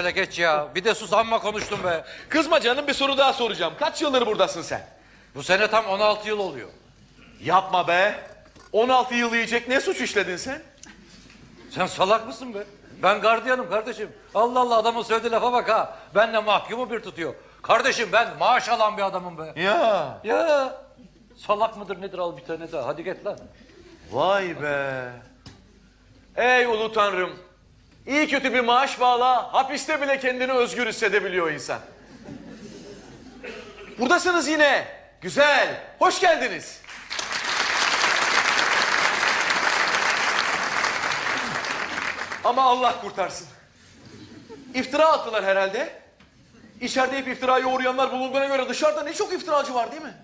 Şöyle geç ya. Bir de sus amma konuştum be. Kızma canım bir soru daha soracağım. Kaç yıldır buradasın sen? Bu sene tam 16 yıl oluyor. Yapma be. 16 yıl yiyecek ne suç işledin sen? Sen salak mısın be? Ben gardiyanım kardeşim. Allah Allah adamın söylediği lafa bak ha. Benle mahkumu bir tutuyor. Kardeşim ben maaş alan bir adamım be. Ya. Ya salak mıdır nedir al bir tane daha. Hadi git lan. Vay be. Ey ulu tanrım. İyi kötü bir maaş bağla. Hapiste bile kendini özgür hissedebiliyor insan. Buradasınız yine. Güzel. Hoş geldiniz. Ama Allah kurtarsın. İftira attılar herhalde. İçeride hep iftiraya uğrayanlar bulunduğuna göre dışarıda ne çok iftiracı var değil mi?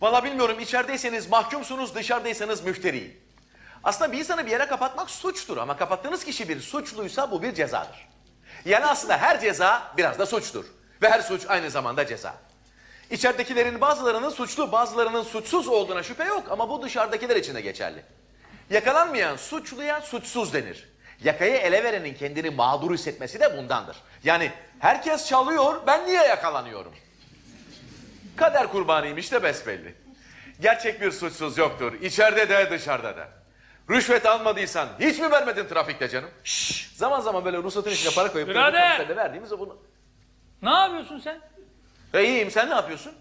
Valla bilmiyorum içerideyseniz mahkumsunuz dışarıdaysanız müfteri. Aslında bir insanı bir yere kapatmak suçtur ama kapattığınız kişi bir suçluysa bu bir cezadır. Yani aslında her ceza biraz da suçtur. Ve her suç aynı zamanda ceza. İçeridekilerin bazılarının suçlu bazılarının suçsuz olduğuna şüphe yok ama bu dışarıdakiler için de geçerli. Yakalanmayan suçluya suçsuz denir. Yakayı ele verenin kendini mağdur hissetmesi de bundandır. Yani herkes çalıyor ben niye yakalanıyorum? Kader kurbanıymış da besbelli. Gerçek bir suçsuz yoktur. İçeride de dışarıda da. Rüşvet almadıysan hiç mi vermedin trafikte canım? Şşş. Zaman zaman böyle ruhsatın içine para koyup Birader! trafik verdiğimiz o bunu. Ne yapıyorsun sen? E iyiyim sen ne yapıyorsun?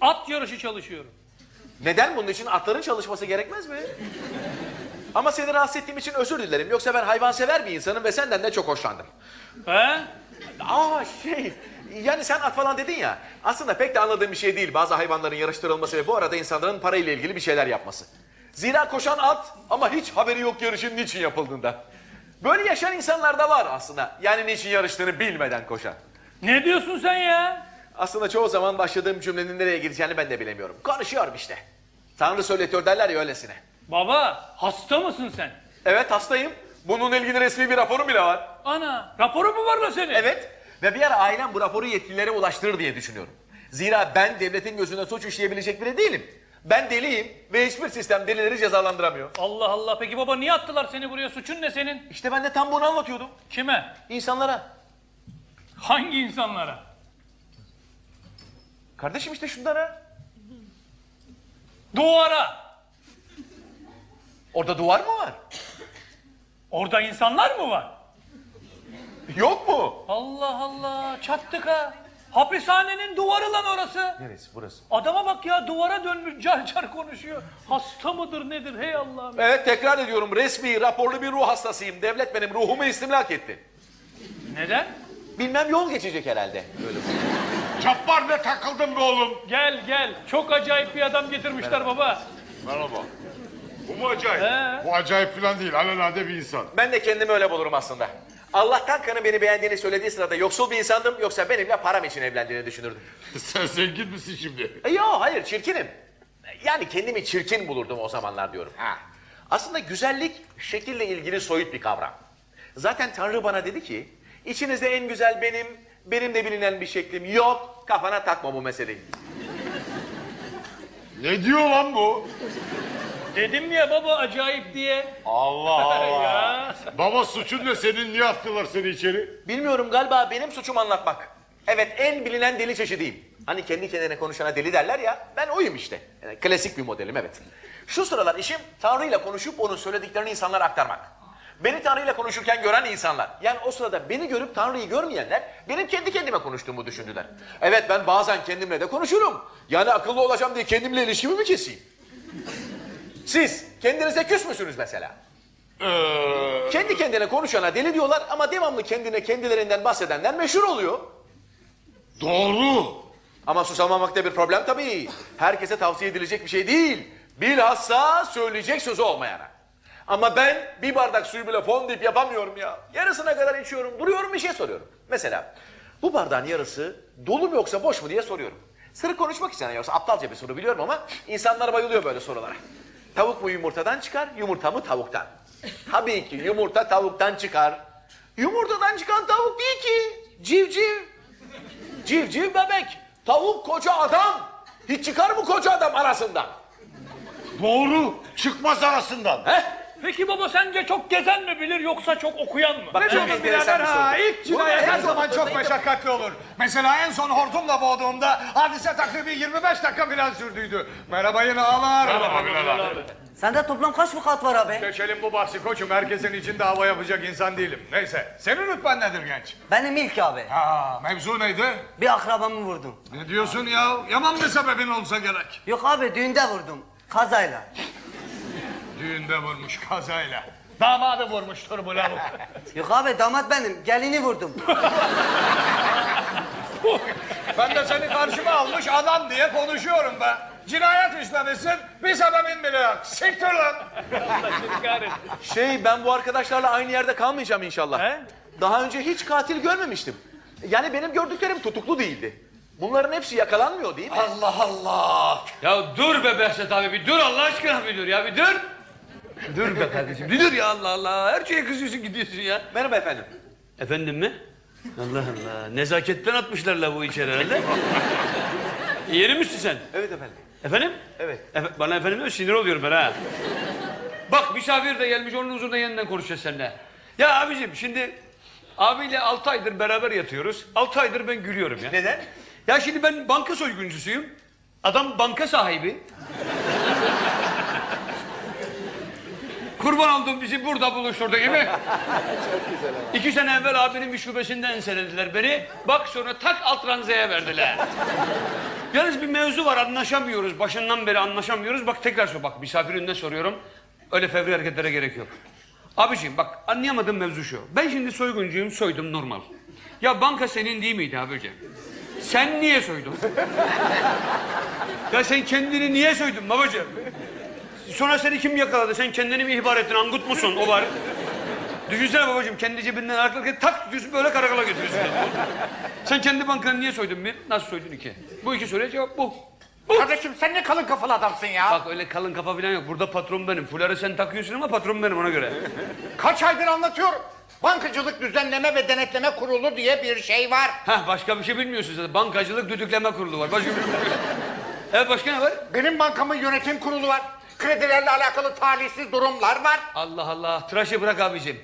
At yarışı çalışıyorum. Neden bunun için atların çalışması gerekmez mi? Ama seni rahatsız ettiğim için özür dilerim. Yoksa ben hayvansever bir insanım ve senden de çok hoşlandım. He? Aa şey yani sen at falan dedin ya aslında pek de anladığım bir şey değil bazı hayvanların yarıştırılması ve bu arada insanların parayla ilgili bir şeyler yapması. Zira koşan at ama hiç haberi yok yarışın niçin yapıldığında. Böyle yaşayan insanlar da var aslında. Yani niçin yarıştığını bilmeden koşan. Ne diyorsun sen ya? Aslında çoğu zaman başladığım cümlenin nereye gideceğini ben de bilemiyorum. Konuşuyorum işte. Tanrı söyletiyor derler ya öylesine. Baba hasta mısın sen? Evet hastayım. Bununla ilgili resmi bir raporum bile var. Ana raporu mu var la senin? Evet. Ve bir ara ailem bu raporu yetkililere ulaştırır diye düşünüyorum. Zira ben devletin gözünde suç işleyebilecek biri değilim. Ben deliyim ve hiçbir sistem delileri cezalandıramıyor. Allah Allah peki baba niye attılar seni buraya suçun ne senin? İşte ben de tam bunu anlatıyordum. Kime? İnsanlara. Hangi insanlara? Kardeşim işte şunlara. Duvara. Orada duvar mı var? Orada insanlar mı var? Yok mu? Allah Allah çattık ha. Hapishanenin duvarı lan orası. Neresi burası? Adama bak ya duvara dönmüş car car konuşuyor. Hasta mıdır nedir hey Allah'ım. Evet tekrar ediyorum resmi raporlu bir ruh hastasıyım. Devlet benim ruhumu istimlak etti. Neden? Bilmem yol geçecek herhalde. Öyle. Cabbar ne takıldın be oğlum? Gel gel çok acayip bir adam getirmişler baba. Merhaba. Bu mu acayip? He. Bu acayip falan değil. Alelade bir insan. Ben de kendimi öyle bulurum aslında. Allah'tan kanı beni beğendiğini söylediği sırada yoksul bir insandım yoksa benimle param için evlendiğini düşünürdüm. Sen zengin misin şimdi? E, yo hayır çirkinim. Yani kendimi çirkin bulurdum o zamanlar diyorum. Ha. Aslında güzellik şekille ilgili soyut bir kavram. Zaten Tanrı bana dedi ki içinizde en güzel benim, benim de bilinen bir şeklim yok. Kafana takma bu meseleyi. Ne diyor lan bu? Dedim ya baba acayip diye. Allah Allah. Ya. Baba suçun ne senin? Niye attılar seni içeri? Bilmiyorum galiba benim suçum anlatmak. Evet en bilinen deli çeşidiyim. Hani kendi kendine konuşana deli derler ya ben oyum işte. Yani klasik bir modelim evet. Şu sıralar işim Tanrı ile konuşup onun söylediklerini insanlara aktarmak. Beni Tanrı ile konuşurken gören insanlar. Yani o sırada beni görüp Tanrı'yı görmeyenler benim kendi kendime konuştuğumu düşündüler. Evet ben bazen kendimle de konuşurum. Yani akıllı olacağım diye kendimle ilişkimi mi keseyim? Siz kendinize küs müsünüz mesela? Ee, Kendi kendine konuşana deli diyorlar ama devamlı kendine kendilerinden bahsedenler meşhur oluyor. doğru. Ama suçlamamakta bir problem tabii. Herkese tavsiye edilecek bir şey değil. Bilhassa söyleyecek sözü olmayana. Ama ben bir bardak suyu bile fon deyip yapamıyorum ya. Yarısına kadar içiyorum, duruyorum bir şey soruyorum. Mesela bu bardağın yarısı dolu mu yoksa boş mu diye soruyorum. Sırf konuşmak için yoksa aptalca bir soru biliyorum ama insanlar bayılıyor böyle sorulara. Tavuk mu yumurtadan çıkar, yumurta mı tavuktan? Tabii ki yumurta tavuktan çıkar. Yumurtadan çıkan tavuk değil ki. Civciv. Civciv bebek. Tavuk koca adam. Hiç çıkar mı koca adam arasında? Doğru. Çıkmaz arasından. Heh? Peki baba sence çok gezen mi bilir yoksa çok okuyan mı? Bak Ne enteresan birader bir ha? İlk cinayet her zaman çok meşakkatli olur. Mesela en son hortumla boğduğumda hadise takribi 25 dakika falan sürdüydü. Merhaba yine ağalar. Merhaba abi. Sende toplam kaç vukuat var abi? Geçelim bu bahsi koçum. Herkesin içinde hava yapacak insan değilim. Neyse. Senin rütben nedir genç? Benim ilk abi. Ha, mevzu neydi? Bir akrabamı vurdum. Ne diyorsun ya? Yaman bir sebebin olsa gerek. Yok abi düğünde vurdum. Kazayla. Düğünde vurmuş kazayla. Damadı vurmuştur bu lavuk. Yok abi damat benim. Gelini vurdum. ben de seni karşıma almış adam diye konuşuyorum be. Cinayet işlemişsin, bir sebebin bile yok. Siktir lan. Şey ben bu arkadaşlarla aynı yerde kalmayacağım inşallah. He? Daha önce hiç katil görmemiştim. Yani benim gördüklerim tutuklu değildi. Bunların hepsi yakalanmıyor değil mi? Allah Allah. Ya dur be Behzat abi bir dur Allah aşkına bir dur ya bir dur. Dur be kardeşim dur ya Allah Allah. Her şeye kızıyorsun gidiyorsun ya. Merhaba efendim. Efendim mi? Allah Allah. Nezaketten atmışlar lavuğu içeri herhalde. Yeri misin sen? Evet efendim. Efendim? Evet. Efe- bana efendim diyor, sinir oluyorum ben ha. Bak misafir de gelmiş onun huzurunda yeniden konuşacağız seninle. Ya abicim şimdi abiyle altı aydır beraber yatıyoruz. Altı aydır ben gülüyorum ya. Neden? Ya şimdi ben banka soyguncusuyum. Adam banka sahibi. Kurban olduğum bizi burada buluşturdu değil mi? İki sene evvel abinin bir şubesinden enselediler beni. Bak sonra tak alt ranzaya verdiler. Yalnız bir mevzu var anlaşamıyoruz. Başından beri anlaşamıyoruz. Bak tekrar sor. Bak misafir önüne soruyorum. Öyle fevri hareketlere gerek yok. Abiciğim bak anlayamadığım mevzu şu. Ben şimdi soyguncuyum soydum normal. Ya banka senin değil miydi abiciğim? Sen niye soydun? ya sen kendini niye soydun babacığım? Sonra seni kim yakaladı? Sen kendini mi ihbar ettin? Angut musun? O var. Düşünsene babacığım kendi cebinden arkalık tak tutuyorsun böyle karakola götürüyorsun. Sen kendi bankanı niye soydun bir? Nasıl soydun iki? Bu iki soruya cevap bu. Bu. Kardeşim sen ne kalın kafalı adamsın ya. Bak öyle kalın kafa falan yok. Burada patron benim. Fuları sen takıyorsun ama patron benim ona göre. Kaç aydır anlatıyorum. Bankacılık Düzenleme ve Denetleme Kurulu diye bir şey var. Heh başka bir şey bilmiyorsunuz zaten. Bankacılık düdükleme kurulu var. Başka bir şey. Evet başka ne var? Benim bankamın yönetim kurulu var. Kredilerle alakalı talihsiz durumlar var. Allah Allah. Tıraşı bırak abicim.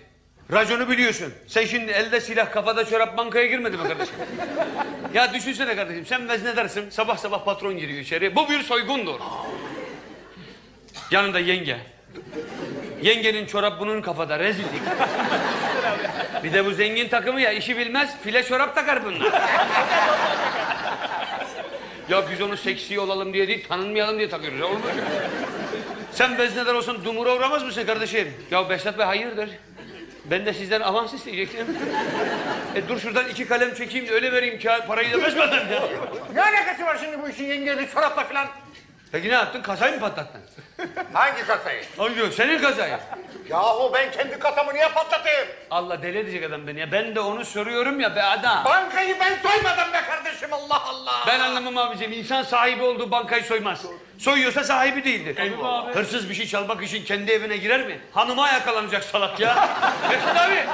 Raconu biliyorsun. Sen şimdi elde silah kafada çorap bankaya girmedin mi kardeşim? ya düşünsene kardeşim sen veznedarsın. Sabah sabah patron giriyor içeri. Bu bir soygundur. Yanında yenge. Yengenin çorap bunun kafada rezillik. Bir de bu zengin takımı ya işi bilmez file çorap takar bunlar. ya biz onu seksi olalım diye değil tanınmayalım diye takıyoruz. mu? Sen veznedar olsan dumura uğramaz mısın kardeşim? Ya Behzat Bey hayırdır? Ben de sizden avans isteyecektim. E dur şuradan iki kalem çekeyim de öyle vereyim ki parayı da vermeden ya. Ne alakası var şimdi bu işin yengeyle çorapla filan? Peki ne yaptın? Kasayı mı patlattın? Hangi kasayı? Hangi? Senin kasayı. Yahu ben kendi kasamı niye patlatayım? Allah deli edecek adam beni ya. Ben de onu soruyorum ya be adam. Bankayı ben soymadım be kardeşim Allah Allah. Ben anlamam abicim. İnsan sahibi olduğu bankayı soymaz. Soyuyorsa sahibi değildir. abi. Hırsız bir şey çalmak için kendi evine girer mi? Hanıma yakalanacak salak ya. Mesut abi.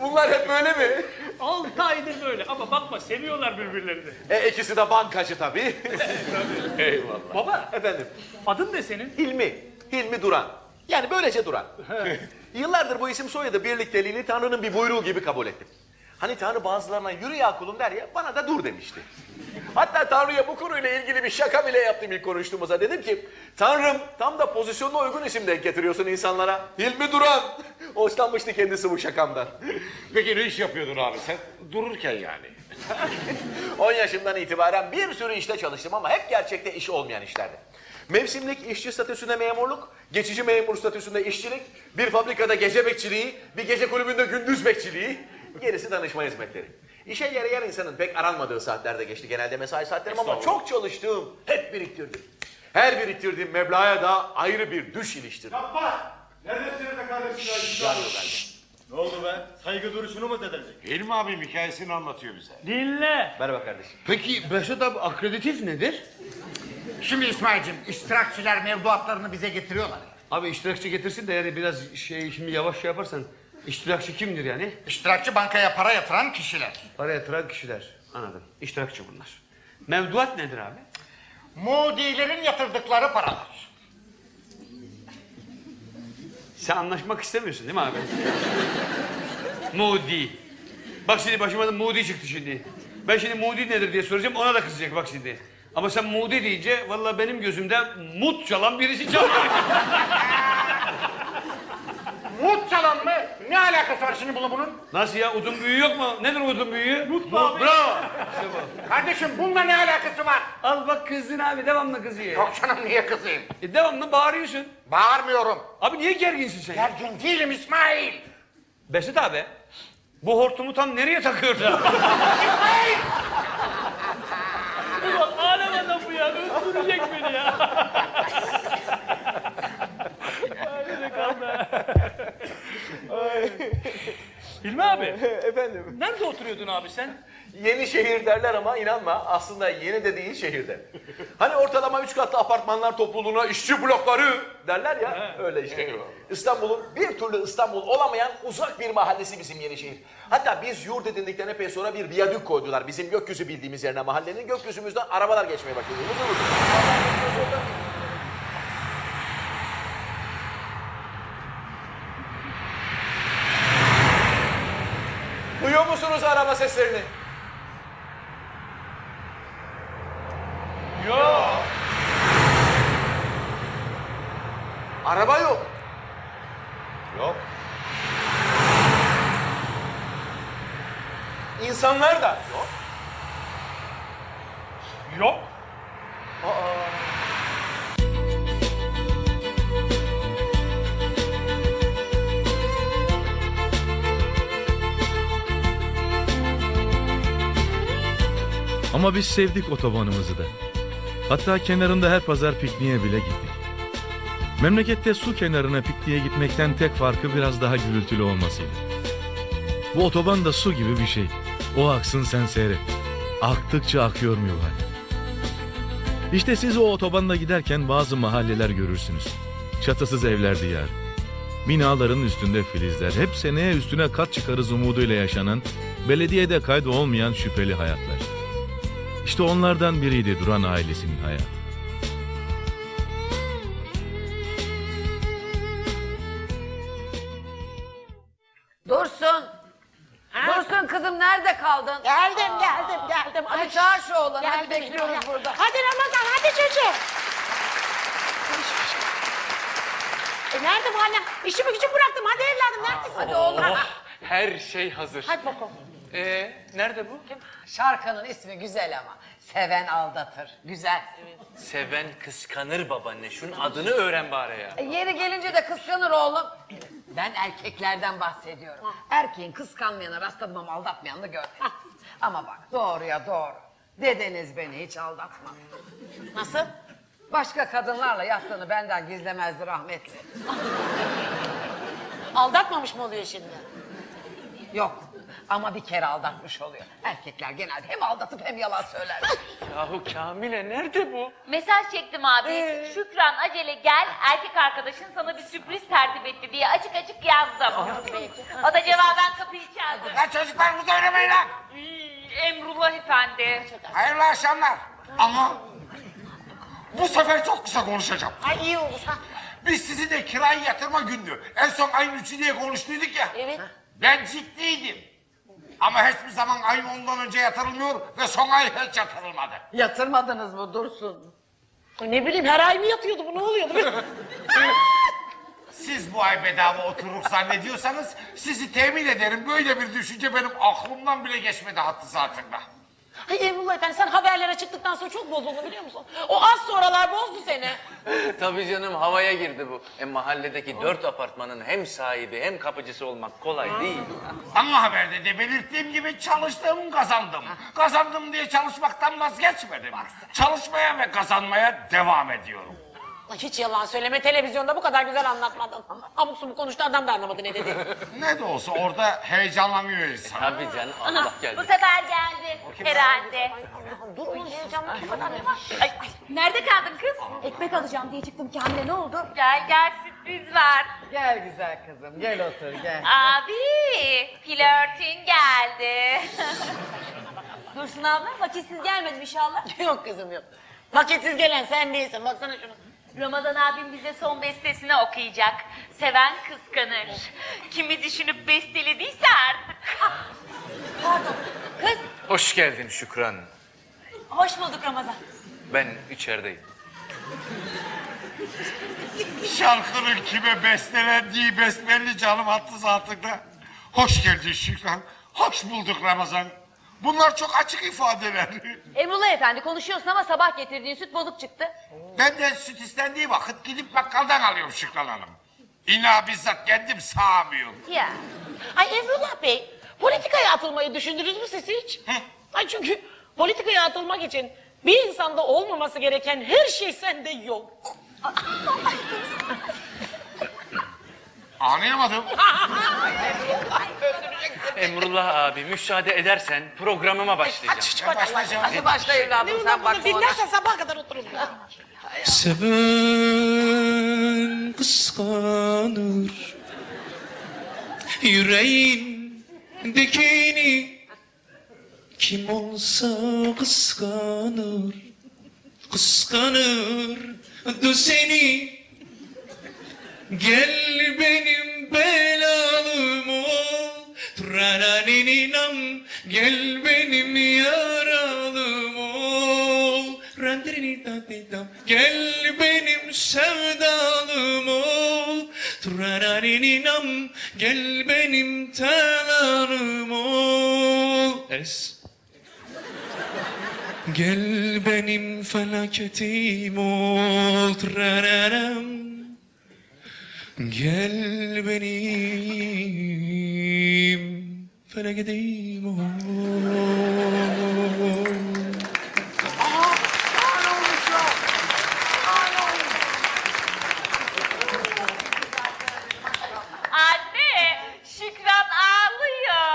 Bunlar hep böyle mi? Altı aydır böyle ama bakma seviyorlar birbirlerini. E ikisi de bankacı tabii. Baba efendim. adın ne senin? Hilmi. Hilmi Duran. Yani böylece Duran. Yıllardır bu isim soyadı birlikteliğini Tanrı'nın bir buyruğu gibi kabul ettim. Hani Tanrı bazılarına yürü ya kulum der ya bana da dur demişti. Hatta Tanrı'ya bu konuyla ilgili bir şaka bile yaptım ilk konuştuğumuzda. Dedim ki Tanrım tam da pozisyonuna uygun isim denk getiriyorsun insanlara. Hilmi Duran. Hoşlanmıştı kendisi bu şakamdan. Peki ne iş yapıyordun abi sen? Dururken yani. 10 yaşımdan itibaren bir sürü işte çalıştım ama hep gerçekte iş olmayan işlerde. Mevsimlik işçi statüsünde memurluk, geçici memur statüsünde işçilik, bir fabrikada gece bekçiliği, bir gece kulübünde gündüz bekçiliği, gerisi danışma hizmetleri. İşe yarayan insanın pek aranmadığı saatlerde geçti genelde mesai saatlerim ama çok çalıştığım, hep biriktirdim. Her biriktirdiğim meblağa da ayrı bir düş iliştirdim. Yapma. Neredesiniz de kardeşim? Yarıyor bende. Ne oldu be? Saygı duruşunu mu dedirdik? Hilmi abim hikayesini anlatıyor bize. Dinle. Merhaba kardeşim. Peki Behzat abi akreditif nedir? Şimdi İsmail'cim iştirakçiler mevduatlarını bize getiriyorlar. Abi iştirakçı getirsin de yani biraz şey şimdi yavaş şey yaparsan iştirakçı kimdir yani? İştirakçı bankaya para yatıran kişiler. Para yatıran kişiler. Anladım. İştirakçı bunlar. Mevduat nedir abi? Mudilerin yatırdıkları paralar. Sen anlaşmak istemiyorsun değil mi abi? Moody. Bak şimdi başıma da Moody çıktı şimdi. Ben şimdi Moody nedir diye soracağım ona da kızacak bak şimdi. Ama sen Moody deyince vallahi benim gözümde mut çalan birisi çalıyor. Mut çalan mı? Ne alakası var şimdi bunun bunun? Nasıl ya udun büyüğü yok mu? Nedir udun büyüğü? Mut abi. Bravo. Kardeşim bununla ne alakası var? Al bak kızdın abi devamlı kızıyor. Yok canım niye kızayım? E, devamlı bağırıyorsun. Bağırmıyorum. Abi niye gerginsin sen? Gergin değilim İsmail. Besit abi. Bu hortumu tam nereye takıyorsun? Ulan alem adam bu ya. Öldürecek beni ya. Nerede kaldı? Hilmi abi. Efendim Nerede oturuyordun abi sen? yeni şehir derler ama inanma aslında yeni de değil şehirde. Hani ortalama üç katlı apartmanlar topluluğuna işçi blokları derler ya öyle işte. İstanbul'un bir türlü İstanbul olamayan uzak bir mahallesi bizim Yenişehir. Hatta biz yurt edindikten epey sonra bir viyadük koydular. Bizim gökyüzü bildiğimiz yerine mahallenin gökyüzümüzden arabalar geçmeye başladı. Vızır vızır. Seslerini? Yok. Araba yok. Yok. İnsanlar da biz sevdik otobanımızı da. Hatta kenarında her pazar pikniğe bile gittik. Memlekette su kenarına pikniğe gitmekten tek farkı biraz daha gürültülü olmasıydı. Bu otoban da su gibi bir şey. O aksın sen seyret. Aktıkça akıyor mübarek. İşte siz o otobanda giderken bazı mahalleler görürsünüz. Çatısız evler diyar. Binaların üstünde filizler. Hep seneye üstüne kat çıkarız umuduyla yaşanan, belediyede kaydı olmayan şüpheli hayatlar. İşte onlardan biriydi Duran ailesinin hayatı. Dursun. Dursun kızım nerede kaldın? Geldim, geldim, geldim. Hadi Ay, çağır şu oğlanı. Hadi geldim, bekliyoruz geldim. burada. Hadi Ramazan, hadi çocuğum. E nerede bu annem? İşimi gücümü bıraktım. Hadi evladım, neredesin? Hadi oğlum. Her şey hazır. Hadi bakalım. Ee, nerede bu? Şarkının ismi güzel ama. Seven aldatır. Güzel. Seven kıskanır babaanne. Şunun adını öğren bari ya. E, yeri gelince de kıskanır oğlum. Ben erkeklerden bahsediyorum. Erkeğin kıskanmayana rastladım ama aldatmayanını görmedim. Ama bak doğruya doğru. Dedeniz beni hiç aldatmadı. Nasıl? Başka kadınlarla yattığını benden gizlemezdi rahmetli. Aldatmamış mı oluyor şimdi? Yok ama bir kere aldatmış oluyor. Erkekler genelde hem aldatıp hem yalan söyler. Yahu Kamile nerede bu? Mesaj çektim abi. Şükran acele gel. Erkek arkadaşın sana bir sürpriz tertip etti diye açık açık yazdım. o da cevaben kapıyı çaldı. Lan çocuklar burada oynamayın lan. Hmm, Emrullah efendi. Hayırlı akşamlar. Ama bu sefer çok kısa konuşacağım. Ay iyi olur. Biz sizinle kirayı yatırma günü. En son ayın üçü diye konuştuyduk ya. Evet. Ben ciddiydim. Ama hiçbir zaman ayın ondan önce yatırılmıyor ve son ay hiç yatırılmadı. Yatırmadınız mı Dursun? Ne bileyim her ay mı yatıyordu bu ne oluyordu? Siz bu ay bedava oturur zannediyorsanız sizi temin ederim. Böyle bir düşünce benim aklımdan bile geçmedi hattı zatında. Ay Emrullah Efendi sen haberlere çıktıktan sonra çok bozuldun biliyor musun? O az sonralar bozdu seni. Tabii canım havaya girdi bu. E mahalledeki dört apartmanın hem sahibi hem kapıcısı olmak kolay değil. Ama haberde de belirttiğim gibi çalıştım kazandım. Kazandım diye çalışmaktan vazgeçmedim. Çalışmaya ve kazanmaya devam ediyorum. Ay, Hiç yalan söyleme televizyonda bu kadar güzel anlatmadın. Abuk subuk konuştu adam da anlamadı ne dedi. Ne de olsa orada heyecanlanıyor insan. Tabii canım Allah Bu geldi. sefer geldi herhalde. Dur oğlum heyecanlı bu kadar ne var? Ay, ay, nerede kaldın kız? Ekmek alacağım diye çıktım Kamile ne oldu? Gel gel sürpriz var. Gel güzel kızım gel otur gel. Abi flörtün geldi. Dursun abla vakitsiz gelmedim inşallah. yok kızım yok. Vakitsiz gelen sen değilsin baksana şunu. Ramazan abim bize son bestesini okuyacak. Seven kıskanır. Kimi düşünüp bestelediyse artık. Pardon. Kız Hoş geldin Şükran. hoş bulduk Ramazan. Ben içerideyim. Şarkının kime bestelendiği besbelli canım attı zatında. Hoş geldin Şükran. Hoş bulduk Ramazan. Bunlar çok açık ifadeler. Emrullah efendi konuşuyorsun ama sabah getirdiğin süt bozuk çıktı. Ben de süt istendiği vakit gidip bakkaldan alıyorum Şükran Hanım. İna bizzat kendim sağmıyorum. Ya. Ay Emrullah Bey, politikaya atılmayı düşündünüz mü siz hiç? Ay çünkü politikaya atılmak için bir insanda olmaması gereken her şey sende yok. Anlayamadım. Emrullah abi müsaade edersen programıma başlayacağım. Hadi başla evladım sen bak ona. Dinlersen sabah kadar otururum. Seven kıskanır Yüreğin dikeni Kim olsa kıskanır Kıskanır da seni Gel benim belalım ol Trananinam Gel benim yaralım ol Randirinidadidam Gel benim sevdalım ol Trananinam Gel benim talanım ol. Es. Gel benim felaketim ol Tranaram Gel benim felaketim ol Anne, Şükran ağlıyor.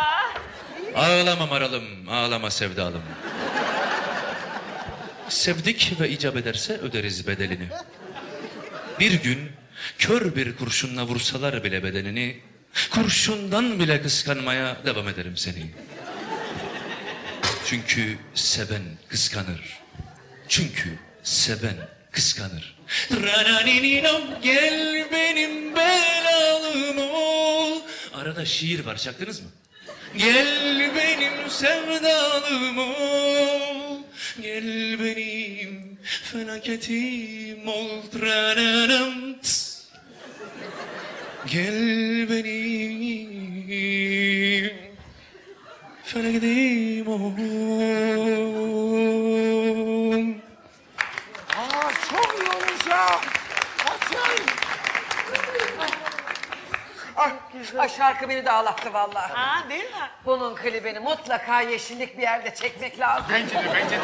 Ağlama maralım, ağlama sevdalım. Sevdik ve icap ederse öderiz bedelini. Bir gün kör bir kurşunla vursalar bile bedenini, kurşundan bile kıskanmaya devam ederim seni. Çünkü seven kıskanır. Çünkü seven kıskanır. Rananininam gel benim belalım ol. Arada şiir var çaktınız mı? Gel benim sevdalım ol Gel benim felaketim ol Trananam tıs. Gel benim felaketim ol Aa çok iyi olmuş ya. Açayım. Ay şarkı beni de ağlattı vallahi. Ha değil mi? Bunun klibini mutlaka yeşillik bir yerde çekmek lazım. Bence de bence de.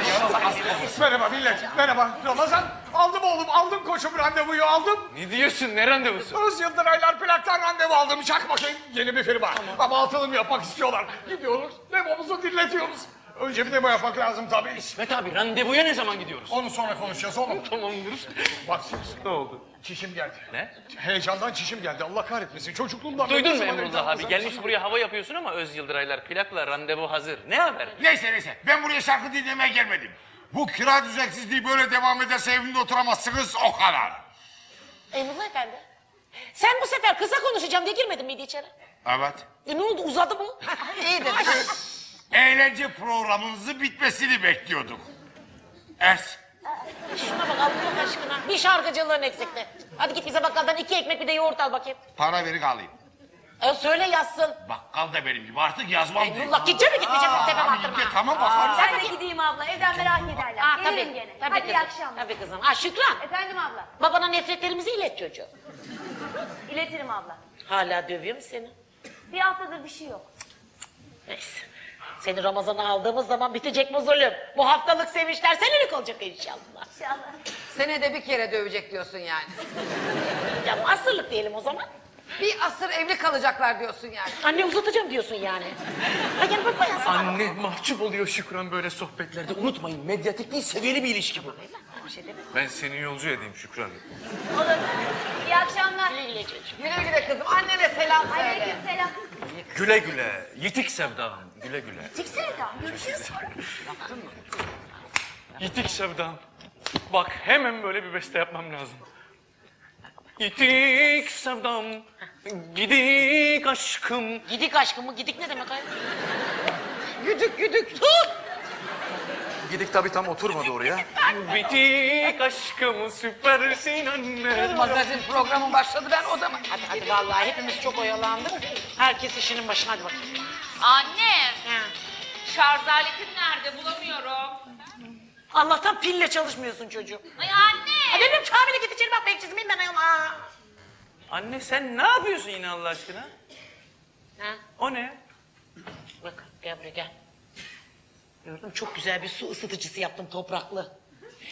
Merhaba millet, merhaba. Ramazan, aldım oğlum, aldım koçum randevuyu aldım. Ne diyorsun ne randevusu? Öz Yıldıraylar plaktan randevu aldım. Çak bakayım, yeni bir firma. Ama atılım yapmak istiyorlar. Gidiyoruz, demomuzu dinletiyoruz. Önce bir demo yapmak lazım tabii. İsmet abi randevuya ne zaman gidiyoruz? Onu sonra konuşacağız oğlum. Tamamdır. Bak şimdi. Ne oldu? Çişim geldi. Ne? Heyecandan çişim geldi. Allah kahretmesin. Çocukluğumdan beri Duydun mu Emrullah abi? Gelmiş buraya hava yapıyorsun ama Öz Yıldıraylar plakla randevu hazır. Ne haber? Neyse neyse ben buraya şarkı dinlemeye gelmedim. Bu kira düzensizliği böyle devam ederse evimde oturamazsınız o kadar. Emrullah efendi. Sen bu sefer kısa konuşacağım diye girmedin miydi içeri? Evet. E ne oldu uzadı bu? İyi de Eğlence programınızın bitmesini bekliyorduk. Es. Şuna bak Allah aşkına. Bir şarkıcılığın eksikti. Hadi git bize bakkaldan iki ekmek bir de yoğurt al bakayım. Para verin alayım. E söyle yazsın. Bakkal da benim gibi artık yazmam değil. Emrullah gidecek mi gitmeyecek mi? Tepem Tamam, attırma. gidecek, tamam bakarız. Ben de gideyim abla evden merak ederler. Aa, Gelirim tabii. gene. Tabii Hadi kızım. iyi akşamlar. Tabii kızım. Ha Şükran. Efendim abla. Babana nefretlerimizi ilet çocuğum. İletirim abla. Hala dövüyor mu seni? Bir haftadır bir şey yok. Neyse. Seni Ramazan'a aldığımız zaman bitecek bu zulüm. Bu haftalık sevinçler senelik olacak inşallah. İnşallah. senede bir kere dövecek diyorsun yani. Ya asırlık diyelim o zaman. Bir asır evli kalacaklar diyorsun yani. Anne uzatacağım diyorsun yani. Ha gel bak bayağı sana. Anne mahcup oluyor Şükran böyle sohbetlerde. Unutmayın medyatik değil seviyeli bir ilişki bu. Bir şey. Ben seni yolcu edeyim Şükran. Olur. İyi akşamlar. Güle güle çocuğum. Güle güle kızım. Annene selam söyle. Aleyküm selam. Güle güle. Yitik sevdam. Güle güle. Çıksana tamam. Görüşürüz. Yitik sevdam. Bak hemen böyle bir beste yapmam lazım. Gidik sevdam, gidik aşkım. Gidik aşkım mı? Gidik ne demek ay? Güdük güdük. Gidik tabii tam oturmadı oraya. Bitik aşkım süpersin anne. Magazin programı başladı ben odama. Hadi hadi vallahi hepimiz çok oyalandık. Herkes işinin başına hadi bakalım. Anne. Şarj aletin nerede bulamıyorum. Allah'tan pille çalışmıyorsun çocuğum. Ay anne. Benim kamile git içeri bak bekçisi miyim ben ayol. Aa. Anne sen ne yapıyorsun yine Allah aşkına? Ha? O ne? Bak gel buraya gel. Gördün mü? Çok güzel bir su ısıtıcısı yaptım topraklı.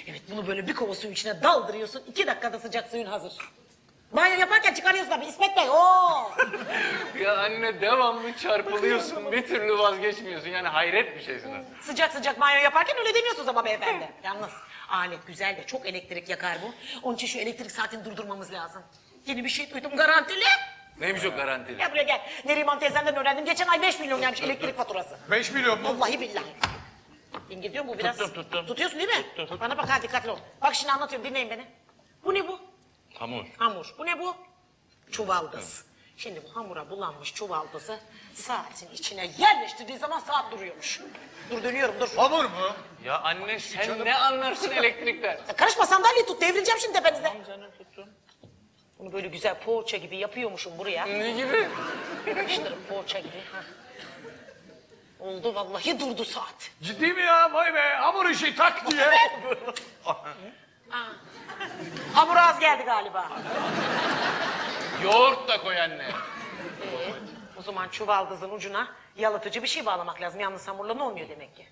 Evet bunu böyle bir kova suyun içine daldırıyorsun. iki dakikada sıcak suyun hazır. Banyo yaparken çıkarıyorsun tabii İsmet Bey. Oo. Ya anne devamlı çarpılıyorsun. Bir türlü vazgeçmiyorsun. Yani hayret bir şeysin. aslında. sıcak sıcak banyo yaparken öyle demiyorsunuz ama beyefendi. Yalnız alet güzel de çok elektrik yakar bu. Onun için şu elektrik saatini durdurmamız lazım. Yeni bir şey duydum garantili. Neymiş o garantili? Gel buraya gel. Neriman teyzemden öğrendim. Geçen ay 5 milyon gelmiş elektrik faturası. 5 milyon mu? Vallahi billahi. Ben gidiyor mu bu biraz? Tuttum, tuttum. Tutuyorsun değil mi? Bana bak ha dikkatli ol. Bak şimdi anlatıyorum dinleyin beni. Bu ne bu? Hamur. Hamur. Bu ne bu? Çuvaldız. Şimdi bu hamura bulanmış çuvaldızı saatin içine yerleştirdiği zaman saat duruyormuş. Dur dönüyorum dur. Hamur mu? Ya anne sen ne anlarsın elektrikten? Ya Karışma sandalyeyi tut devrileceğim şimdi tepenize. Tamam canım tuttum. Bunu böyle güzel poğaça gibi yapıyormuşum buraya. Ne gibi? Yapıştırıp poğaça gibi. ha. Oldu vallahi durdu saat. Ciddi mi ya? Vay be hamur işi tak diye. Hamur az geldi galiba. Yoğurt da koy anne. Ee, o zaman çuvaldızın ucuna yalıtıcı bir şey bağlamak lazım. Yalnız hamurla ne olmuyor demek ki.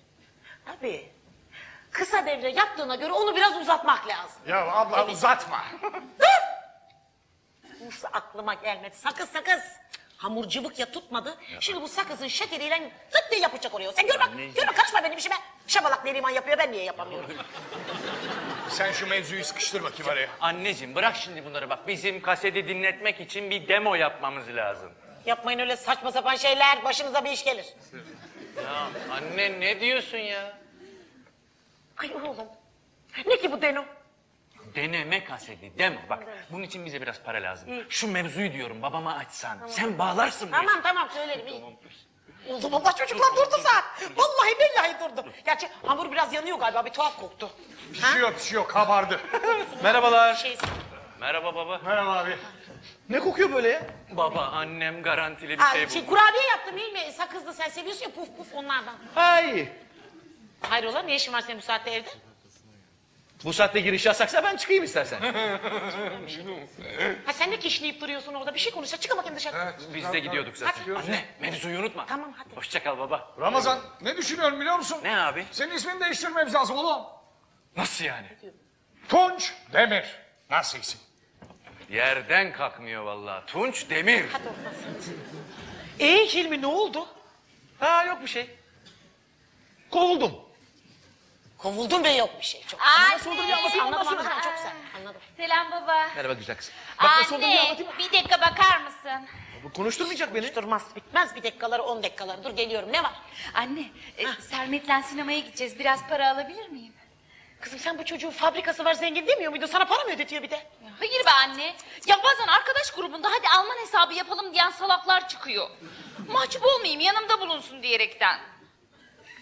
Tabii. Kısa devre yaptığına göre onu biraz uzatmak lazım. ya abla uzatma. Nasıl aklıma gelmedi. Sakız sakız. Hamur cıvık ya tutmadı. Şimdi bu sakızın şekeriyle zıt diye yapacak oraya. Sen gör bak. Gör bak karışma benim işime. Şabalak Neriman yapıyor ben niye yapamıyorum? Sen şu mevzuyu sıkıştır bakayım araya. Anneciğim bırak şimdi bunları bak. Bizim kaseti dinletmek için bir demo yapmamız lazım. Yapmayın öyle saçma sapan şeyler. Başınıza bir iş gelir. Ya anne ne diyorsun ya? Ay oğlum. Ne ki bu Deno? Deneme kaseti demo. Bak bunun için bize biraz para lazım. Şu mevzuyu diyorum babama açsan. Sen bağlarsın bu işi. Tamam tamam söylerim. iyi. Oldu valla çocuklar durdu saat. Vallahi billahi durdu. Gerçi hamur biraz yanıyor galiba bir tuhaf koktu. Pişiyor pişiyor kabardı. Merhabalar. Şey, Merhaba baba. Merhaba abi. Ne kokuyor böyle ya? Baba annem garantili bir şey şey, buldu. kurabiye yaptım değil mi? Sakızlı sen seviyorsun ya puf puf onlardan. Ha iyi. Hayrola ne işin var senin bu saatte evde? Bu saatte giriş yasaksa ben çıkayım istersen. Ha sen ne kişneyip duruyorsun orada? Bir şey konuşsa çıkın bakayım dışarı. Biz de gidiyorduk zaten. Hadi. Anne mevzuyu unutma. Tamam hadi. Hoşça kal baba. Ramazan ne düşünüyorum biliyor musun? Ne abi? Senin ismini değiştirmemiz lazım oğlum. Nasıl yani? Tunç Demir. Nasıl isim? Yerden kalkmıyor vallahi. Tunç Demir. Hadi sen. Ee Hilmi ne oldu? Ha yok bir şey. Kovuldum. Kovuldun ve yok bir şey. Çok. Anne. Nasıl olur bir anlatayım ondan sonra. Ha, çok güzel. Anladım. Selam baba. Merhaba güzel kız. Bak nasıl oldu bir Anne anlatayım. bir dakika bakar mısın? Bu konuşturmayacak beni. Durmaz bitmez bir dakikaları on dakikaları. Dur geliyorum ne var? Anne e, Sermet'le sinemaya gideceğiz. Biraz para alabilir miyim? Kızım sen bu çocuğun fabrikası var zengin demiyor muydun? Sana para mı ödetiyor bir de? Hayır be anne. Ya bazen arkadaş grubunda hadi Alman hesabı yapalım diyen salaklar çıkıyor. Mahcup olmayayım yanımda bulunsun diyerekten.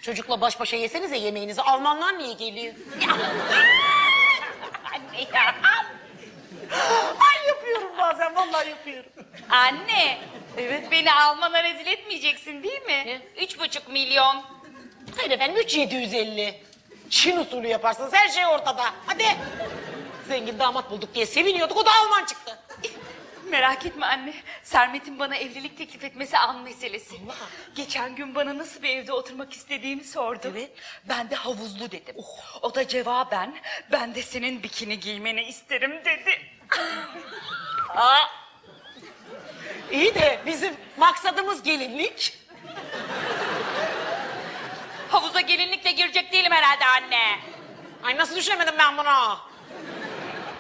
Çocukla baş başa yesenize yemeğinizi. Almanlar niye geliyor? Anne ya. Ay yapıyorum bazen vallahi yapıyorum. Anne. Evet. Beni Alman'a rezil etmeyeceksin değil mi? Üç buçuk milyon. Hayır efendim 3750. Çin usulü yaparsınız her şey ortada. Hadi. Zengin damat bulduk diye seviniyorduk o da Alman çıktı. Merak etme anne. Sermet'in bana evlilik teklif etmesi an meselesi. Geçen gün bana nasıl bir evde oturmak istediğimi sordu. Ben de havuzlu dedim. O da cevaben ben de senin bikini giymeni isterim dedi. Aa. İyi de bizim maksadımız gelinlik. Havuza gelinlikle girecek değilim herhalde anne. Ay nasıl düşünemedim ben bunu?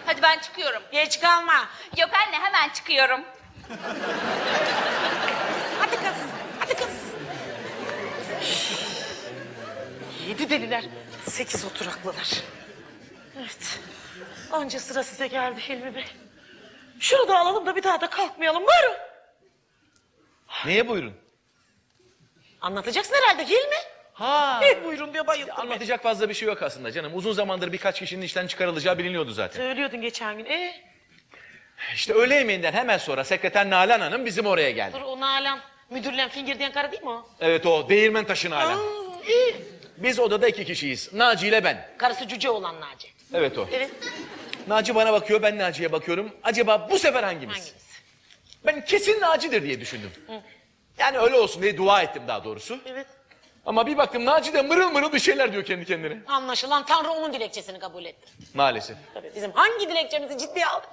Hadi ben çıkıyorum. Geç kalma. Yok anne hemen çıkıyorum. Hadi kız. Hadi kız. Yedi deliler, sekiz oturaklılar. Evet. Anca sıra size geldi Hilmi Bey. Şunu da alalım da bir daha da kalkmayalım. Buyurun. Neye buyurun? Anlatacaksın herhalde değil mi? Ha. Eh, buyurun diye bayıldım. ben. Anlatacak fazla bir şey yok aslında canım. Uzun zamandır birkaç kişinin işten çıkarılacağı biliniyordu zaten. Söylüyordun geçen gün. Eh, İşte öğle yemeğinden hemen sonra sekreter Nalan Hanım bizim oraya geldi. dur o Nalan. Müdürle fingir diyen karı değil mi o? Evet o değirmen taşı Nalan. Aa, iyi. Biz odada iki kişiyiz. Naci ile ben. Karısı cüce olan Naci. Evet o. Evet. Naci bana bakıyor, ben Naci'ye bakıyorum. Acaba bu sefer hangimiz? Hangimiz? Ben kesin Naci'dir diye düşündüm. Yani öyle olsun diye dua ettim daha doğrusu. Evet. Ama bir baktım Naci de mırıl mırıl bir şeyler diyor kendi kendine. Anlaşılan Tanrı onun dilekçesini kabul etti. Maalesef. Tabii bizim hangi dilekçemizi ciddiye aldık?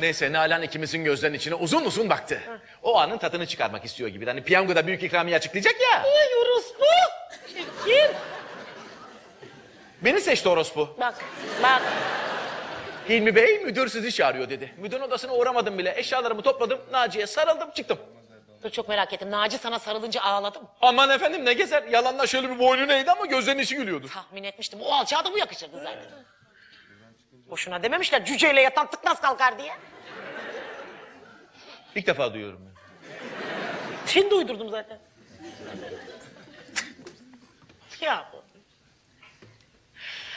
Neyse Nalan ikimizin gözlerinin içine uzun uzun baktı. O anın tadını çıkarmak istiyor gibi. Hani piyangoda büyük ikramiye açıklayacak ya. Ay orospu. Çirkin. Beni seçti orospu. Bak, bak. Hilmi Bey müdür sizi çağırıyor dedi. Müdürün odasına uğramadım bile. Eşyalarımı topladım. Naci'ye sarıldım çıktım. Çok merak ettim. Naci sana sarılınca ağladım. Aman efendim ne gezer. Yalanla şöyle bir boynu neydi ama gözlerinin içi gülüyordu. Tahmin etmiştim. O alçağa da bu yakışırdı zaten. Boşuna dememişler cüceyle yatan tıknaz kalkar diye. İlk defa duyuyorum ben. Şimdi uydurdum zaten. ya bu.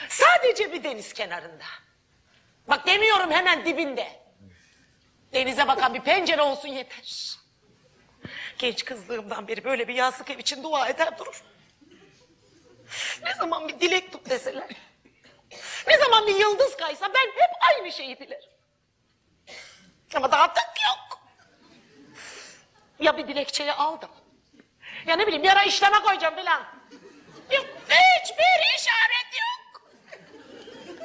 Sadece bir deniz kenarında. Bak demiyorum hemen dibinde. Denize bakan bir pencere olsun yeter. Genç kızlığımdan beri böyle bir yazlık ev için dua eder durur. Ne zaman bir dilek tut deseler. Ne zaman bir yıldız kaysa ben hep aynı şeyi dilerim. Ama daha tık yok. Ya bir dilekçeyi aldım. Ya ne bileyim bir ara işleme koyacağım filan. Yok hiçbir işaret yok.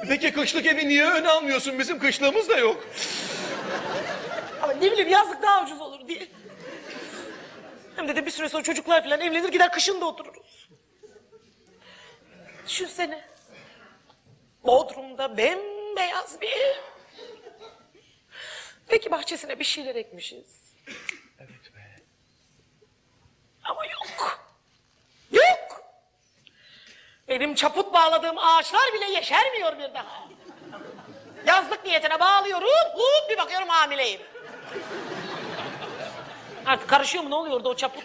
Peki kışlık evi niye öne almıyorsun? Bizim kışlığımız da yok. Ama ne bileyim yazlık daha ucuz olur diye. Hem de, de bir süre sonra çocuklar falan evlenir gider kışın da otururuz. Düşünsene. Bodrum'da bembeyaz bir ev. Peki bahçesine bir şeyler ekmişiz. Evet be. Ama yok. Yok. Benim çaput bağladığım ağaçlar bile yeşermiyor bir daha. Yazlık niyetine bağlıyorum. Hop bir bakıyorum hamileyim. Artık karışıyor mu ne oluyor orada o çaput?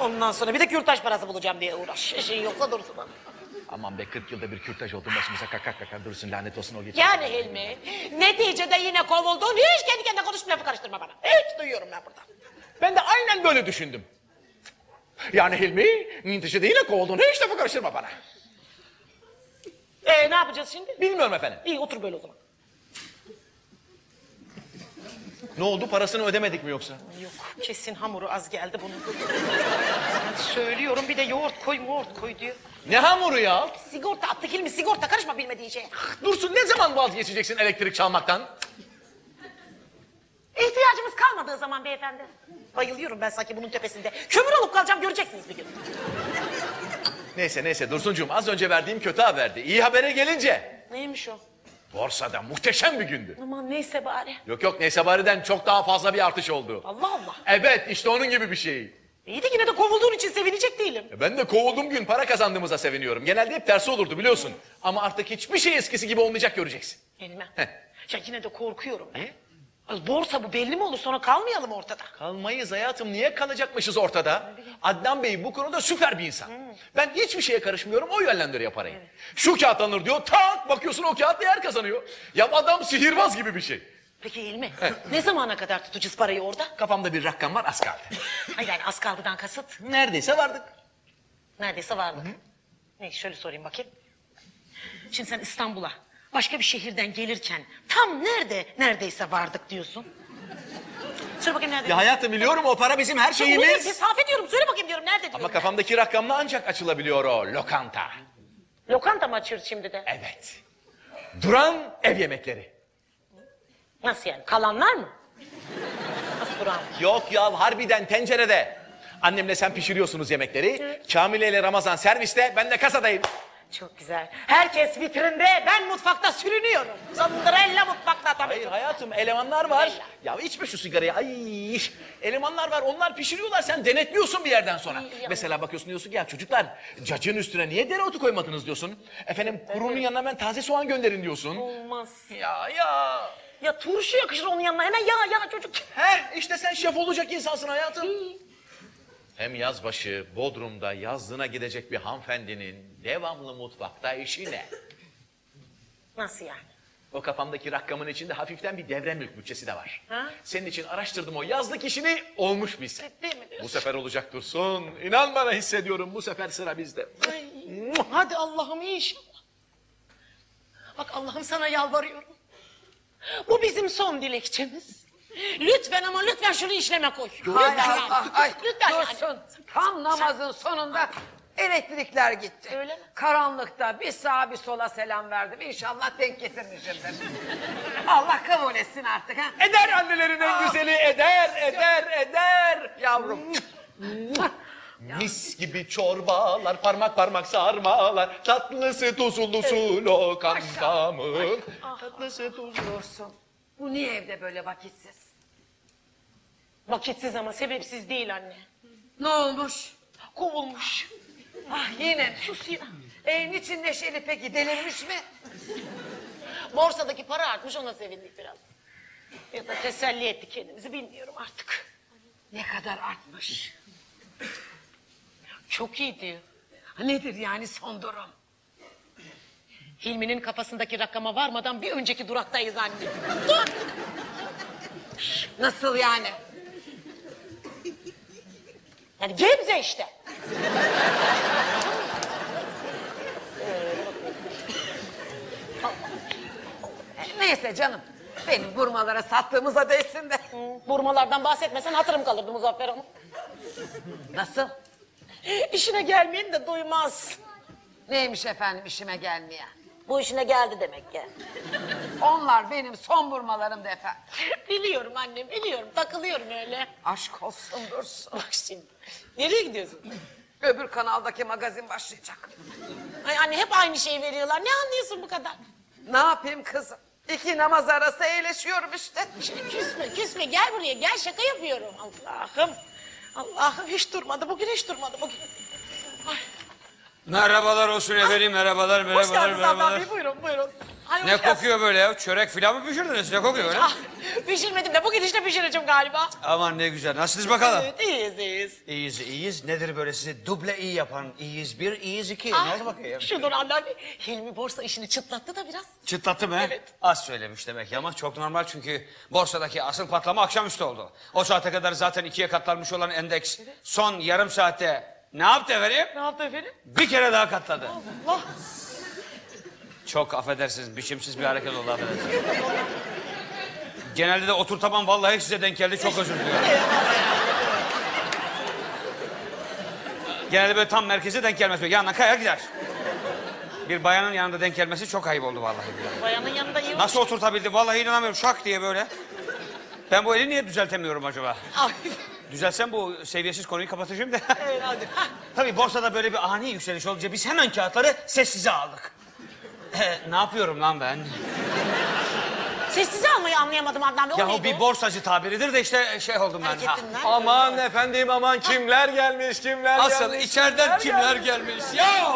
Ondan sonra bir de kürtaj parası bulacağım diye uğraş. Şey yoksa dursun. ha. Aman be 40 yılda bir kürtaj oldun başımıza kakar kakar dursun lanet olsun o geçer. Yani Hilmi neticede yine kovuldun. Hiç kendi kendine konuşup lafı karıştırma bana. Hiç duyuyorum ben burada. Ben de aynen böyle düşündüm. Yani Hilmi neticede yine kovuldun. Hiç lafı karıştırma bana. Ee ne yapacağız şimdi? Bilmiyorum efendim. İyi otur böyle o zaman. Ne oldu parasını ödemedik mi yoksa? Yok kesin hamuru az geldi bunun. Söylüyorum bir de yoğurt koy yoğurt koy diyor. Ne hamuru ya? Sigorta attı Hilmi sigorta karışma bilmediğin şeye. Dursun ne zaman vazgeçeceksin elektrik çalmaktan? İhtiyacımız kalmadığı zaman beyefendi. Bayılıyorum ben sanki bunun tepesinde. Kömür olup kalacağım göreceksiniz bir gün. Neyse neyse Dursuncuğum az önce verdiğim kötü haberdi. İyi habere gelince. Neymiş o? Borsada muhteşem bir gündü. Aman neyse bari. Yok yok neyse bariden çok daha fazla bir artış oldu. Allah Allah. Evet işte onun gibi bir şey. İyi de yine de kovulduğun için sevinecek değilim. E Ben de kovulduğum gün para kazandığımıza seviniyorum. Genelde hep tersi olurdu biliyorsun. Ama artık hiçbir şey eskisi gibi olmayacak göreceksin. Elime. Heh. Ya yine de korkuyorum ben. Ay, Borsa bu belli mi olur sonra kalmayalım ortada. Kalmayız hayatım niye kalacakmışız ortada? Adnan Bey bu konuda süper bir insan. Ben hiçbir şeye karışmıyorum o yönlendiriyor parayı. Şu kağıt alınır diyor tak bakıyorsun o kağıt değer kazanıyor. Ya adam sihirbaz gibi bir şey. Peki İlmi ne zamana kadar tutacağız parayı orada? Kafamda bir rakam var az kaldı. Hayır yani az kaldıdan kasıt. Neredeyse vardık. Neredeyse vardık. Neyse şöyle sorayım bakayım. Şimdi sen İstanbul'a başka bir şehirden gelirken tam nerede neredeyse vardık diyorsun? Söyle bakayım nerede? Ya hayatım biliyorum o para bizim her Ya şeyimiz. hesap ediyorum. Söyle bakayım diyorum nerede diyorum. Ama kafamdaki rakamla ancak açılabiliyor o lokanta. Lokanta mı açıyoruz şimdi de? Evet. Duran ev yemekleri. Nasıl yani? Kalanlar mı? Nasıl Burak'ım? Yok ya harbiden tencerede. Annemle sen pişiriyorsunuz yemekleri. Kamile ile Ramazan serviste ben de kasadayım. Çok güzel. Herkes vitrinde, ben mutfakta sürünüyorum. Zandırella mutfakta tabii. Hayır hayatım elemanlar var. Ya içme şu sigarayı. Ay elemanlar var onlar pişiriyorlar sen denetliyorsun bir yerden sonra. Mesela bakıyorsun diyorsun ki ya çocuklar cacığın üstüne niye dereotu koymadınız diyorsun. Efendim kurunun yanına ben taze soğan gönderin diyorsun. Olmaz. Ya ya. Ya turşu yakışır onun yanına. Hemen yana yana çocuk. He işte sen şef olacak insansın hayatım. Hem yazbaşı Bodrum'da yazlığına gidecek bir hanımefendinin devamlı mutfakta işi ne? Nasıl yani? O kafamdaki rakamın içinde hafiften bir devre mülk bütçesi de var. Ha? Senin için araştırdım o yazlık işini olmuş bilsen. Değil mi? Bu sefer olacak Dursun. İnan bana hissediyorum bu sefer sıra bizde. Ay, hadi Allah'ım inşallah. Bak Allah'ım sana yalvarıyorum. Bu bizim son dilekçemiz. Lütfen ama lütfen şunu işleme koy. Hay Lütfen yani. Allah, ay, Lütfen yani. dursun. Tam namazın sonunda elektrikler gitti. Öyle mi? Karanlıkta bir sağa bir sola selam verdim. İnşallah denk getirmişimdir. Allah kabul etsin artık ha. Eder annelerin en güzeli eder eder eder. Yavrum. Mis gibi çorbalar, parmak parmak sarmalar, tatlısı tuzlusu lokantamın. Tatlısı tuzlu. Dursun. Bu niye evde böyle vakitsiz? Vakitsiz ama sebepsiz değil anne. Ne olmuş? Kovulmuş. Ah yine? Sus ya. E, niçin neşeli peki? Delirmiş mi? Borsadaki para artmış ona sevindik biraz. Ya da teselli ettik kendimizi bilmiyorum artık. Ne kadar artmış? Çok iyi diyor. Ha, Nedir yani son durum? Hilmi'nin kafasındaki rakama varmadan bir önceki duraktayız anne. Dur. Nasıl yani? Yani Gebze işte. Neyse canım. Benim burmalara sattığımıza değsin de. Burmalardan bahsetmesen hatırım kalırdı Muzaffer Hanım. Nasıl? İşine gelmeyen de duymaz. Neymiş efendim işime gelmeyen? Bu işine geldi demek ki. Onlar benim son burmalarımdı efendim. Biliyorum annem biliyorum takılıyorum öyle. Aşk olsun dursun. Bak şimdi. Nereye gidiyorsun? Öbür kanaldaki magazin başlayacak. Ay anne hep aynı şeyi veriyorlar. Ne anlıyorsun bu kadar? Ne yapayım kızım? İki namaz arası eğleşiyorum işte. Küsme küsme gel buraya gel şaka yapıyorum. Allah'ım. Allah'ım hiç durmadı bugün hiç durmadı bugün. Merhabalar olsun efendim, merhabalar, Hoş merhabalar, geldiniz Adnan merhabalar. Bey buyurun buyurun. Hoş Ne kokuyor böyle ya? Çörek filan mı pişirdiniz? Ne kokuyor böyle? Ah, pişirmedim de bugün işte pişireceğim galiba. Aman ne güzel. Nasılsınız bakalım? Evet iyiyiz iyiyiz. İyiyiz, iyiyiz. Nedir böyle sizi duble iyi yapan? İyiyiz bir, iyiyiz iki. Ah, Ne oldu bakayım? Şudur Adnan Bey. Hilmi borsa işini çıtlattı da biraz. Çıtlattı mı? Evet. Az söylemiş demek ki ama çok normal çünkü borsadaki asıl patlama akşamüstü oldu. O saate kadar zaten ikiye katlanmış olan endeks son yarım saatte ne yaptı efendim? Ne yaptı efendim? Bir kere daha katladı. Allah. Çok affedersiniz, biçimsiz bir hareket oldu affedersiniz. Genelde de oturtamam vallahi size denk geldi çok özür diliyorum. Genelde böyle tam merkeze denk gelmez. Böyle yanına kayar gider. Bir bayanın yanında denk gelmesi çok ayıp oldu vallahi. Bayanın yanında iyi Nasıl oturtabildi? Vallahi inanamıyorum. Şak diye böyle. Ben bu eli niye düzeltemiyorum acaba? Ay, Düzelsem bu seviyesiz konuyu kapatacağım da. evet hadi. Hah. Tabii borsada böyle bir ani yükseliş olunca biz hemen kağıtları sessize aldık. Ne yapıyorum lan ben? Sessize almayı anlayamadım Adnan Bey. O Ya neydi o bir borsacı tabiridir de işte şey oldum ben. Ha. Hareketinden. Aman efendim aman kimler gelmiş kimler Asıl gelmiş. içeriden kimler gelmiş? Ya!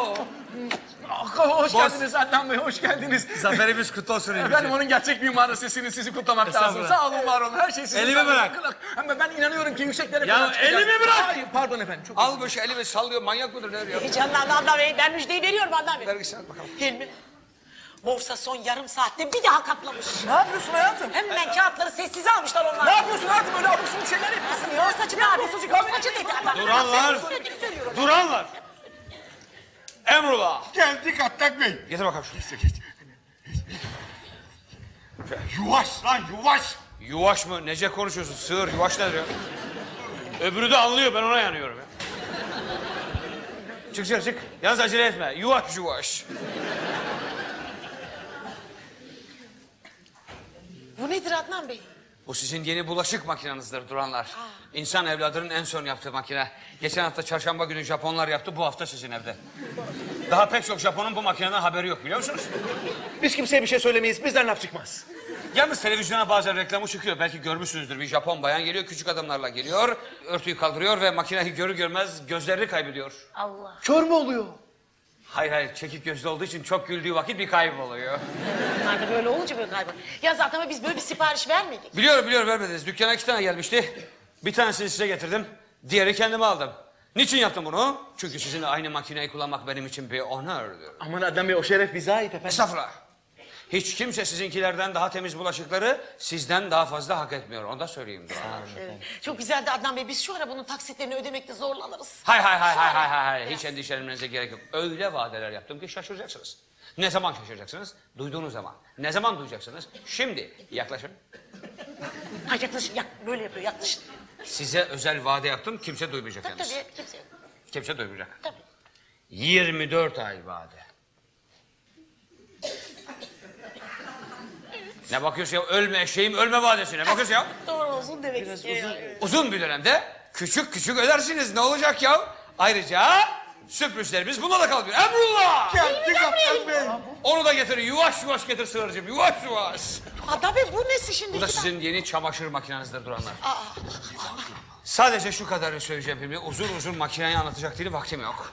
Hoş geldiniz Adnan Bey hoş geldiniz. Zaferimiz kutlu olsun. Efendim onun gerçek mimarı sesini sizi kutlamak lazım. Estağfurullah. Sağ olun var olun her şey sizin Elimi bırak. Ama ben inanıyorum ki yükseklere Ya kadar çıkacağız. elimi bırak! Hayır pardon efendim çok Al bu şey elimi sallıyor manyak mıdır ne diyor? Heyecanlandı Adnan Bey. Ben müjdeyi veriyorum Adnan Bey. Ver bakalım. Hilmi. Borsa son yarım saatte bir daha katlamış. Ne yapıyorsun hayatım? Hemen kağıtları sessize almışlar onlar. Ne yapıyorsun hayatım öyle abuk sabuk şeyler yapıyorsun ya. Borsacı abi. borsacı Borsacı dedi adam. Duranlar! Duranlar! Emrullah! Geldik Attak Bey. Getir bakalım şunu. Yuvaş lan yuvaş. Yuvaş mı? Nece konuşuyorsun? Sığır yuvaş nedir ya? Öbürü de anlıyor ben ona yanıyorum ya. Çık çık çık. Yalnız acele etme. Yuvaş yuvaş. Bu nedir Adnan Bey? Bu sizin yeni bulaşık makinenizdir duranlar. İnsan evladının en son yaptığı makine. Geçen hafta çarşamba günü Japonlar yaptı, bu hafta sizin evde. Daha pek çok Japonun bu makineden haberi yok biliyor musunuz? Biz kimseye bir şey söylemeyiz bizden laf çıkmaz. Yalnız televizyona bazen reklamı çıkıyor. Belki görmüşsünüzdür. Bir Japon bayan geliyor, küçük adımlarla geliyor. Örtüyü kaldırıyor ve makineyi görür görmez gözlerini kaybediyor. Allah. Kör mü oluyor? Hayır hayır çekik gözlü olduğu için çok güldüğü vakit bir kayboluyor. Bunlar da böyle olunca böyle kaybol. Ya zaten ama biz böyle bir sipariş vermedik. Biliyorum biliyorum vermediniz. Dükkana iki tane gelmişti. Bir tanesini size getirdim. Diğeri kendime aldım. Niçin yaptım bunu? Çünkü sizinle aynı makineyi kullanmak benim için bir onurdur. Aman Adnan Bey o şeref bize ait efendim. Estağfurullah. Hiç kimse sizinkilerden daha temiz bulaşıkları sizden daha fazla hak etmiyor. Onu da söyleyeyim. Evet. Çok güzeldi Adnan Bey. Biz şu ara bunun taksitlerini ödemekte zorlanırız. Hay hay hay hay hay hay hay. Hiç endişelenmenize gerek yok. Öyle vadeler yaptım ki şaşıracaksınız. Ne zaman şaşıracaksınız? Duyduğunuz zaman. Ne zaman duyacaksınız? Şimdi yaklaşın. Ha yaklaşın. Yak, böyle yapıyor yaklaşın. Size özel vade yaptım. Kimse duymayacak Tabii yalnız. tabii kimse yok. Kimse duymayacak. Tabii. 24 ay vade. Ne bakıyorsun ya? Ölme eşeğim ölme vadesi. Ne bakıyorsun ya? Doğru uzun demek istiyor. Uzun bir dönemde küçük küçük ödersiniz. Ne olacak ya? Ayrıca sürprizlerimiz buna da kalmıyor. Emrullah! Geldi kaptan bey. Onu da getir. Yavaş yavaş getir sığırcığım. Yavaş yavaş. Adnan Bey bu nesi şimdi? Bu da sizin yeni çamaşır makinenizde duranlar. Aa, Sadece şu kadarı söyleyeceğim şimdi. Uzun uzun makineyi anlatacak değil vaktim yok.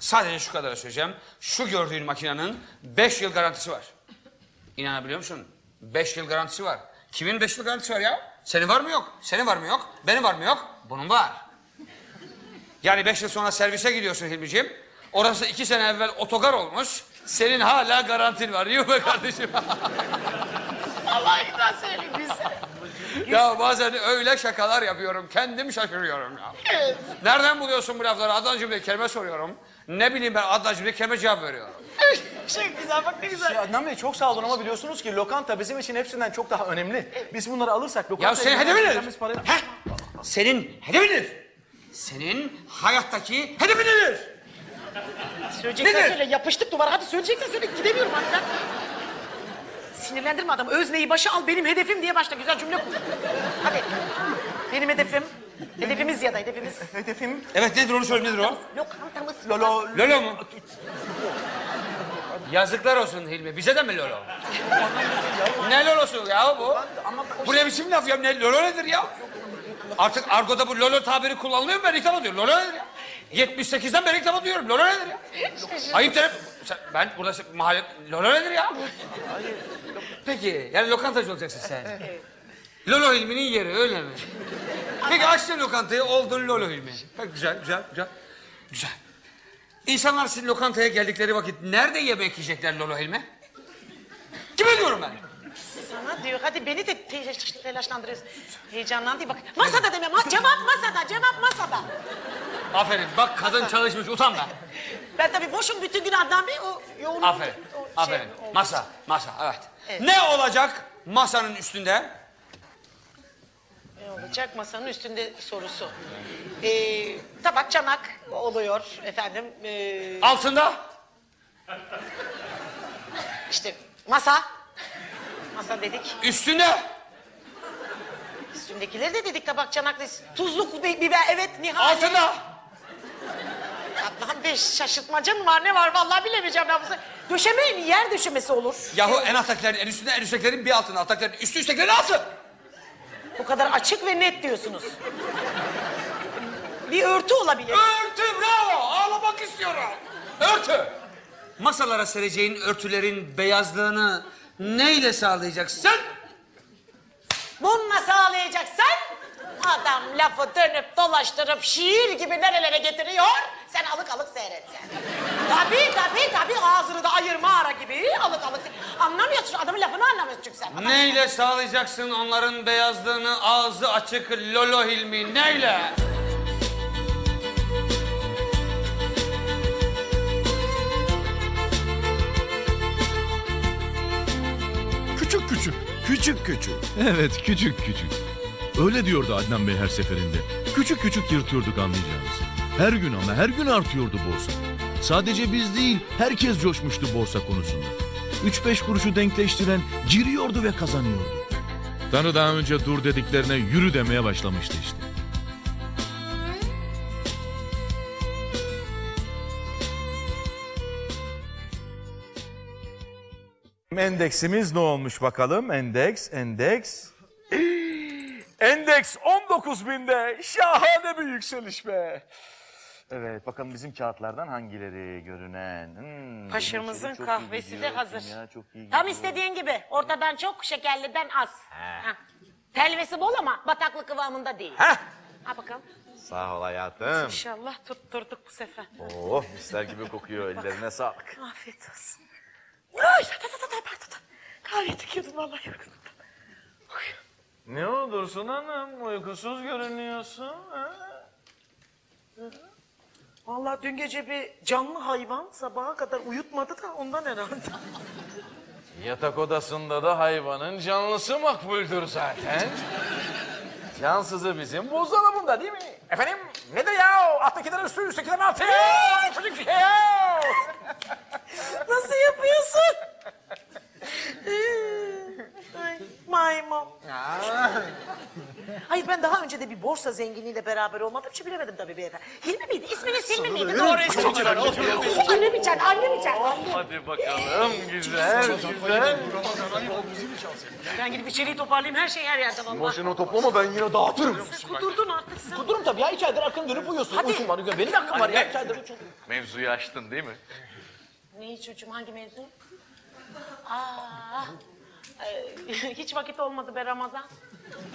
Sadece şu kadarı söyleyeceğim. Şu gördüğün makinenin beş yıl garantisi var. İnanabiliyor musun? Beş yıl garantisi var. Kimin beş yıl garantisi var ya? Senin var mı yok? Senin var mı yok? Benim var mı yok? Bunun var. Yani beş yıl sonra servise gidiyorsun Hilmi'ciğim. Orası iki sene evvel otogar olmuş. Senin hala garantin var. Yok be kardeşim. Allah güzel söyleyeyim güzel. ya bazen öyle şakalar yapıyorum. Kendim şaşırıyorum ya. Nereden buluyorsun bu lafları? Adnancığım diye kelime soruyorum. Ne bileyim ben diye kelime cevap veriyorum. Çok güzel bak ne güzel. Ya Adnan Bey çok sağ olun ama biliyorsunuz ki lokanta bizim için hepsinden çok daha önemli. Biz bunları alırsak lokanta... Ya senin hedefin nedir? Heh, senin hedefin nedir? Senin hayattaki hedefin nedir? Söyleyeceksen Nedir? söyle yapıştık duvara hadi söyleyeceksen söyle gidemiyorum hatta. Sinirlendirme adamı özneyi başa al benim hedefim diye başla güzel cümle kur. Hadi. Benim hedefim. Hedefimiz ya da hedefimiz. Hedefim Evet nedir onu söyle nedir o? Lokantamız. Lolo... Lolo mu? Yazıklar olsun Hilmi. Bize de mi Lolo? ne Lolo'su ya bu? Bu ne biçim laf ya? Ne Lolo nedir ya? Artık argoda bu Lolo tabiri kullanılıyor mu? Ben ilk defa diyorum. Lolo nedir ya? 78'den beri defa duyuyorum. Lolo nedir ya? Ayıp derim. Sen- Ben burada mahalle... Lolo nedir ya? Peki yani lokantacı olacaksın sen. Lolo Hilmi'nin yeri öyle mi? Peki açtın lokantayı oldun Lolo Hilmi. Ha, güzel güzel güzel. Güzel. İnsanlar sizin lokantaya geldikleri vakit nerede yemek yiyecekler Lolo Hilmi? Kime diyorum ben? Sana diyor hadi beni de te- telaşlandırıyorsun. Heyecanlandı bak. Masada deme ma- cevap masada cevap masada. Aferin bak kadın çalışmış utanma. Ben tabii boşum bütün gün Adnan Bey o yoğun. Aferin. o şey Aferin. oldu. Masa, masa evet. Evet. Ne olacak masanın üstünde? Olacak masanın üstünde sorusu. Ee, tabak çanak oluyor efendim. Ee, Altında? işte masa. Masa dedik. Üstünde? Üstündekileri de dedik tabak çanak. Tuzluk bi- biber evet nihayet. Altında? Adnan Bey şaşırtmaca mı var ne var vallahi bilemeyeceğim ben bu se- Döşeme yer döşemesi olur. Yahu en alttakilerin en üstünde en üsttekilerin bir altında alttakilerin üstü üsttekilerin altı. Bu kadar açık ve net diyorsunuz. Bir örtü olabilir. Örtü bravo ağlamak istiyorum. Örtü. Masalara sereceğin örtülerin beyazlığını neyle sağlayacaksın? Bununla sağlayacaksan adam lafı dönüp dolaştırıp şiir gibi nerelere getiriyor. Sen alık alık seyret sen. Tabii tabii tabii ağzını da ayırma ara gibi alık alık. Anlamıyorsun adamın lafını anlamıyorsun çünkü sen. Adam- Neyle sağlayacaksın onların beyazlığını ağzı açık Lolo Hilmi neyle? Küçük küçük, küçük küçük. Evet küçük küçük. Öyle diyordu Adnan Bey her seferinde. Küçük küçük yırtıyorduk anlayacağınız. Her gün ama her gün artıyordu borsa. Sadece biz değil herkes coşmuştu borsa konusunda. 3-5 kuruşu denkleştiren giriyordu ve kazanıyordu. Tanrı daha önce dur dediklerine yürü demeye başlamıştı işte. Endeksimiz ne olmuş bakalım? Endeks, endeks. Endeks 19 binde. Şahane bir yükseliş be. Evet bakalım bizim kağıtlardan hangileri görünen. Hmm, Paşamızın benim çok iyi kahvesi de gidiyor, hazır. kimya çok iyi Tam gidiyor. istediğin gibi. Ortadan çok, şekerliden az. Telvesi bol ama bataklık kıvamında değil. Ha bakalım. Sağ ol hayatım. İnşallah tutturduk bu sefer. Oh misler gibi kokuyor ellerine sağlık. Afiyet olsun. Ay, ta, ta, ta, ta, pardon, ta. Kahve tıkıyordum vallahi yorgunum. Ne olursun hanım uykusuz görünüyorsun. ha? Vallahi dün gece bir canlı hayvan sabaha kadar uyutmadı da ondan herhalde. Yatak odasında da hayvanın canlısı makbuldür zaten. Cansızı bizim buzdolabında değil mi? Efendim nedir ya? Alttakilerin üstü üsttekilerin altı. Çocuk şey ya. Nasıl yapıyorsun? Ay, maymun. Hayır ben daha önce de bir borsa zenginiyle beraber olmadığım için bilemedim tabii beyefendi. Hilmi miydi? İsminiz Hilmi miydi? Doğruyu söylüyorum. Annem içer, annem içer. Hadi bakalım güzel güzel. Ben gidip içeriği toparlayayım her şey her yerde vallahi. Başını toplama ben yine dağıtırım. Kudurdun artık sen. Kudurum tabii ya iki aydır akın dönüp uyuyorsun. Uykum var. Benim de hakkım var ya iki aydır çok. Mevzuyu açtın değil mi? Neyi çocuğum hangi mevzu? Aa, e, hiç vakit olmadı be Ramazan.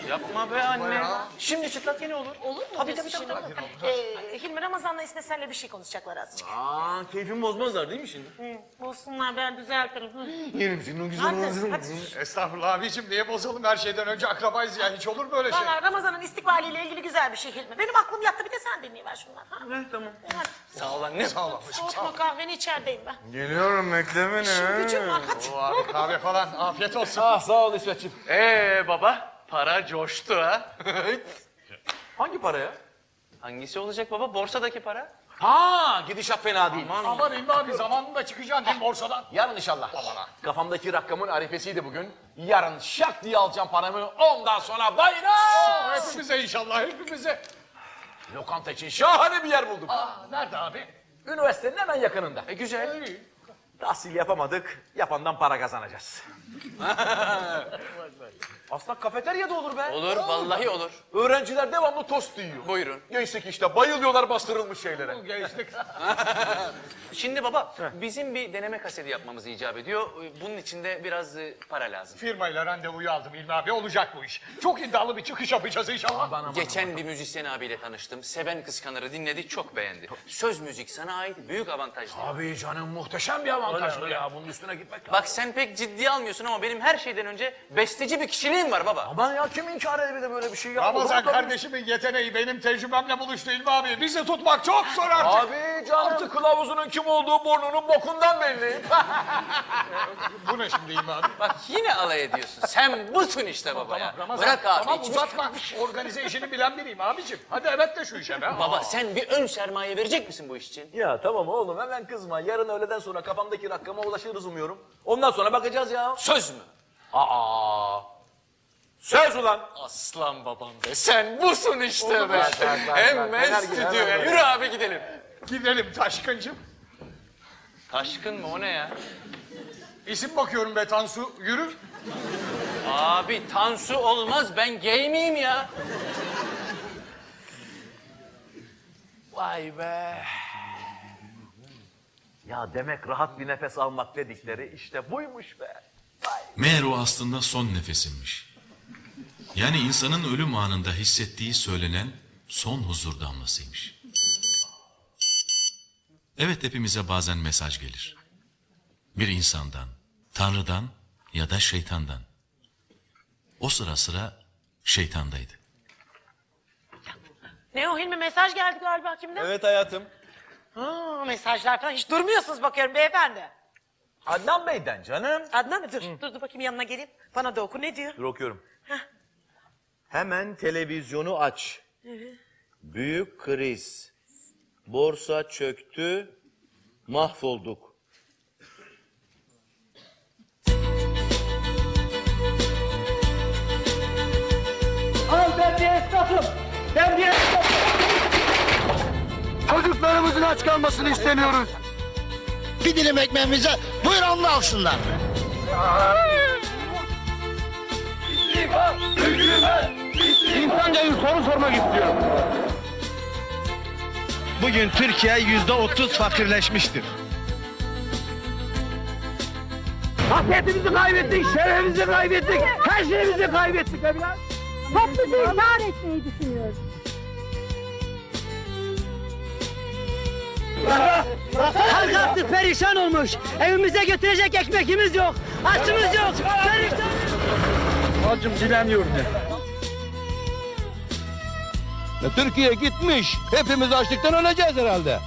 Yapma be anne. Şimdi çıtlak yine olur. Olur mu? Tabii diyorsun tabii tabii. tabii. Ee, Hilmi Ramazan'la İsmet senle bir şey konuşacaklar azıcık. Aa keyfimi bozmazlar değil mi şimdi? Hı, bozsunlar ben düzeltirim. Hı. Yerim senin o güzel Hadi, ağzını. hadi. Estağfurullah abicim niye bozalım her şeyden önce akrabayız ya hiç olur mu öyle şey? Valla Ramazan'ın istikbaliyle ilgili güzel bir şey Hilmi. Benim aklım yattı bir de sen dinleyiver şunları. Ha? Evet tamam. Hadi. Sağ ol anne. Sağ ol ablacığım sağ ol. Soğutma kahveni içerideyim ben. Geliyorum bekle beni. Gücüm var hadi. O abi kahve falan afiyet olsun. Ah sağ ol İsmetciğim. Ee baba para coştu ha. Hangi para ya? Hangisi olacak baba? Borsadaki para. Ha gidişat fena değil. Aman İlmi abi zamanında çıkacaksın değil mi borsadan? Yarın inşallah. Kafamdaki rakamın arifesiydi bugün. Yarın şak diye alacağım paramı. Ondan sonra bayram. Hepimize inşallah hepimize. Lokanta için şahane bir yer bulduk. Aa, nerede abi? Üniversitenin hemen yakınında. E güzel. Tahsil yapamadık. Yapandan para kazanacağız. Aslında kafeterya da olur be. Olur vallahi olur. Öğrenciler devamlı tost yiyor. Buyurun. Gençlik işte bayılıyorlar bastırılmış şeylere. Gençlik. Şimdi baba bizim bir deneme kaseti yapmamız icap ediyor. Bunun için de biraz e, para lazım. Firmayla randevuyu aldım İlmi abi olacak bu iş. Çok iddialı bir çıkış yapacağız inşallah. Geçen bir müzisyen abiyle tanıştım. Seven kıskanırı dinledi çok beğendi. Söz müzik sana ait büyük avantajlı. Abi canım muhteşem bir avantaj bu ya. Bunun üstüne gitmek lazım. Bak sen pek ciddiye almıyorsun ama benim her şeyden önce besteci bir kişiliğim var baba. Aman ya kim inkar edebilir böyle bir şey ya? Ramazan Olur kardeşimin yeteneği benim tecrübemle buluştu İlmi abi. Bizi tutmak çok zor artık. Abi canım kılavuzunun kim olduğu burnunun bokundan belli. Bu ne şimdi İlmi abi? Bak yine alay ediyorsun. Sen busun işte baba ya. Ramazan, Bırak abi. Tamam hiç- uzatma. Organize işini bilen biriyim abicim. Hadi evet de şu işe be. Baba sen bir ön sermaye verecek misin bu iş için? ya tamam oğlum hemen kızma. Yarın öğleden sonra kafamdaki rakama ulaşırız umuyorum. Ondan sonra bakacağız ya. Söz mü? Aa. Söz ulan. Aslan babam be. Sen busun işte Oğlum, be. bak, bak, bak, bak. Hemen Fener gibi, stüdyoya. hemen Yürü abi gidelim. Gidelim Taşkıncım. Taşkın mı o ne ya? İsim bakıyorum be Tansu. Yürü. Abi Tansu olmaz ben gay miyim ya? Vay be. Ya demek rahat bir nefes almak dedikleri işte buymuş be. Meğer o aslında son nefesinmiş. Yani insanın ölüm anında hissettiği söylenen son huzur damlasıymış. Evet hepimize bazen mesaj gelir. Bir insandan, Tanrı'dan ya da şeytandan. O sıra sıra şeytandaydı. Ne o Hilmi mesaj geldi galiba kimden? Evet hayatım. Ha, mesajlar falan hiç durmuyorsunuz bakıyorum beyefendi. Adnan Bey'den canım. Adnan? Dur, dur, dur bakayım yanına geleyim. Bana da oku ne diyor? Dur okuyorum. Hemen televizyonu aç. Büyük kriz. Borsa çöktü. Mahvolduk. Al ben bir esnafım. Ben bir esnafım. Çocuklarımızın aç kalmasını istemiyoruz. Bir dilim ekmeğimize buyur onu alsınlar. İnsanca bir soru sormak istiyorum. bugün Türkiye yüzde otuz fakirleşmiştir. Hasretimizi kaybettik, şerefimizi kaybettik, her şeyimizi kaybettik evlat. Topluca intihar etmeyi düşünüyoruz. Halk artık perişan olmuş. Evimize götürecek ekmeğimiz yok. Açımız yok. Perişan. Hacım dileniyorum ya. Türkiye gitmiş. Hepimiz açlıktan öleceğiz herhalde.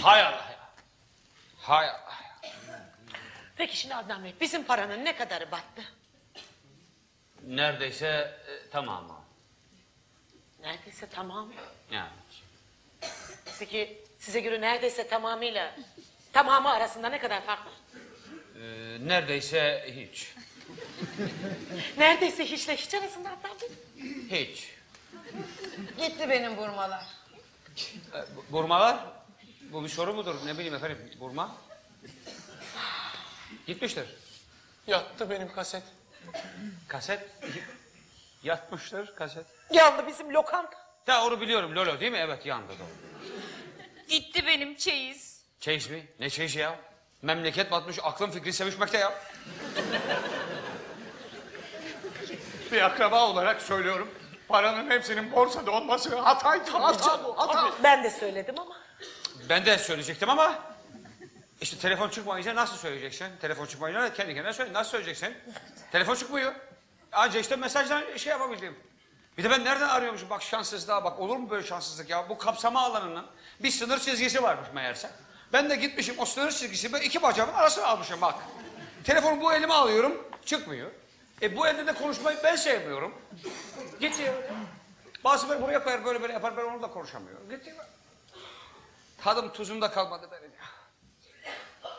Hay Allah ya. Hay Allah. Peki şimdi Adnan Bey bizim paranın ne kadarı battı? Neredeyse e, tamamı. Neredeyse tamamı. Yani. Peki size göre neredeyse tamamıyla tamamı arasında ne kadar fark var? e, neredeyse hiç. Neredeyse hiçle hiç arasında Adnan Bey. Hiç. Gitti benim burmalar. E, bu- Burmalar? Bu bir soru mudur? Ne bileyim efendim. Burma? Gitmiştir. Yattı benim kaset. Kaset? Yatmıştır kaset. Yandı bizim lokanta. Ya onu biliyorum Lolo değil mi? Evet yandı doğru. Gitti benim çeyiz. Çeyiz mi? Ne çeyiz ya? Memleket batmış, aklın fikri sevişmekte ya. Bir akraba olarak söylüyorum. Paranın hepsinin borsada olması hataydı. Hata bu, hata. Ben de söyledim ama. Ben de söyleyecektim ama... işte telefon çıkmayınca nasıl söyleyeceksin? Telefon çıkmayınca kendi kendine söyle. Nasıl söyleyeceksin? telefon çıkmıyor. Anca işte mesajdan şey yapabildim. Bir de ben nereden arıyormuşum? Bak şanssızlığa bak. Olur mu böyle şanssızlık ya? Bu kapsama alanının bir sınır çizgisi varmış meğerse. Ben de gitmişim o sınır çizgisi böyle iki bacağımın arasına almışım bak. Telefonu bu elime alıyorum. Çıkmıyor. E bu elde de konuşmayı ben sevmiyorum. Gidiyor. Bazı böyle buraya koyar böyle böyle yapar ben onu da konuşamıyorum. Gidiyor. Tadım tuzum da kalmadı benim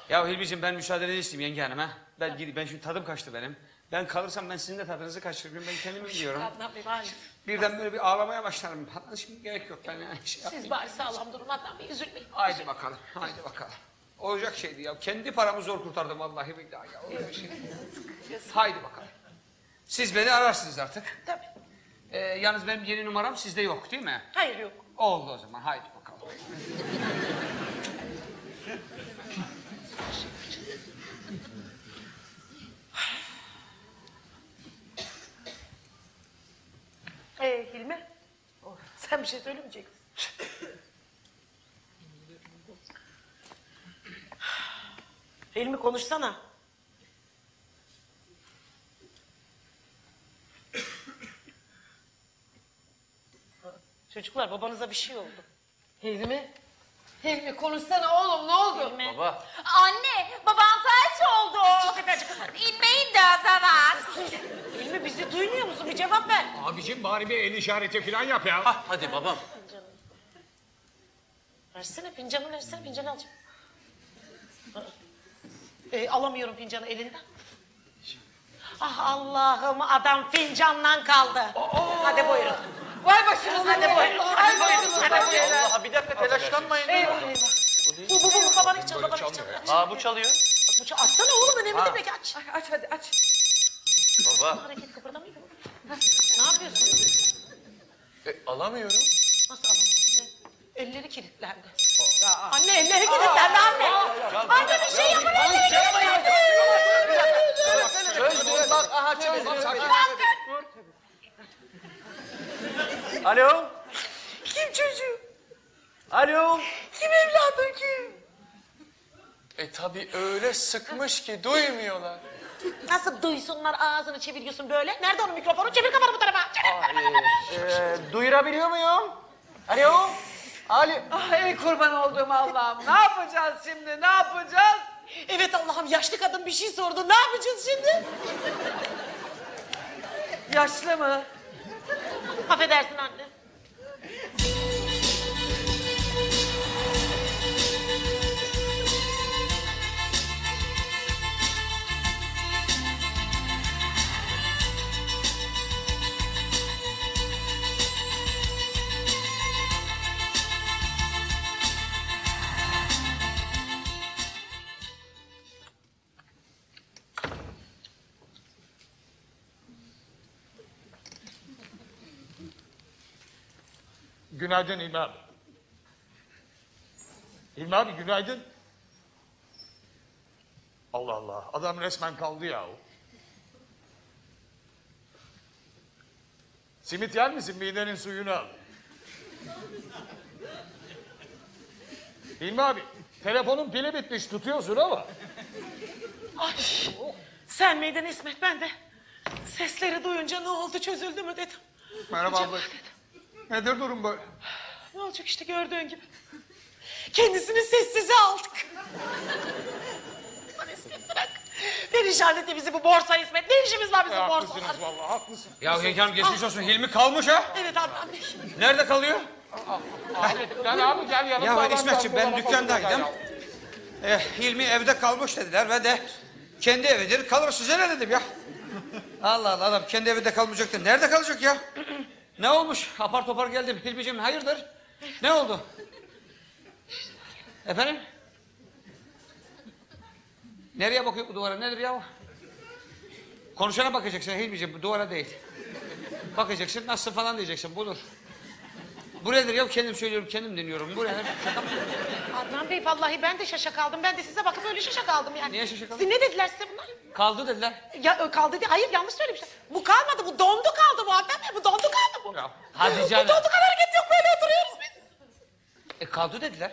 ya. Ya Hilmi'ciğim ben müsaadenizi isteyeyim yenge hanım ha. Ben gideyim ben şimdi tadım kaçtı benim. Ben kalırsam ben sizin de tadınızı kaçırırım. Ben kendimi biliyorum. Maalesef. Birden böyle bir ağlamaya başlarım. Hatta şimdi gerek yok ben yani şey Siz yapmayayım. bari sağlam durun Adnan Bey üzülmeyin. Haydi bakalım, haydi bakalım. Olacak şeydi ya. Kendi paramı zor kurtardım vallahi billahi ya. Bir şey. haydi bakalım. Siz beni ararsınız artık. Tabii. Ee, yalnız benim yeni numaram sizde yok değil mi? Hayır yok. Oldu o zaman haydi bakalım. Ee Hilmi? Oh, Sen bir şey söylemeyecek misin? Hilmi konuşsana. Çocuklar babanıza bir şey oldu. Hilmi? Hilmi konuşsana oğlum ne oldu? Baba. Anne babam felç oldu. İnmeyin de o zaman. Hilmi bizi duymuyor musun? Bir cevap ver. Abicim bari bir el işareti falan yap ya. Hadi babam. Versene fincanı versene fincanı alacağım. Ee, alamıyorum fincanı elinden. Ah Allah'ım adam fincanla kaldı. Hadi buyurun. Vay başınıza Hadi buyurun. Hadi buyurun. Hadi buyurun. Allah bir dakika telaşlanmayın. Eyvah eyvah. Bu bu bu, bu babanı çal babanı çal. Aç. Aa bu çalıyor. Bak, bu çal. Açsana oğlum önemli demek aç. Aç hadi aç. Baba. Hareket kıpırdamayın. Ne yapıyorsun? E, alamıyorum. Nasıl alamıyorsun? Elleri kilitlendi. Anne elleri kilitlendi anne. Anne bir şey yapın elleri kilitlendi. Çözdü bak aha çözdü. Alo? Kim çocuğu? Alo? Kim evladım kim? E tabi öyle sıkmış ki duymuyorlar. Nasıl duysunlar ağzını çeviriyorsun böyle? Nerede onun mikrofonu? Çevir kafanı bu tarafa. Ee, duyurabiliyor muyum? Alo? Alo? Ah ey kurban olduğum Allah'ım ne yapacağız şimdi ne yapacağız? Evet Allah'ım yaşlı kadın bir şey sordu. Ne yapacağız şimdi? Yaşlı mı? Affedersin anne. Günaydın İlmi abi. İlmi abi günaydın. Allah Allah adam resmen kaldı ya. Simit yer misin midenin suyunu al. İlmi abi telefonun pili bitmiş tutuyorsun ama. Ay, sen miydin İsmet ben de. Sesleri duyunca ne oldu çözüldü mü dedim. Merhaba Acaba abla. Nedir durum böyle? Ne olacak işte gördüğün gibi. Kendisini sessize aldık. Aman İsmet bırak. Perişan etti bizi bu borsa İsmet. Ne işimiz var bizim Ya, borsalar? haklısınız vallahi haklısın. Ya Heykem geçmiş olsun. Hilmi kalmış ha. Evet Adnan Bey. Nerede kalıyor? Gel abi gel yanımda. Ya adam İsmetciğim kaldı, ben bana dükkandaydım. kaldı Eh, Hilmi evde kalmış dediler. Ben de kendi evidir kalır size ne dedim ya. Allah Allah adam kendi evinde kalmayacaktı. Nerede kalacak ya? Ne olmuş? Apar topar geldim. Hilmi'ciğim hayırdır? Ne oldu? Efendim? Nereye bakıyor bu duvara? Nedir ya? Konuşana bakacaksın Hilmi'ciğim duvara değil. Bakacaksın nasıl falan diyeceksin budur. Bu nedir ya kendim söylüyorum kendim dinliyorum. Bu nedir? Şaka mı? Adnan Bey vallahi ben de şaşa kaldım. Ben de size bakıp öyle şaşa kaldım yani. Niye şaşa kaldın? Size ne dediler size bunlar? Kaldı dediler. Ya ö, kaldı değil. Hayır yanlış söylemişler. Bu kalmadı bu dondu kaldı bu Adnan Bey. Bu dondu kaldı bu. Hadi Bu canım. dondu kadar hareket yok böyle oturuyoruz biz. E kaldı dediler.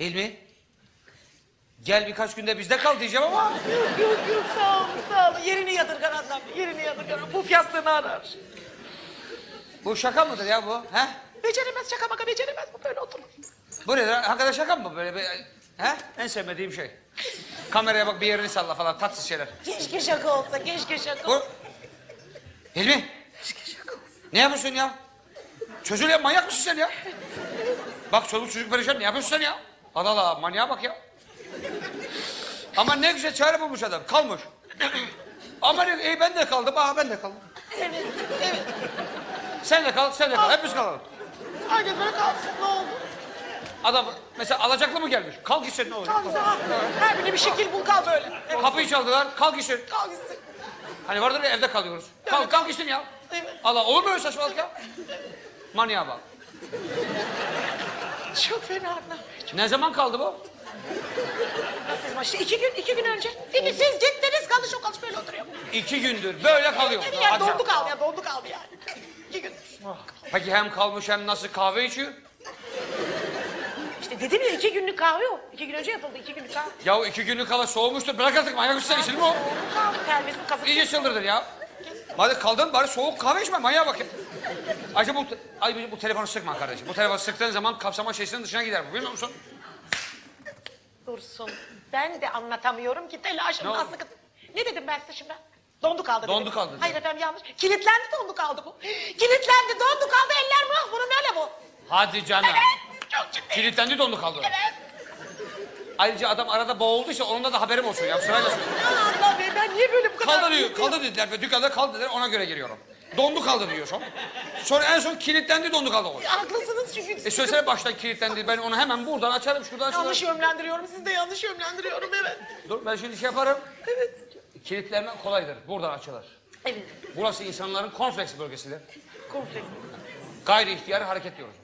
Hilmi. Gel birkaç günde bizde kal diyeceğim ama. Yok yok yok sağ olun sağ olun. Yerini yadırgan Adnan Bey. Yerini yadırgan. Bu yastığını arar. Bu şaka mıdır ya bu? He? Beceremez şaka maka beceremez bu böyle oturur. Bu nedir? Hakikaten şaka mı böyle? He? En sevmediğim şey. Kameraya bak bir yerini salla falan tatsız şeyler. Keşke şaka olsa keşke şaka Bu... olsa. Hilmi. Ne yapıyorsun ya? Çözül ya manyak mısın sen ya? Bak çoluk çocuk perişan ne yapıyorsun sen ya? Allah Allah manyağa bak ya. Ama ne güzel çare bulmuş adam kalmış. Ama ne, iyi ben de kaldım aha ben de kaldım. Evet evet. Sen de kal sen de kal hepimiz kalalım. Herkes böyle kalsın ne oldu? Adam mesela alacaklı mı gelmiş? Kalk gitsin ne olacak? Kalsın ha. Her birine bir şekil bul kal böyle. Evet. Kapıyı çaldılar kalk gitsin. Kalk gitsin. Hani vardır ya evde kalıyoruz. Kalk Evet. kalk gitsin ya. Evet. Allah olur mu öyle saçmalık ya? Manyağa bak. Çok fena Bey. Ne zaman kaldı bu? Nasıl işte iki gün iki gün önce. Mi siz gittiniz kalış o kalış böyle oturuyor. İki gündür böyle kalıyor. Yani, yani dondu kaldı ya dondu kaldı yani. İki gün. Peki hem kalmış hem nasıl kahve içiyor? İşte dedim ya iki günlük kahve o. İki gün önce yapıldı iki günlük kahve. Ya iki günlük kala soğumuştur. Bırak artık manyak mısın sen içilir mi o? Kaldı terbiyesini kazık. İyice çıldırdır ya. Hadi kaldın bari soğuk kahve içme manyağa bak ya. Ayrıca bu, ay, bu telefonu sıkma kardeşim. Bu telefonu sıktığın zaman kapsama şeysinin dışına gider bu biliyor musun? Dursun. Ben de anlatamıyorum ki telaşım Ne oldu? aslında. Ne dedim ben size şimdi? Dondu kaldı. Dondu kaldı. Hayır efendim yanlış. Kilitlendi dondu kaldı bu. Kilitlendi dondu kaldı eller mi? Bunun öyle bu. Hadi canım. Evet. Çok ciddi. Kilitlendi dondu kaldı. Evet. Ayrıca adam arada boğulduysa onunla da haberim olsun ya. Sırayla söyle. Ya Allah be ben niye böyle bu kadar... Kaldı diyor. Kaldı dediler ve dükkanda kaldı dediler ona göre geliyorum. Dondu kaldı diyor son. Sonra en son kilitlendi dondu kaldı o. Haklısınız çünkü. E söylesene baştan kilitlendi. Ben onu hemen buradan açarım şuradan açarım. Yanlış yönlendiriyorum. Siz de yanlış yönlendiriyorum evet. Dur ben şimdi şey yaparım. Evet. Kilitlenme kolaydır. Buradan açılır. Evet. Burası insanların konfleks bölgesidir. Kompleks. Gayri ihtiyari hareket diyoruz.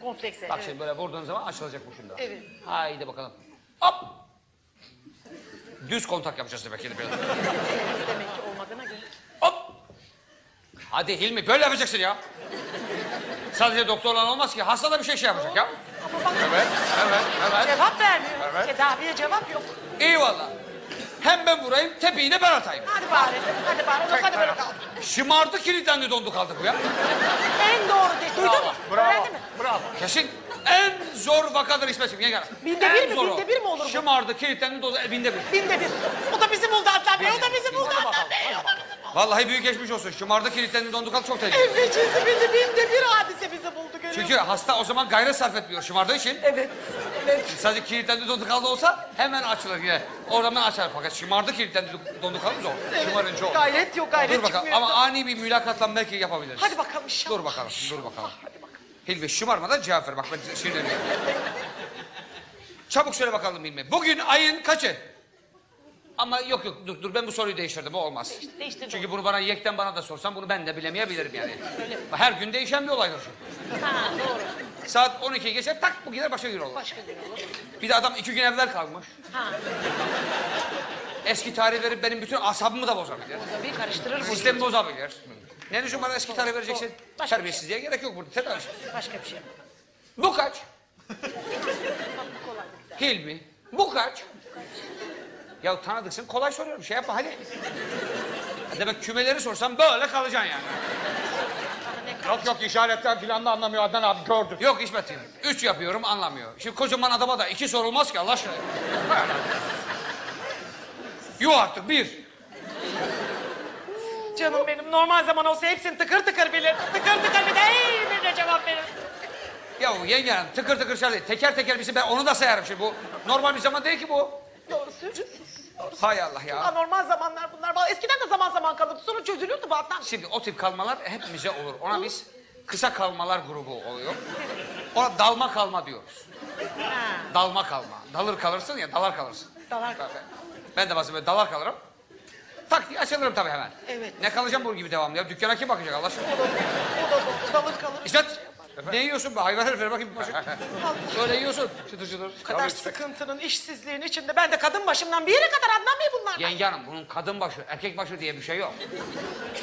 Komplekse. Bak evet. şimdi böyle vurduğun zaman açılacak bu şimdi. Evet. Haydi bakalım. Hop. Düz kontak yapacağız demek ki. biraz. Demek ki olmadığına göre. Hop. Hadi Hilmi böyle yapacaksın ya. Sadece doktorla olmaz ki. Hasta da bir şey şey yapacak ya. Ama bak Evet, evet, evet. cevap vermiyor. Evet. Tedaviye cevap yok. İyi valla. Hem ben vurayım, tepeyi de ben atayım. Hadi bari. Hadi bari. Nasıl hadi böyle kal. Şımardı kilitlendi dondu kaldık bu ya. En doğru de. Duydun mu? Öğrendin mi? Bravo. Kesin en zor vakadır İsmet'ciğim. Gel gel. Binde En bir mi? Binde bir mi olur bu? Şımardı, kilitlendi, dondu. E, Binde bir. Binde bir. O da bizi buldu Adnan Bey. O da bizi buldu Hadi Adnan bakalım, Bey. O da bizi buldu. Vallahi büyük geçmiş olsun. Şımardı, kilitlendi, dondu kaldı çok tehlikeli. Evvecisi bindi. Binde bir hadise bizi buldu. Görüyor Çünkü musun? hasta o zaman gayret sarf etmiyor şımardığı için. Evet. Evet. Sadece kilitlendi, dondu kaldı olsa hemen açılır yine. Oradan ben açar fakat şımardı, kilitlendi, dondu kaldı zor. Şımarınca olur. Gayret yok gayret Dur bakalım çıkmıyor. ama ani bir mülakatla belki yapabiliriz. Hadi bakalım inşallah. Dur bakalım, dur bakalım. Hilmi şımarmadan cevap ver. Bak ben sinirleniyorum. Çabuk söyle bakalım Hilmi. Bugün ayın kaçı? Ama yok yok dur dur ben bu soruyu değiştirdim o olmaz. değiştirdim. Çünkü bunu bana yekten bana da sorsan bunu ben de bilemeyebilirim yani. Her gün değişen bir olaydır şu. Ha doğru. Saat 12 geçer tak bu gider başka gün olur. Başka gün olur. Bir de adam iki gün evvel kalmış. Ha. Eski tarih verip benim bütün asabımı da bozabilir. Tabii karıştırır bu. Sistemi bozabilir. Ne düşün bana eski tarih vereceksin? Terbiyesizliğe gerek yok burada. Tedavi. Başka bir şey. Bu kaç? Hilmi. Bu kaç? Ya tanıdıksın kolay soruyorum şey yapma hadi. Demek kümeleri sorsam böyle kalacaksın yani. Yok yok işaretten filan da anlamıyor Adnan abi gördüm. Yok İsmet'im. Üç yapıyorum anlamıyor. Şimdi kocaman adama da iki sorulmaz ki Allah aşkına. Yuh artık bir. Canım benim normal zaman olsa hepsini tıkır tıkır bilir. Tıkır tıkır bir de ey bir de cevap verir. Ya yenge hanım tıkır tıkır şöyle teker teker bizi ben onu da sayarım şimdi bu. Normal bir zaman değil ki bu. Doğru söylüyorsun. Hay Allah ya. Anormal zamanlar bunlar. Vallahi Eskiden de zaman zaman kalırdı. Sonra çözülürdü bu Adnan. Şimdi o tip kalmalar hepimize olur. Ona biz kısa kalmalar grubu oluyor. Ona dalma kalma diyoruz. Dalma kalma. Dalır kalırsın ya dalar kalırsın. Dalar Ben, ben de bazen böyle dalar kalırım. Tak diye açılırım tabii hemen. Evet. Ne kalacağım bu gibi devamlı ya? Dükkana kim bakacak Allah aşkına? O da doğru. Dalır kalır. İsmet! Ne yiyorsun be hayvan herif? Ver bakayım bir başa. Öyle yiyorsun. Çıtır çıtır. Bu kadar sıkıntının, işsizliğin içinde ben de kadın başımdan bir yere kadar Bey bunlar. Yenge hanım bunun kadın başı, erkek başı diye bir şey yok.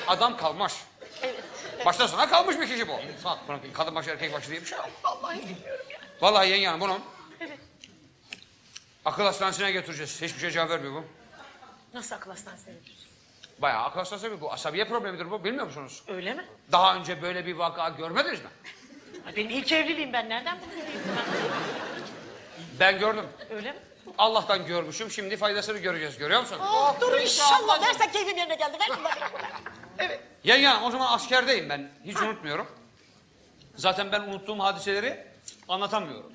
Adam kalmış. Evet. Baştan sona kalmış bir kişi bu. Bak bunun kadın başı, erkek başı diye bir şey yok. Vallahi bilmiyorum ya. Vallahi yenge hanım bunun Evet. akıl hastanesine götüreceğiz. Hiçbir şey cevap vermiyor bu. Nasıl akıl hastanesine götürüyorsun? Bayağı akıl hastanesi bu. Asabiye problemidir bu. Bilmiyor musunuz? Öyle mi? Daha önce böyle bir vaka görmediniz mi? Ay benim ilk evliliğim ben nereden bunu Ben gördüm. Öyle mi? Allah'tan görmüşüm. Şimdi faydasını göreceğiz. Görüyor musun? Oh, dur inşallah dersen keyfim yerine geldi. Ver evet. Yenge hanım o zaman askerdeyim ben. Hiç unutmuyorum. Zaten ben unuttuğum hadiseleri anlatamıyorum.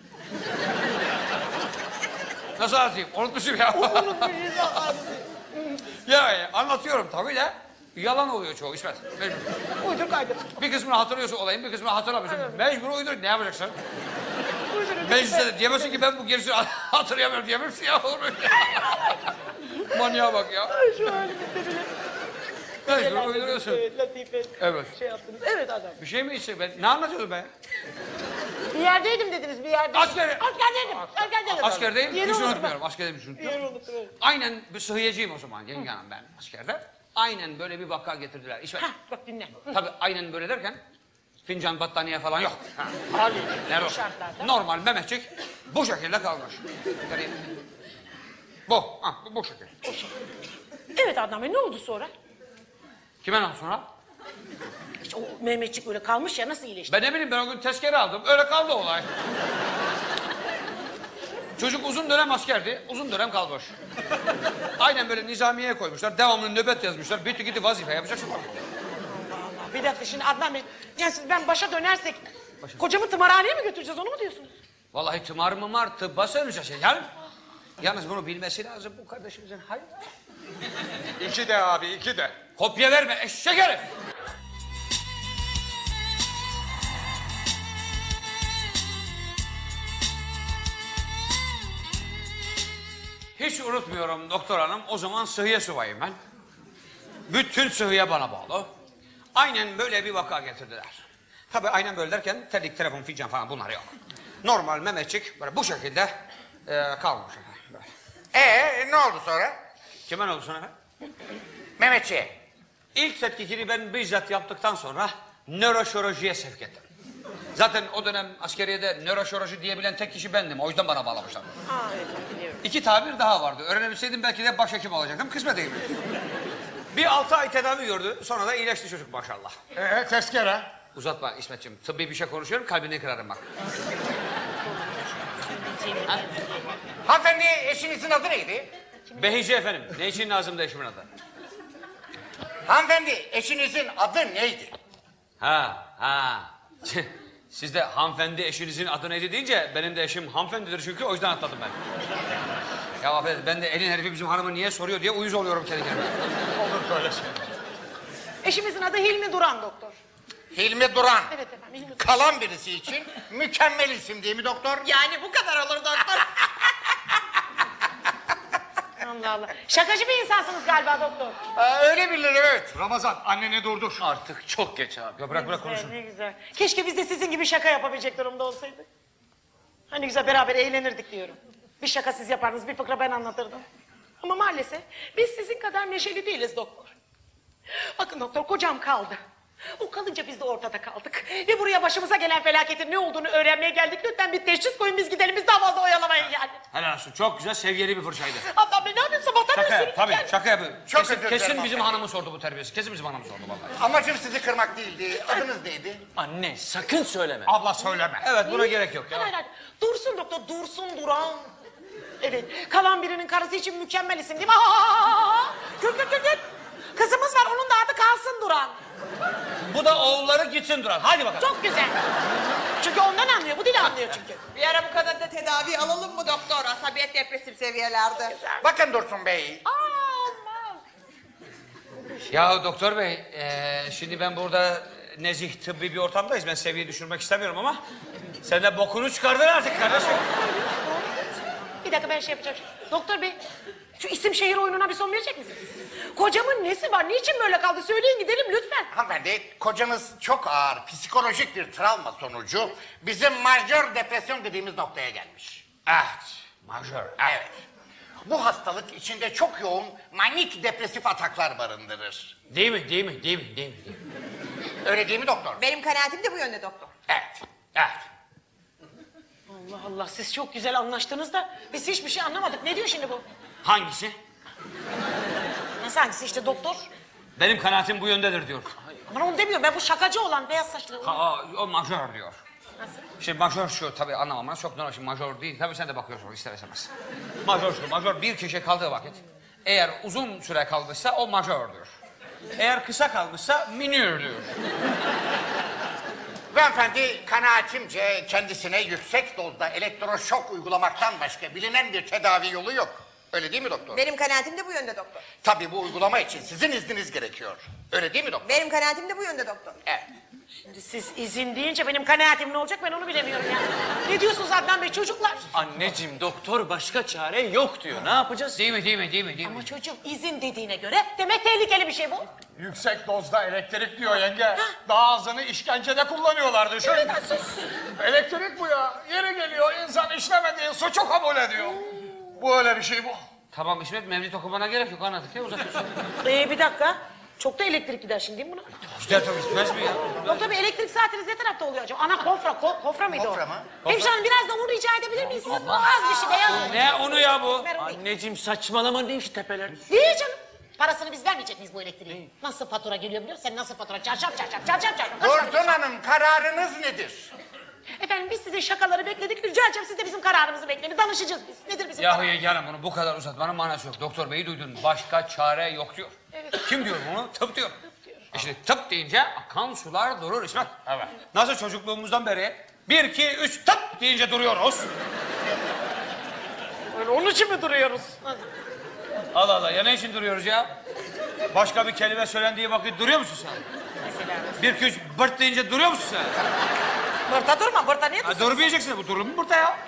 Nasıl anlatayım? Unutmuşum ya. ya e, anlatıyorum tabii de yalan oluyor çoğu İsmet. Mecbur. Uydur kaydır. Bir kısmını hatırlıyorsun olayın, bir kısmını hatırlamıyorsun. Mecbur uydur. Ne yapacaksın? Uydurun. Mecliste de diyemezsin ki ben bu gerisini hatırlayamıyorum diyemezsin ya olur mu? Manyağa bak ya. Ay şu halimizde bile. Mecbur uyduruyorsun. Evet, Latife. Evet. Şey yaptınız. Evet adam. Bir şey mi içse ben? Ne anlatıyordum ben? Bir yerdeydim dediniz bir yerde. Askeri. Askerdeydim. Askerdeydim. Askerdeyim, hiç unutmuyorum. Askerdeyim hiç unutmuyorum. Yeri unuttum. evet. Aynen bir sıhhiyeciyim o zaman yenge hanım ben askerde. Aynen böyle bir vaka getirdiler. İsmet. Bak dinle. Tabii aynen böyle derken fincan battaniye falan yok. Ha. Nerede? Şartlarda. Normal Mehmetçik bu şekilde kalmış. Yani bu, ha, bu, bu şekilde. Evet Adnan Bey ne oldu sonra? Kime ne sonra? İşte o Mehmetçik öyle kalmış ya nasıl iyileşti? Ben ne bileyim ben o gün tezkere aldım. Öyle kaldı olay. Çocuk uzun dönem askerdi. Uzun dönem kalmış. Aynen böyle nizamiyeye koymuşlar. Devamlı nöbet yazmışlar. Bitti gitti vazife yapacaksın. Allah, bir dakika şimdi Adnan Bey. Yani siz ben başa dönersek kocamı tımarhaneye mi götüreceğiz onu mu diyorsunuz? Vallahi tımar mımar tıbba sönecek şey. Yani, yalnız bunu bilmesi lazım bu kardeşimizin. Hayır. İki de abi iki de. Kopya verme eşek herif. Hiç unutmuyorum doktor hanım. O zaman sıhhiye subayım ben. Bütün sıhhiye bana bağlı. Aynen böyle bir vaka getirdiler. Tabii aynen böyle derken terlik, telefon, fincan falan bunlar yok. Normal Mehmetçik böyle bu şekilde e, kalmış. Ee ne oldu sonra? Kime ne oldu sonra? Mehmetçiğe. İlk tetkikini ben bizzat yaptıktan sonra nöroşorojiye sevk ettim. Zaten o dönem askeriyede nöroşoroji diyebilen tek kişi bendim. O yüzden bana bağlamışlar. Ha evet biliyorum. İki tabir daha vardı. Öğrenebilseydim belki de başhekim olacaktım. Kısmet değil. Bir altı ay tedavi gördü. Sonra da iyileşti çocuk maşallah. Ee tezkere. Uzatma İsmetciğim. Tıbbi bir şey konuşuyorum kalbini kırarım bak. Hanımefendi eşinizin adı neydi? Behice efendim. Ne için lazım da eşimin adı? Hanımefendi eşinizin adı neydi? Ha, ha. Siz de hanımefendi eşinizin adı neydi deyince benim de eşim hanımefendidir çünkü o yüzden atladım ben. ya affedin ben de elin herifi bizim hanımı niye soruyor diye uyuz oluyorum kendi kendime. Olur böyle şey. Eşimizin adı Hilmi Duran doktor. Hilmi Duran. Evet efendim Hilmi Duran. Kalan birisi için mükemmel isim değil mi doktor? Yani bu kadar olur doktor. Allah Allah. Şakacı bir insansınız galiba doktor. öyle bilir evet. Ramazan anneni durdur. Artık çok geç abi. Ya bırak bırak Güzel, konuşun. ne güzel. Keşke biz de sizin gibi şaka yapabilecek durumda olsaydık. Hani güzel beraber eğlenirdik diyorum. Bir şaka siz yapardınız, bir fıkra ben anlatırdım. Ama maalesef biz sizin kadar neşeli değiliz doktor. Bakın doktor kocam kaldı. O kalınca biz de ortada kaldık. Ve buraya başımıza gelen felaketin ne olduğunu öğrenmeye geldik. Lütfen bir teşhis koyun biz gidelim. Biz daha fazla oyalamayın yani. Helal olsun. Çok güzel seviyeli bir fırçaydı. Adnan Bey ne yapıyorsun? Sabahtan Şaka beri yap, tabii sürükleyeceğim. şaka yapıyor. Çok kesin, özür dilerim kesin bizim hanımefendi. hanımı sordu bu terbiyesi. Kesin bizim hanımı sordu vallahi. Amacım sizi kırmak değildi. Adınız neydi? Anne sakın söyleme. Abla söyleme. Evet buna gerek yok Hayır, ya. hayır. Dursun doktor, dursun Duran. Evet, kalan birinin karısı için mükemmel isim değil mi? Aa! Gül gül gül gül. Kızımız var, onun da adı kalsın Duran. Bu da oğulları gitsin Duran. Hadi bakalım. Çok güzel. Çünkü ondan anlıyor, bu dili anlıyor çünkü. Bir ara bu kadar da tedavi alalım mı doktor? Asabiyet depresif seviyelerde. Bakın Dursun Bey. Ya doktor bey, eee, şimdi ben burada nezih tıbbi bir ortamdayız. Ben seviyeyi düşürmek istemiyorum ama sen de bokunu çıkardın artık kardeşim. Bir dakika ben şey yapacağım. Doktor bey, şu isim şehir oyununa bir son verecek misiniz? Kocamın nesi var, niçin böyle kaldı? Söyleyin gidelim lütfen. Hanımefendi kocanız çok ağır psikolojik bir travma sonucu bizim majör depresyon dediğimiz noktaya gelmiş. Evet, majör. Evet. Bu hastalık içinde çok yoğun manik depresif ataklar barındırır. Değil mi, değil mi, değil mi, değil mi? Değil mi? Öyle değil mi doktor? Benim kanaatim de bu yönde doktor. Evet. Evet. Allah Allah, siz çok güzel anlaştınız da biz hiçbir şey anlamadık. Ne diyor şimdi bu? Hangisi? Nasıl hangisi işte doktor? Benim kanaatim bu yöndedir diyor. Aman onu demiyorum, ben bu şakacı olan beyaz saçlı. Ha, o majör diyor. Nasıl? Şimdi majör şu tabii anlamamanız çok normal. Şimdi majör değil. Tabii sen de bakıyorsun ister istemez. Majör şu, majör bir kişi kaldığı vakit. Eğer uzun süre kalmışsa o majör diyor. Eğer kısa kalmışsa minör diyor. Ve hanımefendi kanaatimce kendisine yüksek dozda elektroşok uygulamaktan başka bilinen bir tedavi yolu yok. Öyle değil mi doktor? Benim kanaatim de bu yönde doktor. Tabii bu uygulama için sizin izniniz gerekiyor. Öyle değil mi doktor? Benim kanaatim de bu yönde doktor. Evet. Şimdi siz izin deyince benim kanaatim ne olacak ben onu bilemiyorum ya. Ne diyorsunuz Adnan Bey çocuklar? Anneciğim doktor başka çare yok diyor. Ne yapacağız? Değil mi, değil mi, değil mi, değil mi? Ama çocuğum izin dediğine göre demek tehlikeli bir şey bu. Yüksek dozda elektrik diyor yenge. Daha azını işkencede kullanıyorlar düşün. Elektrik bu ya. Yeri geliyor insan işlemediği suçu kabul ediyor. Bu öyle bir şey bu. Tamam İsmet Mevlid okumana gerek yok anladık ya uzatıyorsun. Ee, bir dakika. Çok da elektrik gider şimdi değil mi buna? Gider tabii gitmez mi ya? Doktor bey elektrik saatiniz ne tarafta oluyor acaba? Ana kofra, ko- kofra mıydı Kofra o? mı? Hemşire hanım biraz da un rica edebilir miyiz? Az bir şey beyaz un. Ne onu ya bu? Un değil. Anneciğim saçmalama değil şu tepeler. Niye canım? Parasını biz vermeyecek miyiz bu elektriğin? Nasıl fatura geliyor biliyor musun? Sen nasıl fatura? Çarşaf çarşaf, çarşaf çarşaf. Kaç para Dursun Hanım kararınız nedir? Efendim biz sizin şakaları bekledik. Rica edeceğim siz de bizim kararımızı bekleyin. Danışacağız biz. Nedir bizim Yahu kararımız? Yenge Hanım bunu bu kadar uzatmanın manası yok. Doktor beyi duydun. Başka çare yok diyor. Kim diyor bunu? Tıp diyor. İşte tıp deyince akan sular durur İsmet. Evet. Nasıl çocukluğumuzdan beri bir, iki, üç tıp deyince duruyoruz. Öyle onun için mi duruyoruz? Allah Allah ya ne için duruyoruz ya? Başka bir kelime söylendiği vakit duruyor musun sen? Mesela. Bir, iki, üç bırt deyince duruyor musun sen? Bırta durma, bırta niye Ha, dursun? durmayacaksın bu durur mu burada ya?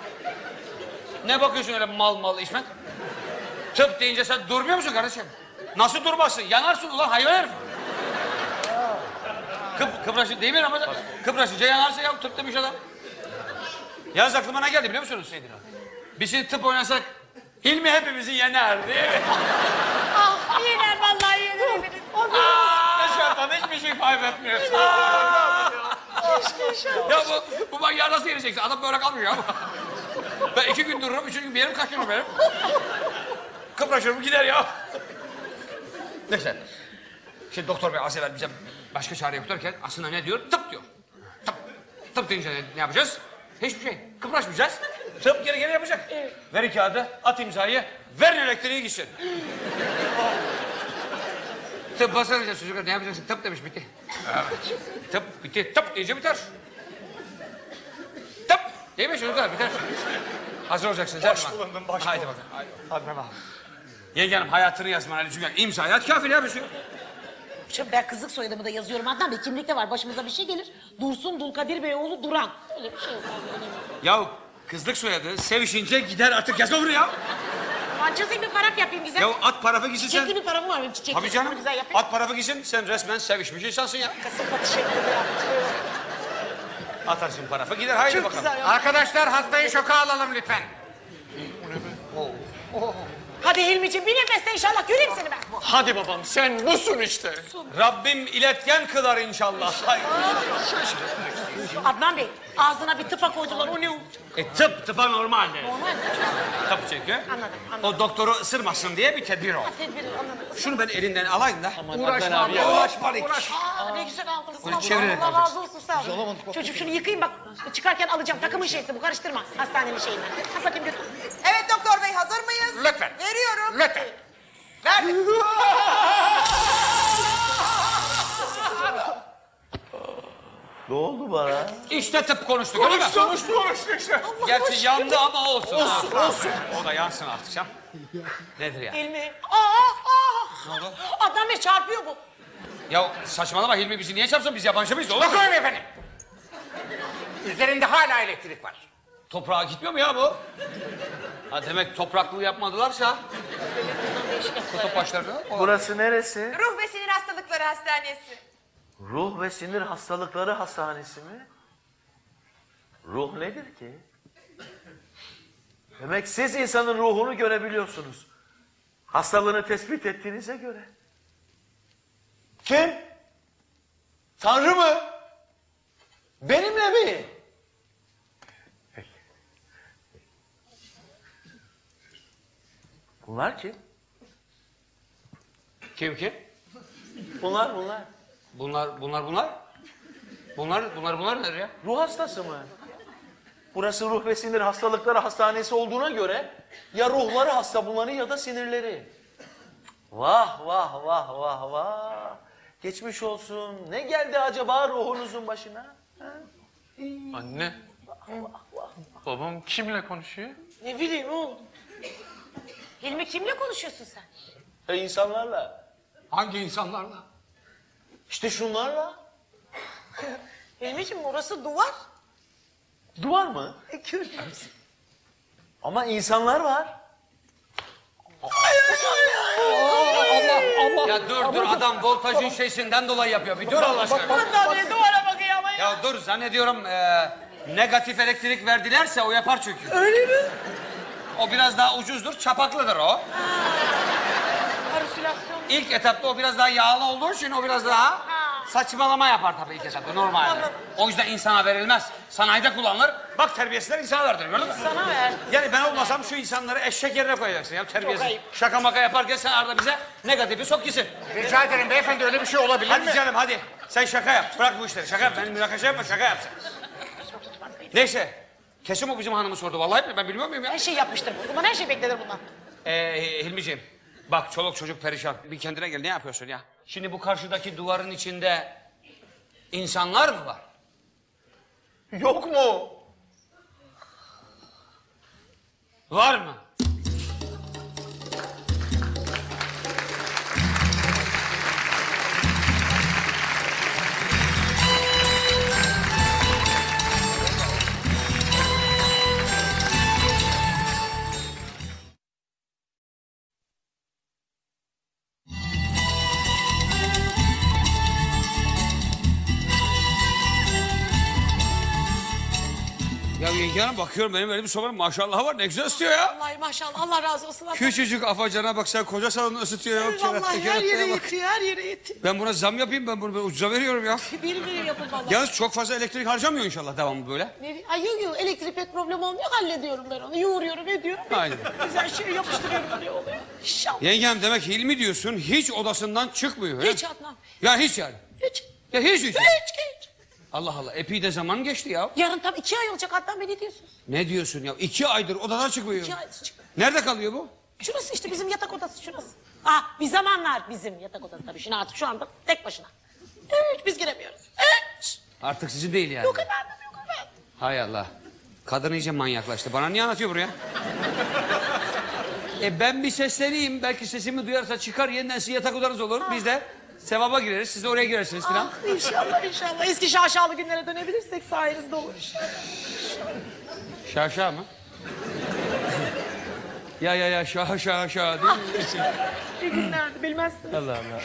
Ne bakıyorsun öyle mal mal İsmet? Tıp deyince sen durmuyor musun kardeşim? Nasıl durmazsın? Yanarsın ulan hayvan herif. Kıp, kıpraşı değil mi Ramazan? Kıpraşınca yanarsın ya tıp demiş adam. Yalnız aklıma ne geldi biliyor musunuz? Biz şimdi tıp oynasak Hilmi hepimizi yenerdi. Ah, yener vallahi yener hepiniz. Dışarıdan hiçbir şey kaybetmiyorsun. ya bu, bu manyağı nasıl yeneceksin? Adam böyle kalmıyor ama. Ben iki gün dururum, üçüncü gün bir yerim kaçırır benim. Kıpraşırım gider ya. Neyse. Şimdi doktor bey az evvel bize başka çare yok derken aslında ne diyor? Tıp diyor. Tıp. Tıp deyince ne, ne yapacağız? Hiçbir şey. Kıpraşmayacağız. Tıp geri geri yapacak. Ver kağıdı, at imzayı, ver elektriği gitsin. Tıp basaracağız çocuklar. Ne yapacaksın? Tıp demiş bitti. Evet. Tıp bitti. Tıp deyince biter. Tıp. Değil mi çocuklar? Biter. Hazır olacaksınız. Hadi bulundum, bakalım. hoş Haydi bakalım. Hadi bakalım. Yenge hanım hayatını yazman Ali Cüngel. İmza at kafi ne yapıyorsun? Şimdi ben kızlık soyadımı da yazıyorum Adnan Bey. Kimlikte var başımıza bir şey gelir. Dursun Dulkadir Beyoğlu Duran. Öyle bir şey yok. abi? Ya kızlık soyadı sevişince gider artık yazma bunu ya. Ben çizeyim bir paraf yapayım güzel. Ya at parafı gitsin sen. Çiçekli bir parafım var benim çiçekli. Tabii canım. Güzel yapayım. At parafı gitsin. Sen resmen sevişmiş insansın ya. Kasımpaşa şeklinde yapmıştım. Atarsın parafı gider haydi Çok bakalım. güzel ya. Arkadaşlar hastayı şoka alalım lütfen. Hadi Hilmi'ciğim bir nefeste inşallah göreyim seni ben. Hadi babam sen busun işte. Rabbim iletken kılar inşallah. Hayır. Adnan Bey ağzına bir tıpa koydular o ne o? E tıp tıpa normalde. Normal mi? Tabii çünkü. Anladım anladım. O doktoru ısırmasın diye bir tedbir o. Tedbir anladım. Şunu ben elinden alayım da. Uğraşma abi abi. Uğraşma. Uğraş. Aa ne güzel. Bunu Allah, çevirerek Allah razı olsun sağ olun. Çocuk şunu yıkayın bak. Çıkarken alacağım takımın şeysi bu karıştırma. Hastanenin şeyinden. Hadi bakayım götür. Evet doktor bey hazır mıyız? Lütfen. Veriyorum. Lütfen. Ver. Ne oldu bana? İşte tıp konuştuk öyle mi? Konuştu konuştu konuştu işte. Gerçi yandı ama olsun. Olsun, Ha, olsun. O da yansın artık canım. Nedir ya? Hilmi. Aa, aa. Ne oldu? Adnan Bey çarpıyor bu. Ya saçmalama Hilmi bizi niye çarpsın biz yabancı mıyız oğlum? Bakın efendim. Üzerinde hala elektrik var. Toprağa gitmiyor mu ya bu? Ha demek topraklığı yapmadılarsa. Kutup başlarını. o- Burası neresi? Ruh ve sinir hastalıkları hastanesi. Ruh ve sinir hastalıkları hastanesi mi? Ruh nedir ki? Demek siz insanın ruhunu görebiliyorsunuz. Hastalığını tespit ettiğinize göre. Kim? Tanrı mı? Benimle mi? Bunlar kim? Kim kim? Bunlar bunlar. Bunlar bunlar bunlar. Bunlar bunlar bunlar nedir ya? Ruh hastası mı? Burası ruh ve sinir hastalıkları hastanesi olduğuna göre ya ruhları hasta bunların ya da sinirleri. Vah vah vah vah vah. Geçmiş olsun. Ne geldi acaba ruhunuzun başına? Anne. Babam kimle konuşuyor? Ne bileyim oğlum. Hilmi kimle konuşuyorsun sen? E insanlarla. Hangi insanlarla? İşte şunlarla. Hilmi'ciğim orası duvar. Duvar mı? E Ama insanlar var. Allah Allah. Ya dur dur adam voltajın şeysinden dolayı yapıyor. Bir dur Allah aşkına. Adnan Bey duvara bakıyor ama ya. Ya dur zannediyorum eee, negatif elektrik verdilerse o yapar çünkü. Öyle mi? O biraz daha ucuzdur, çapaklıdır o. Halüsinasyon. İlk etapta o biraz daha yağlı olduğu için o biraz daha saçmalama yapar tabii ilk etapta normalde. O yüzden insana verilmez. Sanayide kullanılır. Bak terbiyesizler insana verdir gördün mü? Sana ver. Yani ben olmasam şu insanları eşek yerine koyacaksın ya terbiyesiz. ayıp. Şaka maka yaparken sen arada bize negatifi sok gitsin. Rica ederim beyefendi öyle bir şey olabilir Hadi mi? canım hadi. Sen şaka yap. Bırak bu işleri. Şaka yap. Ben münakaşa yapma şaka yap sen. Neyse. Kesin o bizim hanımı sordu. Vallahi ben bilmiyor muyum ya? Her şey yapmıştır bu. Bundan her şey beklenir bundan. Ee, Hilmiciğim. Bak çoluk çocuk perişan. Bir kendine gel. Ne yapıyorsun ya? Şimdi bu karşıdaki duvarın içinde insanlar mı var? Yok mu? Var mı? Yenge hanım bakıyorum benim öyle bir sobanın maşallah var. Ne güzel ısıtıyor ya. Vallahi maşallah Allah razı olsun. Allah. Küçücük afacana bak sen koca salonu ısıtıyor. Yok, Vallahi her yere yetiyor her yere yetiyor. Ben buna zam yapayım ben bunu ben ucuza veriyorum ya. Bir bir yapın vallahi. Yalnız çok fazla elektrik harcamıyor inşallah devamlı böyle. Ne- Ay yok yok elektrik pek problem olmuyor hallediyorum ben onu. Yoğuruyorum ediyorum. Aynen. Güzel şey yapıştırıyorum öyle oluyor. İnşallah. Yengem demek Hilmi diyorsun hiç odasından çıkmıyor. he? Hiç Adnan. Ya hiç yani. Hiç. Ya hiç hiç. Hiç hiç. Allah Allah epey de zaman geçti ya. Yarın tam iki ay olacak Adnan Bey ne diyorsunuz? Ne diyorsun ya? İki aydır odadan çıkmıyor. İki ay çık. Nerede kalıyor bu? Şurası işte bizim yatak odası şurası. Ah bir zamanlar bizim yatak odası tabii. Şimdi artık şu anda tek başına. Hiç biz giremiyoruz. Hiç. Artık sizin değil yani. Yok efendim yok efendim. Hay Allah. Kadın iyice manyaklaştı. Bana niye anlatıyor buraya? e ben bir sesleneyim. Belki sesimi duyarsa çıkar yeniden sizin yatak odanız olur. Biz de sevaba gireriz. Siz de oraya girersiniz filan. Ah inşallah inşallah. Eski şaşalı günlere dönebilirsek sayenizde olur. Şaşa mı? Ya ya ya şaha şaha şaha değil mi? İyi günlerdi bilmezsin. Allah Allah.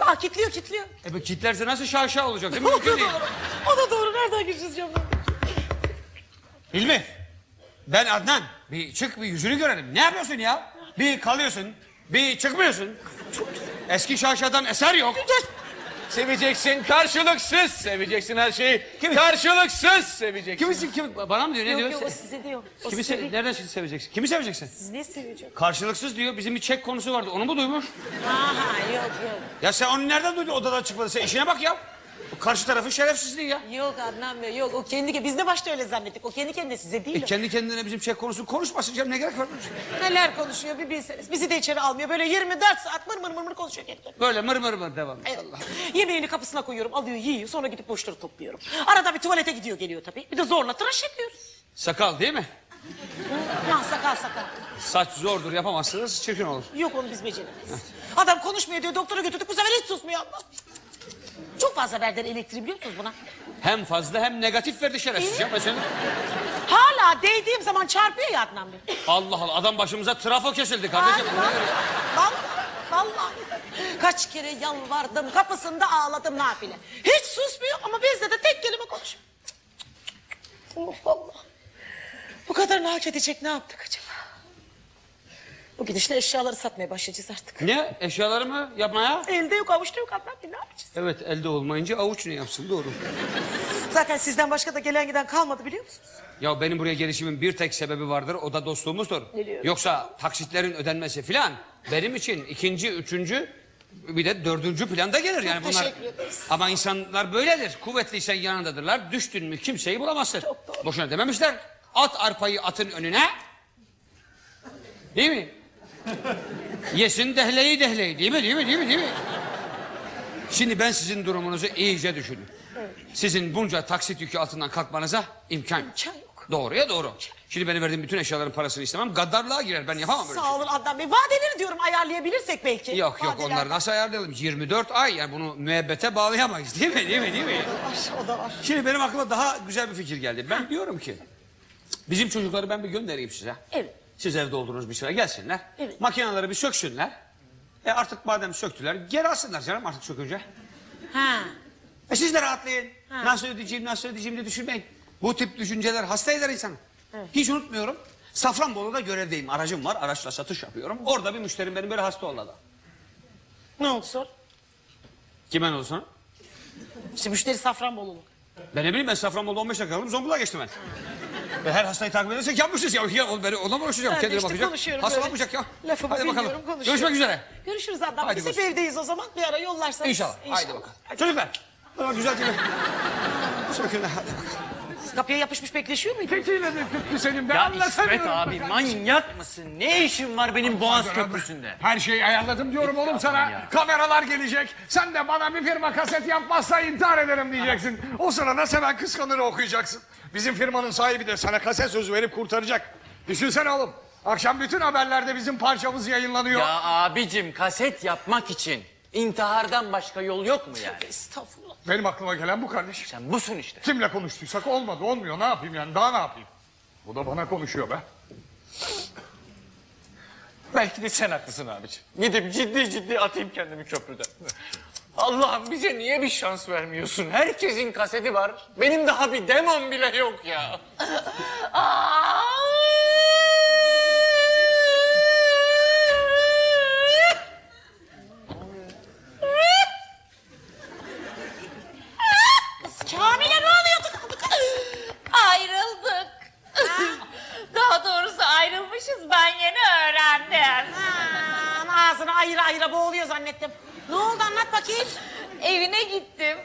Aa kitliyor kitliyor. E bu kitlerse nasıl şaha olacak değil mi? Mümkün değil. O da doğru nereden gireceğiz canım? Hilmi. Ben Adnan. Bir çık bir yüzünü görelim. Ne yapıyorsun ya? Bir kalıyorsun. Bir çıkmıyorsun. Eski şaşadan eser yok. Seveceksin karşılıksız. Seveceksin her şeyi. Karşılıksız seveceksin. Kimisin kim? Bana mı diyor? Ne Yok diyor? yok o size diyor. O Kimi size se- değil. nereden seveceksin? Kimi seveceksin? Siz ne seveceksiniz? Karşılıksız diyor. Bizim bir çek konusu vardı. Onu mu duymuş? Aha yok yok. Ya sen onu nereden duydun? Odadan çıkmadı. Sen işine bak ya. Karşı tarafın şerefsizliği ya. Yok Adnan Bey yok o kendi biz de başta öyle zannettik. O kendi kendine size değil. E o. kendi kendine bizim çek konusu konuşmasın canım. Ne gerek var? Neler konuşuyor bir bilseniz. Bizi de içeri almıyor. Böyle 24 saat mır mır mır mır konuşuyor kendi. Böyle mır mır mır devam. Evet. Yemeğini kapısına koyuyorum, alıyor, yiyor. Sonra gidip boşları topluyorum. Arada bir tuvalete gidiyor, geliyor tabii. Bir de zorla tıraş yapıyoruz. Sakal değil mi? Ya sakal sakal. Saç zordur yapamazsınız çirkin olur. Yok onu biz beceremeyiz. Adam konuşmuyor diyor, doktora götürdük. Bu sefer hiç susmuyor Allah. Çok fazla verdiler elektriği biliyor musunuz buna? Hem fazla hem negatif verdi şerefsiz ya mesela. Hala değdiğim zaman çarpıyor ya Adnan Bey. Allah Allah adam başımıza trafo kesildi kardeşim. Vallahi, vallahi, vallahi. Kaç kere yalvardım, kapısında ağladım nafile. Hiç susmuyor ama bizde de tek kelime konuşmuyor. Oh Allah. Bu kadar hak edecek ne yaptık acaba? Bu gidişle eşyaları satmaya başlayacağız artık. Ne? Eşyaları mı yapmaya? Elde yok avuçta yok Bey ne yapacağız? Evet elde olmayınca avuç ne yapsın doğru. Zaten sizden başka da gelen giden kalmadı biliyor musunuz? Ya benim buraya gelişimin bir tek sebebi vardır o da dostluğumuzdur. Biliyorum. Yoksa taksitlerin ödenmesi filan benim için ikinci, üçüncü bir de dördüncü planda gelir yani Çok bunlar. teşekkür ederiz. Ama insanlar böyledir. Kuvvetliysen yanındadırlar. Düştün mü kimseyi bulamazsın. Boşuna dememişler. At arpayı atın önüne. Değil mi? Yesin dehleyi dehleyi değil mi? Değil mi? Değil mi? Değil mi? Şimdi ben sizin durumunuzu iyice düşünün. Sizin bunca taksit yükü altından kalkmanıza imkan yok. Doğruya doğru. Şimdi benim verdiğim bütün eşyaların parasını istemem. Gaddarlığa girer. Ben yapamam böyle. Sağ olun Adnan Bey. Vadeleri diyorum ayarlayabilirsek belki. Yok yok Vadeler- onları nasıl ayarlayalım? 24 ay yani bunu müebbete bağlayamayız değil mi? Değil mi? Değil mi? O da var. Şimdi benim aklıma daha güzel bir fikir geldi. Ben diyorum ki bizim çocukları ben bir göndereyim size. Evet. Siz evde olduğunuz bir süre gelsinler. Evet. Makineleri bir söksünler. E artık madem söktüler geri alsınlar canım artık sökünce. Ha. E siz de rahatlayın. Ha. Nasıl ödeyeceğim nasıl ödeyeceğim diye düşünmeyin. Bu tip düşünceler hasta eder insanı. Evet. Hiç unutmuyorum. Safranbolu'da görevdeyim. Aracım var. Araçla satış yapıyorum. Orada bir müşterim benim böyle hasta oldu. Ne oldu sonra? Kime ne oldu sonra? İşte müşteri Safranbolulu. Ben ne bileyim ben Safranbolu'da 15 dakika kaldım Zonguldak'a geçtim ben. Ve her hastayı takip edersek yapmışız ya. ya ben ona mı uğraşacağım? Ben de Kendine işte bakacak. konuşuyorum Hasta böyle. bakmayacak ya. Lafımı Hadi bakalım. bilmiyorum, konuşuyorum. Görüşmek üzere. Görüşürüz Adnan. Haydi Biz hep görüşürüz. evdeyiz o zaman. Bir ara yollarsanız. İnşallah. Haydi bakalım. Çocuklar. Hadi güzel güzel. Sökünler hadi bakalım. Siz kapıya yapışmış bekleşiyor muydunuz? Tekiyle de tuttu senin be Ya anlatamıyorum. İsmet abi manyak mısın? Ne işin var benim Boğaz Köprüsü'nde? Her şeyi ayarladım diyorum oğlum sana. Kameralar gelecek. Sen de bana bir firma kaset yapmazsa intihar ederim diyeceksin. O sırada Seven Kıskanır'ı okuyacaksın. Bizim firmanın sahibi de sana kaset sözü verip kurtaracak. Düşünsene oğlum. Akşam bütün haberlerde bizim parçamız yayınlanıyor. Ya abicim kaset yapmak için intihardan başka yol yok mu yani? Estağfurullah. Benim aklıma gelen bu kardeş. Sen busun işte. Kimle konuştuysak olmadı olmuyor ne yapayım yani daha ne yapayım? Bu da bana konuşuyor be. Belki de sen haklısın abicim. Gidip ciddi ciddi atayım kendimi köprüden. Allah'ım bize niye bir şans vermiyorsun? Herkesin kaseti var. Benim daha bir demom bile yok ya. Kamile ne oluyordu? Ayrıldık. Daha doğrusu ben yeni öğrendim. Aman ağzını ayıra ayıra boğuluyor zannettim. Ne oldu anlat bakayım. Evine gittim.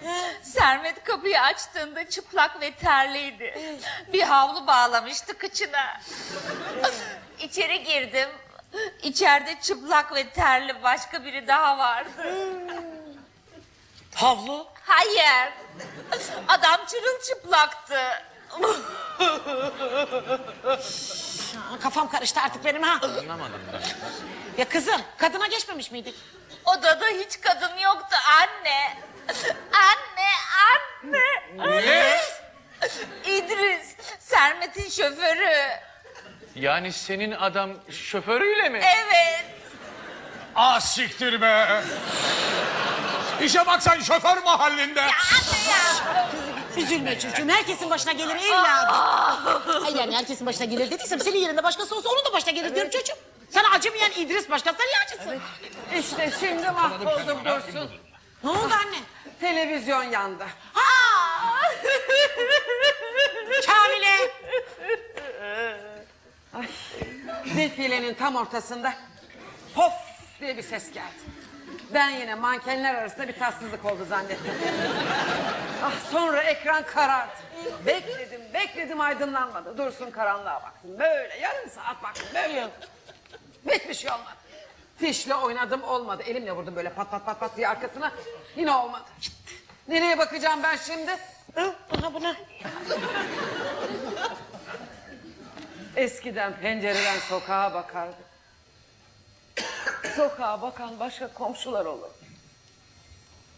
Sermet kapıyı açtığında çıplak ve terliydi. Bir havlu bağlamıştı kıçına. İçeri girdim. İçeride çıplak ve terli başka biri daha vardı. Havlu? Hayır. Adam çırılçıplaktı. Aa, Kafam karıştı artık benim ha. Anlamadım ben. Ya kızım kadına geçmemiş miydik? Odada hiç kadın yoktu anne. Anne, anne. Ne? İdris, Sermet'in şoförü. Yani senin adam şoförüyle mi? Evet. Ah siktir be. İşe bak sen şoför mahallinde. Üzülme çocuğum. Herkesin başına gelir illa. Ay yani herkesin başına gelir dediysem senin yerinde başkası olsa onun da başına gelir diyorum çocuğum. Sana acımayan İdris başkasına niye acısın? İşte şimdi mahvoldum Dursun. Ne oldu anne? Televizyon yandı. Kamile. Ay, defilenin tam ortasında pof diye bir ses geldi. Ben yine mankenler arasında bir tatsızlık oldu zannettim. Ah sonra ekran karardı. Bekledim, bekledim aydınlanmadı. Dursun karanlığa baktım. Böyle yarım saat baktım. Böyle hiçbir şey olmadı. Fişle oynadım olmadı. Elimle vurdum böyle pat pat pat pat diye arkasına. Yine olmadı. Nereye bakacağım ben şimdi? Hı? Aha buna. Eskiden pencereden sokağa bakardı. Sokağa bakan başka komşular olur.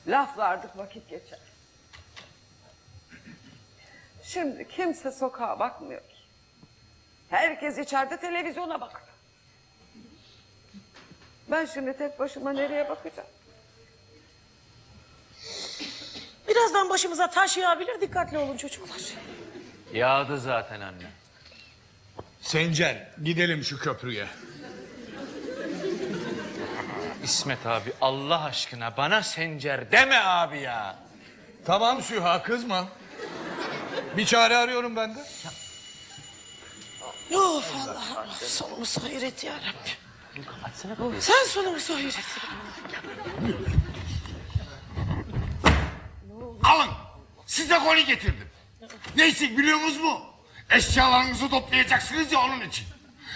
Laflardık vakit geçer. Şimdi kimse sokağa bakmıyor. Herkes içeride televizyona bakıyor. Ben şimdi tek başıma nereye bakacağım? Birazdan başımıza taş yağabilir dikkatli olun çocuklar. Yağdı zaten anne. Sencer gidelim şu köprüye. İsmet abi Allah aşkına bana Sencer deme abi ya. Tamam Süha kızma. Bir çare arıyorum ben de. Of Allah Allah sonumuzu hayır et ya Rabbi. Sen sonumuzu hayır et. Alın. Size koli getirdim. Ne için biliyor musunuz mu? Eşyalarınızı toplayacaksınız ya onun için.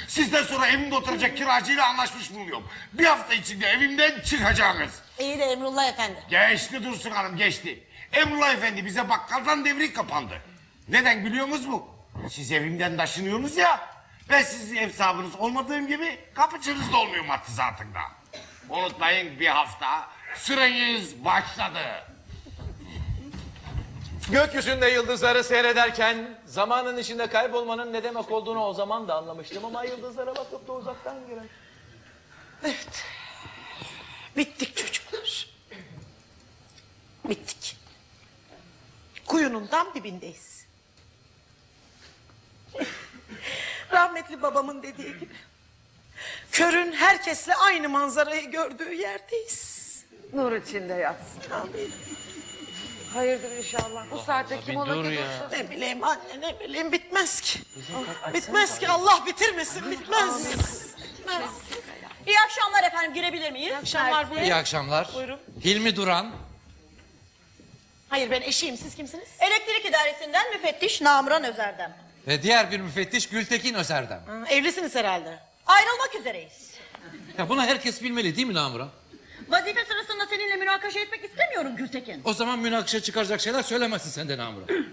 Sizden sonra evimde oturacak kiracıyla anlaşmış bulunuyorum. Bir hafta içinde evimden çıkacaksınız. İyi de Emrullah Efendi. Geçti Dursun Hanım geçti. Emrullah Efendi bize bakkaldan devrik kapandı. Neden biliyor musunuz mu? Siz evimden taşınıyorsunuz ya. Ben sizin ev sahibiniz olmadığım gibi kapıcınız da olmuyorum hattı Unutmayın bir hafta süreyiz başladı. Gökyüzünde yıldızları seyrederken zamanın içinde kaybolmanın ne demek olduğunu o zaman da anlamıştım ama yıldızlara bakıp da uzaktan gören. Evet. Bittik çocuklar. Bittik. Kuyunun tam dibindeyiz. Rahmetli babamın dediği gibi. Körün herkesle aynı manzarayı gördüğü yerdeyiz. Nur içinde yatsın. Amin. Hayırdır inşallah. Bu saatte kim ola ki Dursun? Ne bileyim anne ne bileyim bitmez ki. Bitmez ki Allah bitirmesin bitmez. Bitmez. İyi akşamlar efendim girebilir miyiz? İyi akşamlar buyurun. İyi akşamlar. Buyurun. Hilmi Duran. Hayır ben eşiyim siz kimsiniz? Elektrik idaresinden müfettiş Namuran Özerdem. Ve diğer bir müfettiş Gültekin Özerdem. Ha, Evlisiniz herhalde. Ayrılmak üzereyiz. Ya bunu herkes bilmeli değil mi Namuran? Vazife sırasında seninle münakaşa etmek istemiyorum Gültekin. O zaman münakışa çıkaracak şeyler söylemezsin sen de Namuran.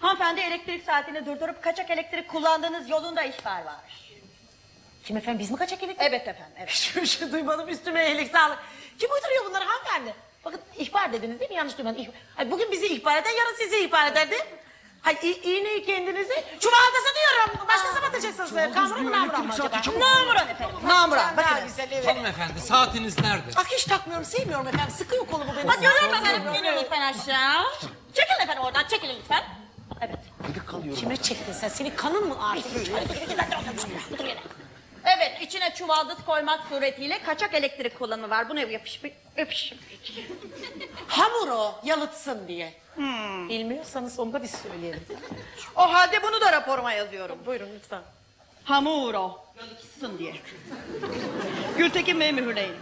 Hanımefendi elektrik saatini durdurup kaçak elektrik kullandığınız yolunda ihbar var. Kim efendim biz mi kaçak elektrik? Evet efendim evet. Hiçbir şey duymadım üstüme iyilik sağlık. Kim uyduruyor bunları hanımefendi? Bakın ihbar dediniz değil mi? Yanlış duymadım. İhbar. Ay, bugün bizi ihbar eder, yarın sizi ihbar eder Hay i- iğneyi kendinizi çuvaldasa diyorum. Başkası mı atacaksınız? Kamuran mı namuran mı acaba? Namuran efendim. Namuran Daha bakın. güzel evet. Hanımefendi saatiniz nerede? Bak hiç takmıyorum, sevmiyorum efendim. Sıkıyor kolumu benim. Bak görüyorum efendim. İnin lütfen aşağı. Çekilin efendim oradan çekilin lütfen. Evet. Kime çektin sen? Senin kanın mı artık? Evet içine çuvaldız koymak suretiyle kaçak elektrik kullanımı var. Buna yapış bir yapış. Hamur o, yalıtsın diye. Bilmiyorsanız onu da biz söyleyelim. O halde bunu da raporuma yazıyorum. Buyurun lütfen. Hamuro. Yalıtsın diye. Gültekin Bey mühürleyin.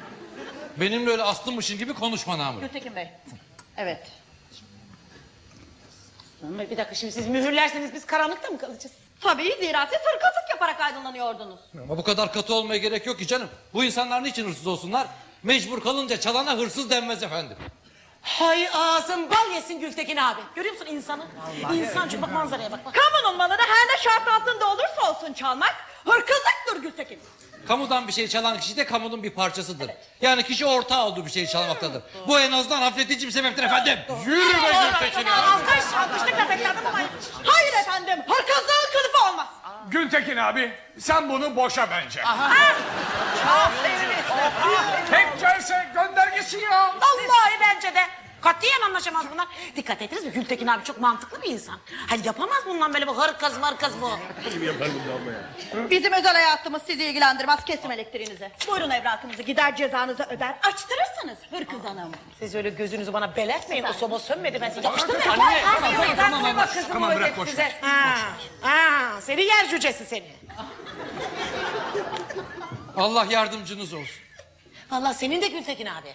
Benimle öyle aslımmışın gibi konuşma Namuran. Gültekin Bey. Evet. Ama bir dakika şimdi siz mühürlerseniz biz karanlıkta mı kalacağız? Tabii zira siz hırkızlık yaparak aydınlanıyordunuz. Ama bu kadar katı olmaya gerek yok ki canım. Bu insanlar niçin hırsız olsunlar? Mecbur kalınca çalana hırsız denmez efendim. Hay ağzın bal yesin Gültekin abi. Görüyor musun insanı? İnsan çünkü bak manzaraya bak bak. Kamunun malını her ne şart altında olursa olsun çalmak hırkızlıktır Gültekin. Kamudan bir şey çalan kişi de kamunun bir parçasıdır. Yani kişi ortağı olduğu bir şeyi çalmaktadır. Bu en azından hafifletici bir sebeptir efendim. Yürü be Gültekin. Alkış, alkışlıkla beklerdim ama hayır efendim hırkızlığın kılıfı olmaz. Gültekin abi sen bunu boşa bence. Aferin. Tek gelse gönder gitsin ya. Vallahi bence de. Katiyen anlaşamaz bunlar. Dikkat ettiniz mi? Gültekin abi çok mantıklı bir insan. Hani yapamaz bundan böyle bu hırkız markız bu. Bizim özel hayatımız sizi ilgilendirmez. Kesim elektriğinizi. Buyurun evrakınızı gider cezanızı öder. Açtırırsınız Hırkız Hanım. Siz öyle gözünüzü bana belertmeyin. O soba sönmedi ben size yapıştırmayayım. Anne, Ha, tamam, tamam, tamam. kızım Tamam, öyle bırak, boş size. ver, Ha, ha, seni yer cücesi seni. Allah yardımcınız olsun. Vallahi senin de Gültekin abi.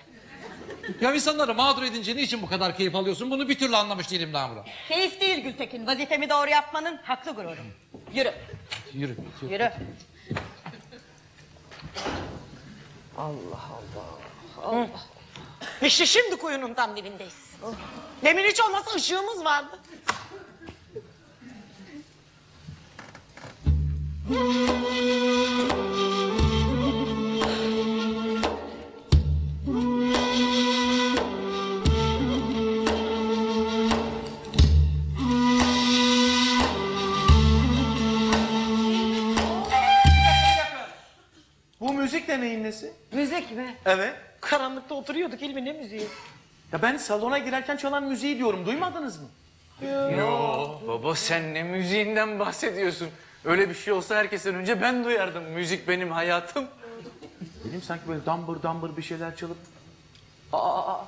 Ya insanları mağdur edince niçin bu kadar keyif alıyorsun? Bunu bir türlü anlamış değilim Namura. Keyif değil Gültekin. Vazifemi doğru yapmanın haklı gururum. Yürü. Yürü. Yürü. Allah Allah. Allah. İşte şimdi kuyunun tam dibindeyiz. Demin hiç olmazsa ışığımız vardı. Bu müzik de neyin nesi? Müzik mi? Evet. Karanlıkta oturuyorduk ilmi ne müziği? Ya ben salona girerken çalan müziği diyorum. Duymadınız mı? Yo baba sen ne müziğinden bahsediyorsun? Öyle bir şey olsa herkesten önce ben duyardım. Müzik benim hayatım. Benim sanki böyle dambır dambır bir şeyler çalıp... Aa, aa, aa.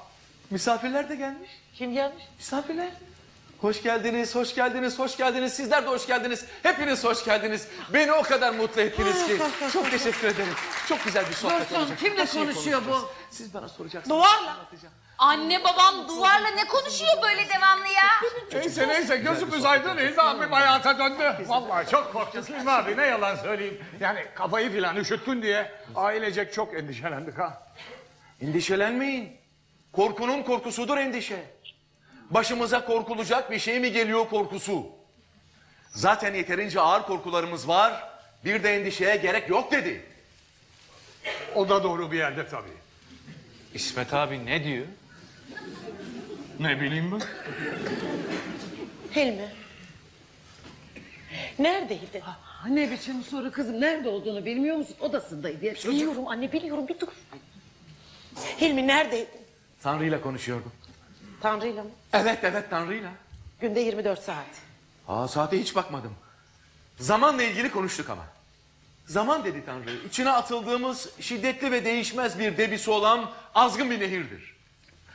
misafirler de gelmiş. Kim gelmiş? Misafirler. Hoş geldiniz, hoş geldiniz, hoş geldiniz. Sizler de hoş geldiniz. Hepiniz hoş geldiniz. Beni o kadar mutlu ettiniz ki. Çok teşekkür ederim. Çok güzel bir sohbet Dursun, olacak. kimle Her şeyi konuşuyor bu? konuşacağız. Siz bana soracaksınız. Duvarla. Anne babam duvarla ne konuşuyor böyle devamlı ya? Neyse neyse gözümüz aydın İlmi abim hayata döndü. Vallahi çok korktuk İlmi abi ne yalan söyleyeyim. Yani kafayı filan üşüttün diye ailecek çok endişelendik ha. Endişelenmeyin. Korkunun korkusudur endişe. Başımıza korkulacak bir şey mi geliyor korkusu? Zaten yeterince ağır korkularımız var. Bir de endişeye gerek yok dedi. O da doğru bir yerde tabii. İsmet abi ne diyor? Ne bileyim ben. Hilmi. Neredeydi? Ne biçim soru kızım? Nerede olduğunu bilmiyor musun? Odasındaydı. ya. Biliyorum anne biliyorum bir dur. Hilmi neredeydi? Tanrı'yla konuşuyordum. Tanrı'yla mı? Evet evet Tanrı'yla. Günde 24 saat. Aa saate hiç bakmadım. Zamanla ilgili konuştuk ama. Zaman dedi Tanrı. İçine atıldığımız şiddetli ve değişmez bir debisi olan azgın bir nehirdir.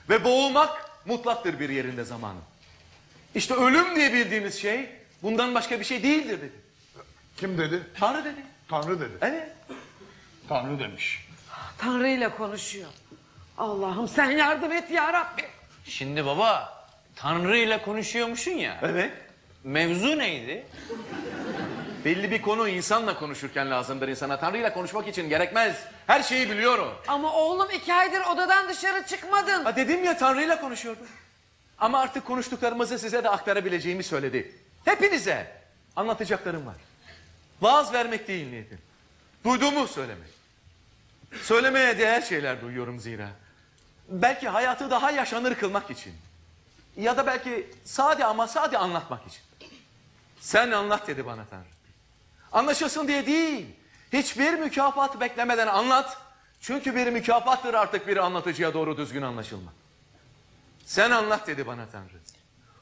Ve boğulmak mutlaktır bir yerinde zamanın. İşte ölüm diye bildiğimiz şey bundan başka bir şey değildir dedi. Kim dedi? Tanrı dedi. Tanrı dedi. Evet. Tanrı demiş. Tanrı ile konuşuyor. Allah'ım sen yardım et ya Rabbi. Şimdi baba Tanrı ile konuşuyormuşsun ya. Evet. Mevzu neydi? Belli bir konu insanla konuşurken lazımdır insana. Tanrı'yla konuşmak için gerekmez. Her şeyi biliyor o. Ama oğlum iki aydır odadan dışarı çıkmadın. Ha dedim ya Tanrı'yla konuşuyordum. Ama artık konuştuklarımızı size de aktarabileceğimi söyledi. Hepinize anlatacaklarım var. Vaaz vermek değil niyetim. Duyduğumu söylemek. Söylemeye değer şeyler duyuyorum zira. Belki hayatı daha yaşanır kılmak için. Ya da belki sade ama sade anlatmak için. Sen anlat dedi bana Tanrı. Anlaşılsın diye değil. Hiçbir mükafat beklemeden anlat. Çünkü bir mükafattır artık bir anlatıcıya doğru düzgün anlaşılmak. Sen anlat dedi bana Tanrı.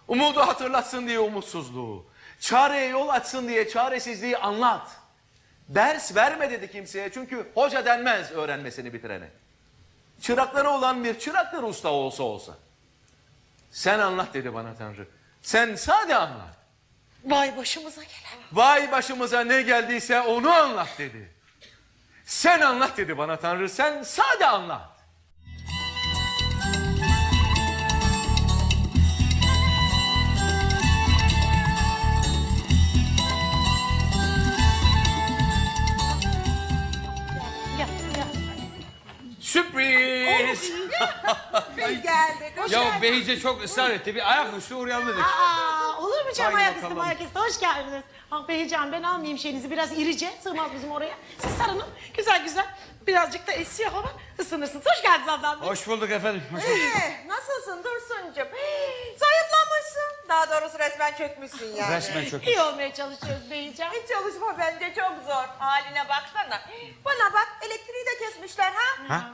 Umudu hatırlatsın diye umutsuzluğu. Çareye yol açsın diye çaresizliği anlat. Ders verme dedi kimseye çünkü hoca denmez öğrenmesini bitirene. Çırakları olan bir çıraktır usta olsa olsa. Sen anlat dedi bana Tanrı. Sen sade anlat. Vay başımıza gelen. Vay başımıza ne geldiyse onu anlat dedi. Sen anlat dedi bana Tanrı. Sen sade anlat. Sürpriz. Biz geldik. Hoş ya geldin. Behice çok ısrar etti. Bir ayaküstü uğrayalım dedik. Aa, olur mu canım Haydi ayaküstü bakalım. ayaküstü hoş geldiniz. Ah beycan ben almayayım şeyinizi biraz irice sığmaz bizim oraya. Siz sarının güzel güzel birazcık da esiyor hava ısınırsınız. Hoş geldiniz Adnan Bey. Hoş bulduk efendim. Hoş Ee, nasılsın Dursun'cum? Hey, Zayıflamışsın. Daha doğrusu resmen çökmüşsün yani. Resmen çökmüş. İyi olmaya çalışıyoruz beyeceğim. Hiç çalışma bence çok zor. Haline baksana. Bana bak elektriği de kesmişler ha. Ha?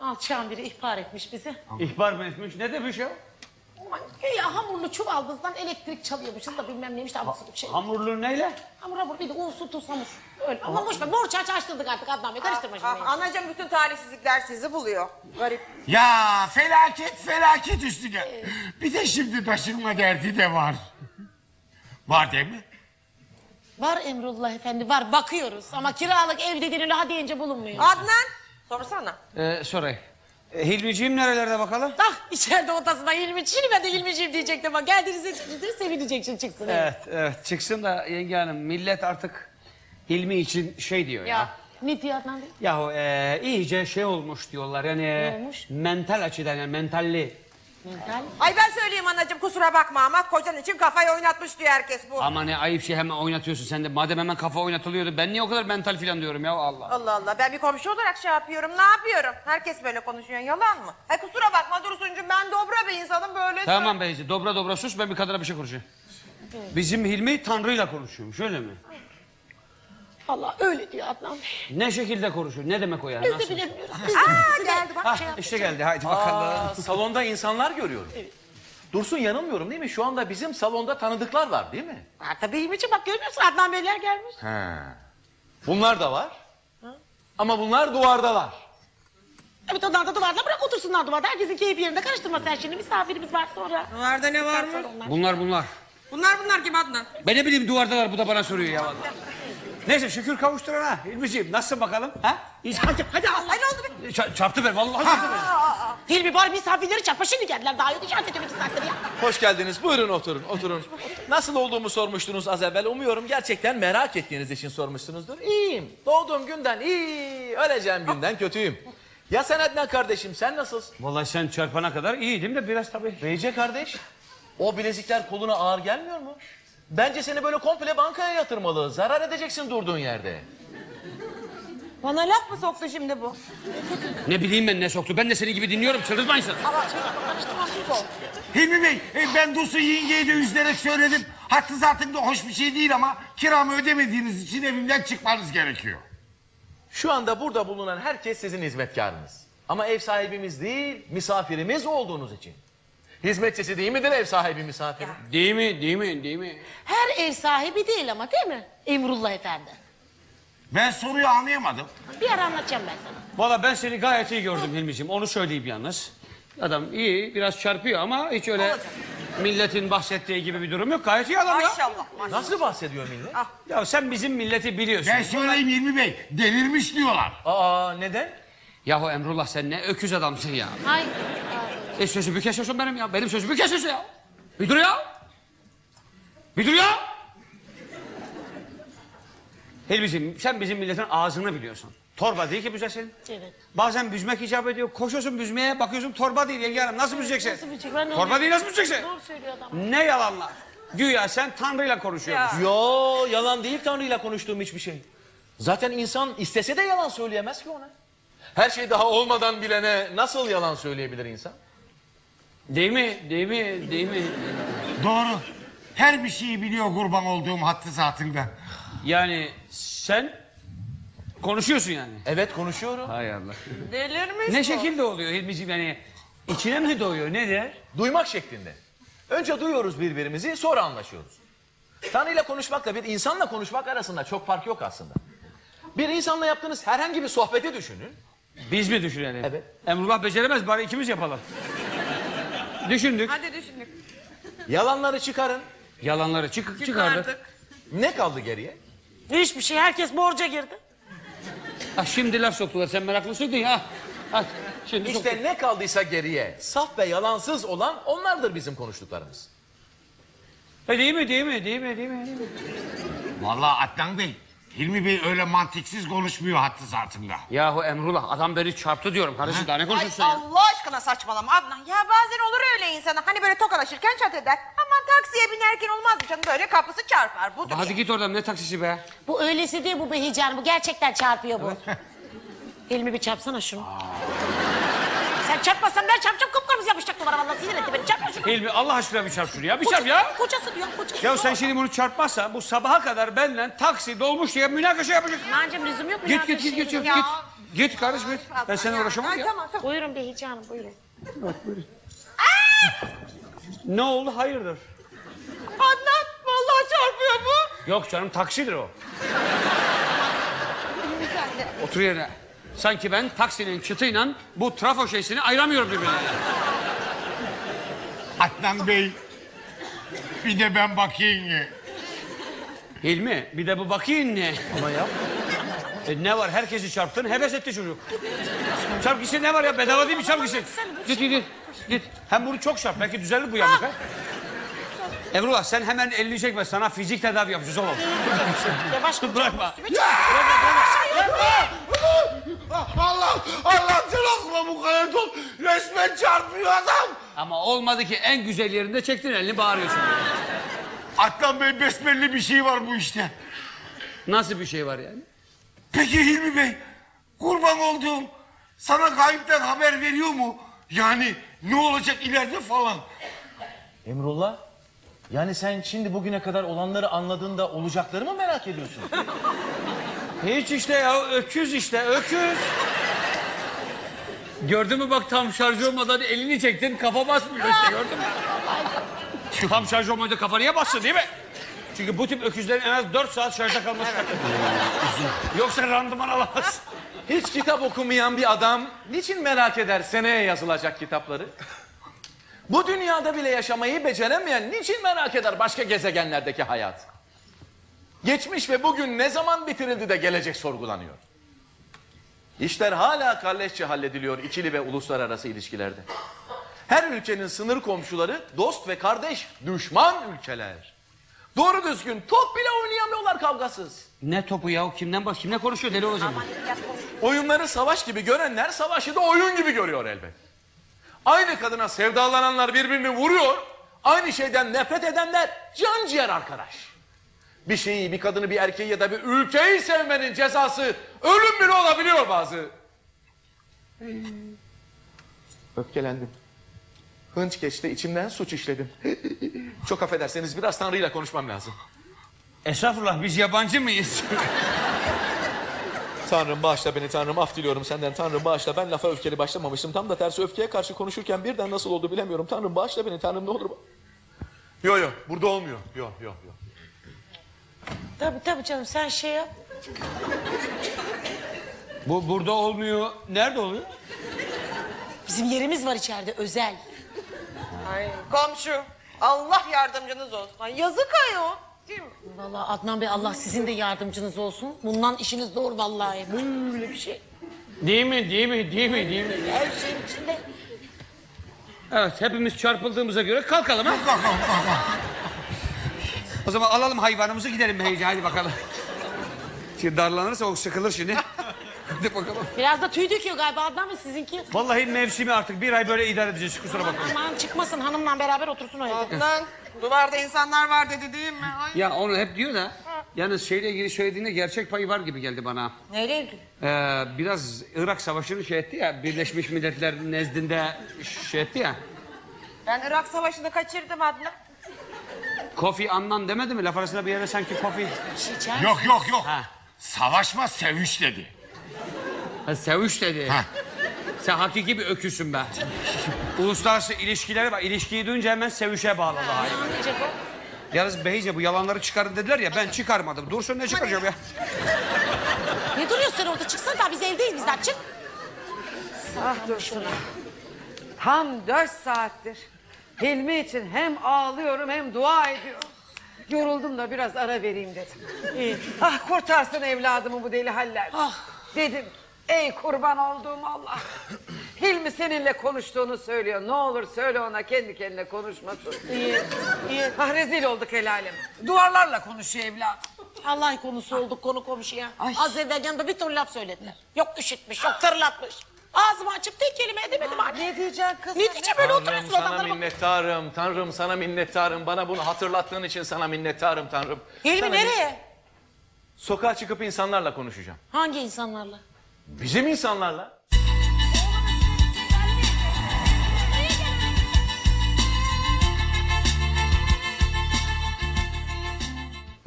Alçağın biri ihbar etmiş bizi. İhbar mı etmiş? Ne demiş ya? Aman ya hamurlu çuvaldızdan elektrik çalıyormuşuz da bilmem neymiş de abuk şey. Hamurlu neyle? Hamur hamur bir de su tuz hamur. Öyle. Ama boş ver borç aç açtırdık artık Adnan Bey karıştırma şimdi. Ah, anacığım bütün talihsizlikler sizi buluyor. Garip. Ya felaket felaket üstüne. Bir de şimdi taşınma derdi de var. Var değil mi? Var Emrullah Efendi var bakıyoruz ama kiralık ev dediğini daha deyince bulunmuyor. Adnan sorsana. Ee, sorayım. Ee, Hilmiciğim nerelerde bakalım? Ah içeride odasında Hilmi. Şimdi ben de Hilmiciğim diyecektim ama geldiğinizde çıkınca sevinecek şimdi çıksın. Evet, evet. Çıksın da yenge hanım millet artık Hilmi için şey diyor ya. Ya ne diyor Adnan Bey? Yahu e, iyice şey olmuş diyorlar yani. Ne olmuş? Mental açıdan yani mentalli. Ay ben söyleyeyim anacığım kusura bakma ama kocan için kafayı oynatmış diyor herkes bu. Ama ne ayıp şey hemen oynatıyorsun sen de. Madem hemen kafa oynatılıyordu. Ben niye o kadar mental filan diyorum ya Allah. Allah Allah ben bir komşu olarak şey yapıyorum ne yapıyorum? Herkes böyle konuşuyor yalan mı? Ay kusura bakma Dursuncuğum ben dobra bir insanım böyle. Tamam beyci dobra dobra sus ben bir kadına bir şey konuşayım. Bizim Hilmi Tanrı'yla konuşuyormuş öyle mi? Allah öyle diyor Adnan Bey. Ne şekilde konuşuyor? Ne demek o yani? Biz de Nasıl? bilemiyoruz. Aa geldi bak Hah, şey yapmış. işte geldi haydi Aa, bakalım. salonda insanlar görüyorum. Dursun yanılmıyorum değil mi? Şu anda bizim salonda tanıdıklar var değil mi? Ha, tabii Hilmi'ciğim bak görmüyor musun Adnan Beyler gelmiş. He. Bunlar da var. Ama bunlar duvardalar. Evet onlar da duvarda bırak otursunlar duvarda. Herkesin keyfi yerinde karıştırma sen şimdi misafirimiz var sonra. Duvarda ne var mı? Bunlar bunlar. Bunlar bunlar kim Adnan? Ben ne bileyim duvardalar bu da bana soruyor ya vallahi. Neyse şükür kavuşturana. Hilmi'ciğim nasılsın bakalım? Ha? İyi, hadi hadi Allah. Ay ne oldu be? Ç- çarptı be vallahi çarptı be. Hilmi bari misafirleri çarpma şimdi geldiler. Daha yok dışarı seçim iki saattir ya. Hoş geldiniz. Buyurun oturun, oturun. Nasıl olduğumu sormuştunuz az evvel. Umuyorum gerçekten merak ettiğiniz için sormuşsunuzdur. İyiyim. Doğduğum günden iyi, öleceğim günden kötüyüm. Ya sen Adnan kardeşim, sen nasılsın? Vallahi sen çarpana kadar iyiydim de biraz tabii. Beyce kardeş, o bilezikler koluna ağır gelmiyor mu? Bence seni böyle komple bankaya yatırmalı. Zarar edeceksin durduğun yerde. Bana laf mı soktu şimdi bu? Ne bileyim ben ne soktu. Ben de senin gibi dinliyorum. Çıldırtma insan. Hilmi Bey e, ben Dursun yengeye de üzülerek söyledim. Hakkı zaten de hoş bir şey değil ama kiramı ödemediğiniz için evimden çıkmanız gerekiyor. Şu anda burada bulunan herkes sizin hizmetkarınız. Ama ev sahibimiz değil, misafirimiz olduğunuz için. Hizmetçisi değil midir ev sahibi misafiri? Değil mi? Değil mi? Değil mi? Her ev sahibi değil ama değil mi? Emrullah Efendi. Ben soruyu anlayamadım. Bir ara anlatacağım ben sana. Valla ben seni gayet iyi gördüm Hilmi'ciğim. Onu söyleyeyim yalnız. Adam iyi, biraz çarpıyor ama hiç öyle milletin bahsettiği gibi bir durum yok. Gayet iyi adam ya. Maşallah maşallah. Nasıl bahsediyor millet? Ya sen bizim milleti biliyorsun. Ben söyleyeyim Hilmi Bey delirmiş diyorlar. Aa neden? Yahu Emrullah sen ne öküz adamsın ya. Hayır. E sözümü kesiyorsun benim ya. Benim sözümü kesiyorsun ya. Bir dur ya. Bir dur ya. Hilmi'ciğim sen bizim milletin ağzını biliyorsun. Torba değil ki büzesin. Evet. Bazen büzmek icap ediyor. Koşuyorsun büzmeye bakıyorsun torba değil yenge hanım. Nasıl büzeceksin? Nasıl büzecek? Ben Torba değil nasıl büzeceksin? Doğru söylüyor adam. Ne yalanlar. Güya sen Tanrı'yla konuşuyorsun. Yo yalan değil Tanrı'yla konuştuğum hiçbir şey. Zaten insan istese de yalan söyleyemez ki ona. Her şey daha olmadan bilene nasıl yalan söyleyebilir insan? Değil mi? Değil mi? Değil mi? Doğru. Her bir şeyi biliyor kurban olduğum hattı zatında. Yani sen konuşuyorsun yani. Evet konuşuyorum. Hay Allah. Delirmiş Ne bu. şekilde oluyor Hilmi'ciğim yani? İçine mi doğuyor nedir? Duymak şeklinde. Önce duyuyoruz birbirimizi sonra anlaşıyoruz. Tanrı'yla konuşmakla bir insanla konuşmak arasında çok fark yok aslında. Bir insanla yaptığınız herhangi bir sohbeti düşünün. Biz mi düşünelim? Evet. Emrullah beceremez bari ikimiz yapalım. Düşündük. Hadi düşündük. Yalanları çıkarın. Yalanları çık çıkardık. Ne kaldı geriye? Hiçbir şey herkes borca girdi. Ah şimdi laf soktular sen meraklısıydın ya. Ah, şimdi İşte soktuk. ne kaldıysa geriye saf ve yalansız olan onlardır bizim konuştuklarımız. E, değil mi değil mi değil mi değil mi? Değil mi? Vallahi Adnan Bey, Hilmi Bey öyle mantıksız konuşmuyor hattı zatında. Yahu Emrullah adam beni çarptı diyorum. Kardeşim daha ne Ay konuşuyorsun ya? Allah aşkına saçmalama Adnan. Ya bazen olur öyle insana. Hani böyle tokalaşırken çat eder. Aman taksiye binerken olmaz mı canım? Böyle kapısı çarpar. Budur Hadi ya. git oradan ne taksisi be? Bu öylesi değil bu Behican. Bu gerçekten çarpıyor bu. Elimi bir çarpsana şunu. Ben çarpmasam ben çarpacağım kıpkırmızı yapışacak duvara vallahi sinir etti beni. Çarpma şunu. Hilmi Allah aşkına bir çarp şunu ya. Bir çarp ya. Kocası diyor kocası. Ya sen şimdi bunu çarpmazsan bu sabaha kadar benden taksi dolmuş diye münakaşa yapacak. Nancım lüzum yok mu? Git git git git git. Git, git kardeş git. Ben seninle uğraşamam ya. Buyurun Behice Hanım buyurun. Ne oldu hayırdır? Adnan vallahi çarpıyor bu. Yok canım taksidir o. Otur yerine. Sanki ben taksinin çıtıyla bu trafo şeysini ayıramıyorum birbirine. Adnan Bey. Bir de ben bakayım ya. Hilmi bir de bu bakayım ne? Ama ya. E, ne var herkesi çarptın heves etti çocuk. Çarp gitsin ne var ya bedava değil mi çarp gitsin. Git git git. Git. Hem bunu çok çarp belki düzelir bu yalnız ha. Emrullah sen hemen elini çekme sana fizik tedavi yapacağız oğlum. Yavaş Bırakma. Allah Allah sen aklıma bu kadar ol. Resmen çarpıyor adam. Ama olmadı ki en güzel yerinde çektin elini bağırıyorsun. Adnan Bey besbelli bir şey var bu işte. Nasıl bir şey var yani? Peki Hilmi Bey kurban olduğum sana kayıptan haber veriyor mu? Yani ne olacak ileride falan. Emrullah yani sen şimdi bugüne kadar olanları anladığında olacakları mı merak ediyorsun? Hiç işte ya öküz işte öküz. Gördün mü bak tam şarj olmadan elini çektin kafa basmıyor işte gördün mü? tam şarj olmayınca kafa niye bassın değil mi? Çünkü bu tip öküzlerin en az 4 saat şarjda kalması şart. Yoksa randıman alamaz. Hiç kitap okumayan bir adam niçin merak eder seneye yazılacak kitapları? Bu dünyada bile yaşamayı beceremeyen niçin merak eder başka gezegenlerdeki hayat? Geçmiş ve bugün ne zaman bitirildi de gelecek sorgulanıyor. İşler hala kalleşçe hallediliyor ikili ve uluslararası ilişkilerde. Her ülkenin sınır komşuları dost ve kardeş, düşman ülkeler. Doğru düzgün top bile oynayamıyorlar kavgasız. Ne topu ya kimden baş kimle konuşuyor deli olacağım. Oyunları savaş gibi görenler savaşı da oyun gibi görüyor elbet. Aynı kadına sevdalananlar birbirini vuruyor. Aynı şeyden nefret edenler can ciğer arkadaş. Bir şeyi, bir kadını, bir erkeği ya da bir ülkeyi sevmenin cezası ölüm bile olabiliyor bazı. Öfkelendim. Hınç geçti, içimden suç işledim. Çok affederseniz biraz Tanrı'yla konuşmam lazım. Estağfurullah biz yabancı mıyız? Tanrım bağışla beni Tanrım af diliyorum senden Tanrım bağışla ben lafa öfkeli başlamamıştım tam da tersi öfkeye karşı konuşurken birden nasıl oldu bilemiyorum Tanrım bağışla beni Tanrım ne olur Yo yo burada olmuyor yo yo yo Tabii tabii canım sen şey yap. Bu burada olmuyor. Nerede oluyor? Bizim yerimiz var içeride özel. Ay komşu Allah yardımcınız olsun. Ay, yazık ayol. Değil mi? Vallahi Adnan Bey Allah sizin de yardımcınız olsun. Bundan işiniz zor vallahi. Böyle bir şey. Değil mi değil mi değil mi değil mi? Her şeyin içinde. Evet hepimiz çarpıldığımıza göre kalkalım ha. O zaman alalım hayvanımızı gidelim Beyci hadi bakalım. Şimdi darlanırsa o sıkılır şimdi. Hadi bakalım. Biraz da tüy döküyor galiba Adnan Bey sizinki. Vallahi mevsimi artık bir ay böyle idare edeceğiz kusura bakmayın. Aman çıkmasın hanımla beraber otursun o evde. Adnan duvarda insanlar var dedi değil mi? Ay. Ya onu hep diyor da yalnız şeyle ilgili söylediğinde gerçek payı var gibi geldi bana. Neyle ilgili? Ee, biraz Irak Savaşı'nı şey etti ya Birleşmiş Milletler nezdinde şey etti ya. Ben Irak Savaşı'nı kaçırdım Adnan. Kofi Annan demedi mi? Laf arasında bir yere sanki Kofi. Yok yok yok. Savaşma seviş dedi. Ha, seviş dedi. Sen hakiki bir öküzsün be. Uluslararası ilişkileri var. İlişkiyi duyunca hemen sevişe bağladı. hayır. Anlayacak o. Yalnız Beyce bu yalanları çıkarın dediler ya ben çıkarmadım. Dursun ne çıkaracağım ya? Ne duruyorsun sen orada çıksana biz evdeyiz bizden çık. Ah Dursun'a. Tam dört saattir Hilmi için hem ağlıyorum hem dua ediyorum. Yoruldum da biraz ara vereyim dedim. Ah kurtarsın evladımı bu deli haller. Dedim ey kurban olduğum Allah. Hilmi seninle konuştuğunu söylüyor. Ne olur söyle ona kendi kendine konuşmasın. İyi, iyi. Ah rezil olduk el alem. Duvarlarla konuşuyor evladım. Allah konusu olduk konu komşuya. Az evvel yanında bir ton laf söylediler. Yok üşütmüş, yok tırlatmış. Ağzımı açıp tek kelime edemedim artık. Ne diyeceksin kızım? Ne diyeceğim böyle Tanrım oturuyorsun sana adamlara bak. minnettarım, Tanrım sana minnettarım. Bana bunu hatırlattığın için sana minnettarım Tanrım. Hilmi Sana nereye? Sokağa çıkıp insanlarla konuşacağım. Hangi insanlarla? Bizim insanlarla.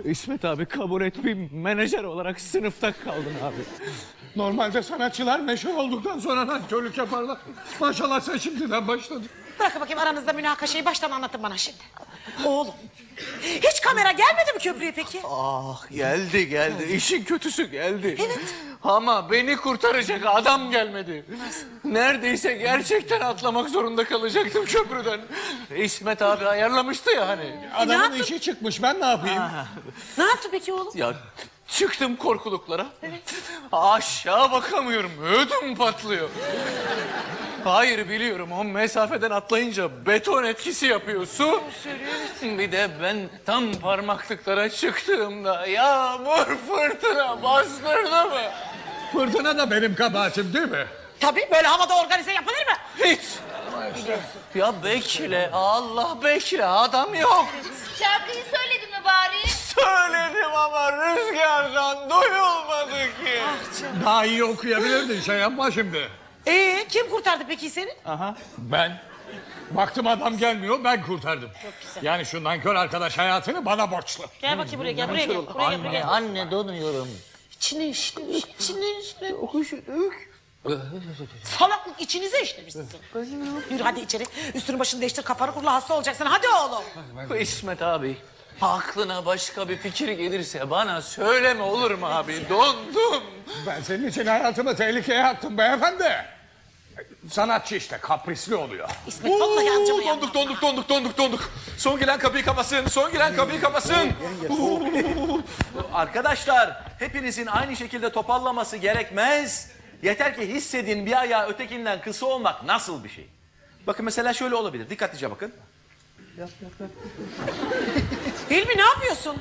İsmet abi kabul et bir menajer olarak sınıfta kaldın abi. Normalde sanatçılar meşhur olduktan sonra nankörlük yaparlar. Maşallah sen şimdiden başladın. Bırakın bakayım aranızda münakaşayı baştan anlatın bana şimdi. Oğlum. Hiç kamera gelmedi mi köprüye peki? Ah geldi geldi. İşin kötüsü geldi. Evet. Ama beni kurtaracak adam gelmedi. Neredeyse gerçekten atlamak zorunda kalacaktım köprüden. İsmet abi ayarlamıştı ya hani. Adamın işi çıkmış ben ne yapayım? Ne yaptı peki oğlum? Ya çıktım korkuluklara. Aşağı bakamıyorum. Ödüm patlıyor. Hayır biliyorum o mesafeden atlayınca beton etkisi yapıyor su. Bir de ben tam parmaklıklara çıktığımda yağmur fırtına bastırdı mı? Fırtına da benim kabahatim değil mi? Tabii böyle havada organize yapılır mı? Hiç. Ya bekle Allah bekle adam yok. Şarkıyı söyledin mi bari? Söyledim ama rüzgardan duyulmadı ki. Daha iyi okuyabilirdin şey yapma şimdi. Ee, kim kurtardı peki seni? Aha. Ben. Baktım adam gelmiyor ben kurtardım. Yani şu nankör arkadaş hayatını bana borçlu. Gel bakayım buraya gel buraya gel. Buraya gel buraya gel. anne donuyorum. İçine işlemiş, içine işlemiş. Salaklık içinize işlemiş sizin. Yürü hadi içeri. Üstünü başını değiştir kafanı kurula hasta olacaksın. Hadi oğlum. İsmet abi aklına başka bir fikir gelirse bana söyleme olur mu abi dondum. Ben senin için hayatımı tehlikeye attım beyefendi. Sanatçı işte kaprisli oluyor. İsmet vallahi amcamı yapma. Donduk donduk donduk donduk donduk. Son gelen kapıyı kapasın. Son gelen kapıyı kapasın. Arkadaşlar hepinizin aynı şekilde topallaması gerekmez. Yeter ki hissedin bir ayağı ötekinden kısa olmak nasıl bir şey. Bakın mesela şöyle olabilir. Dikkatlice bakın. Hilmi ne yapıyorsun?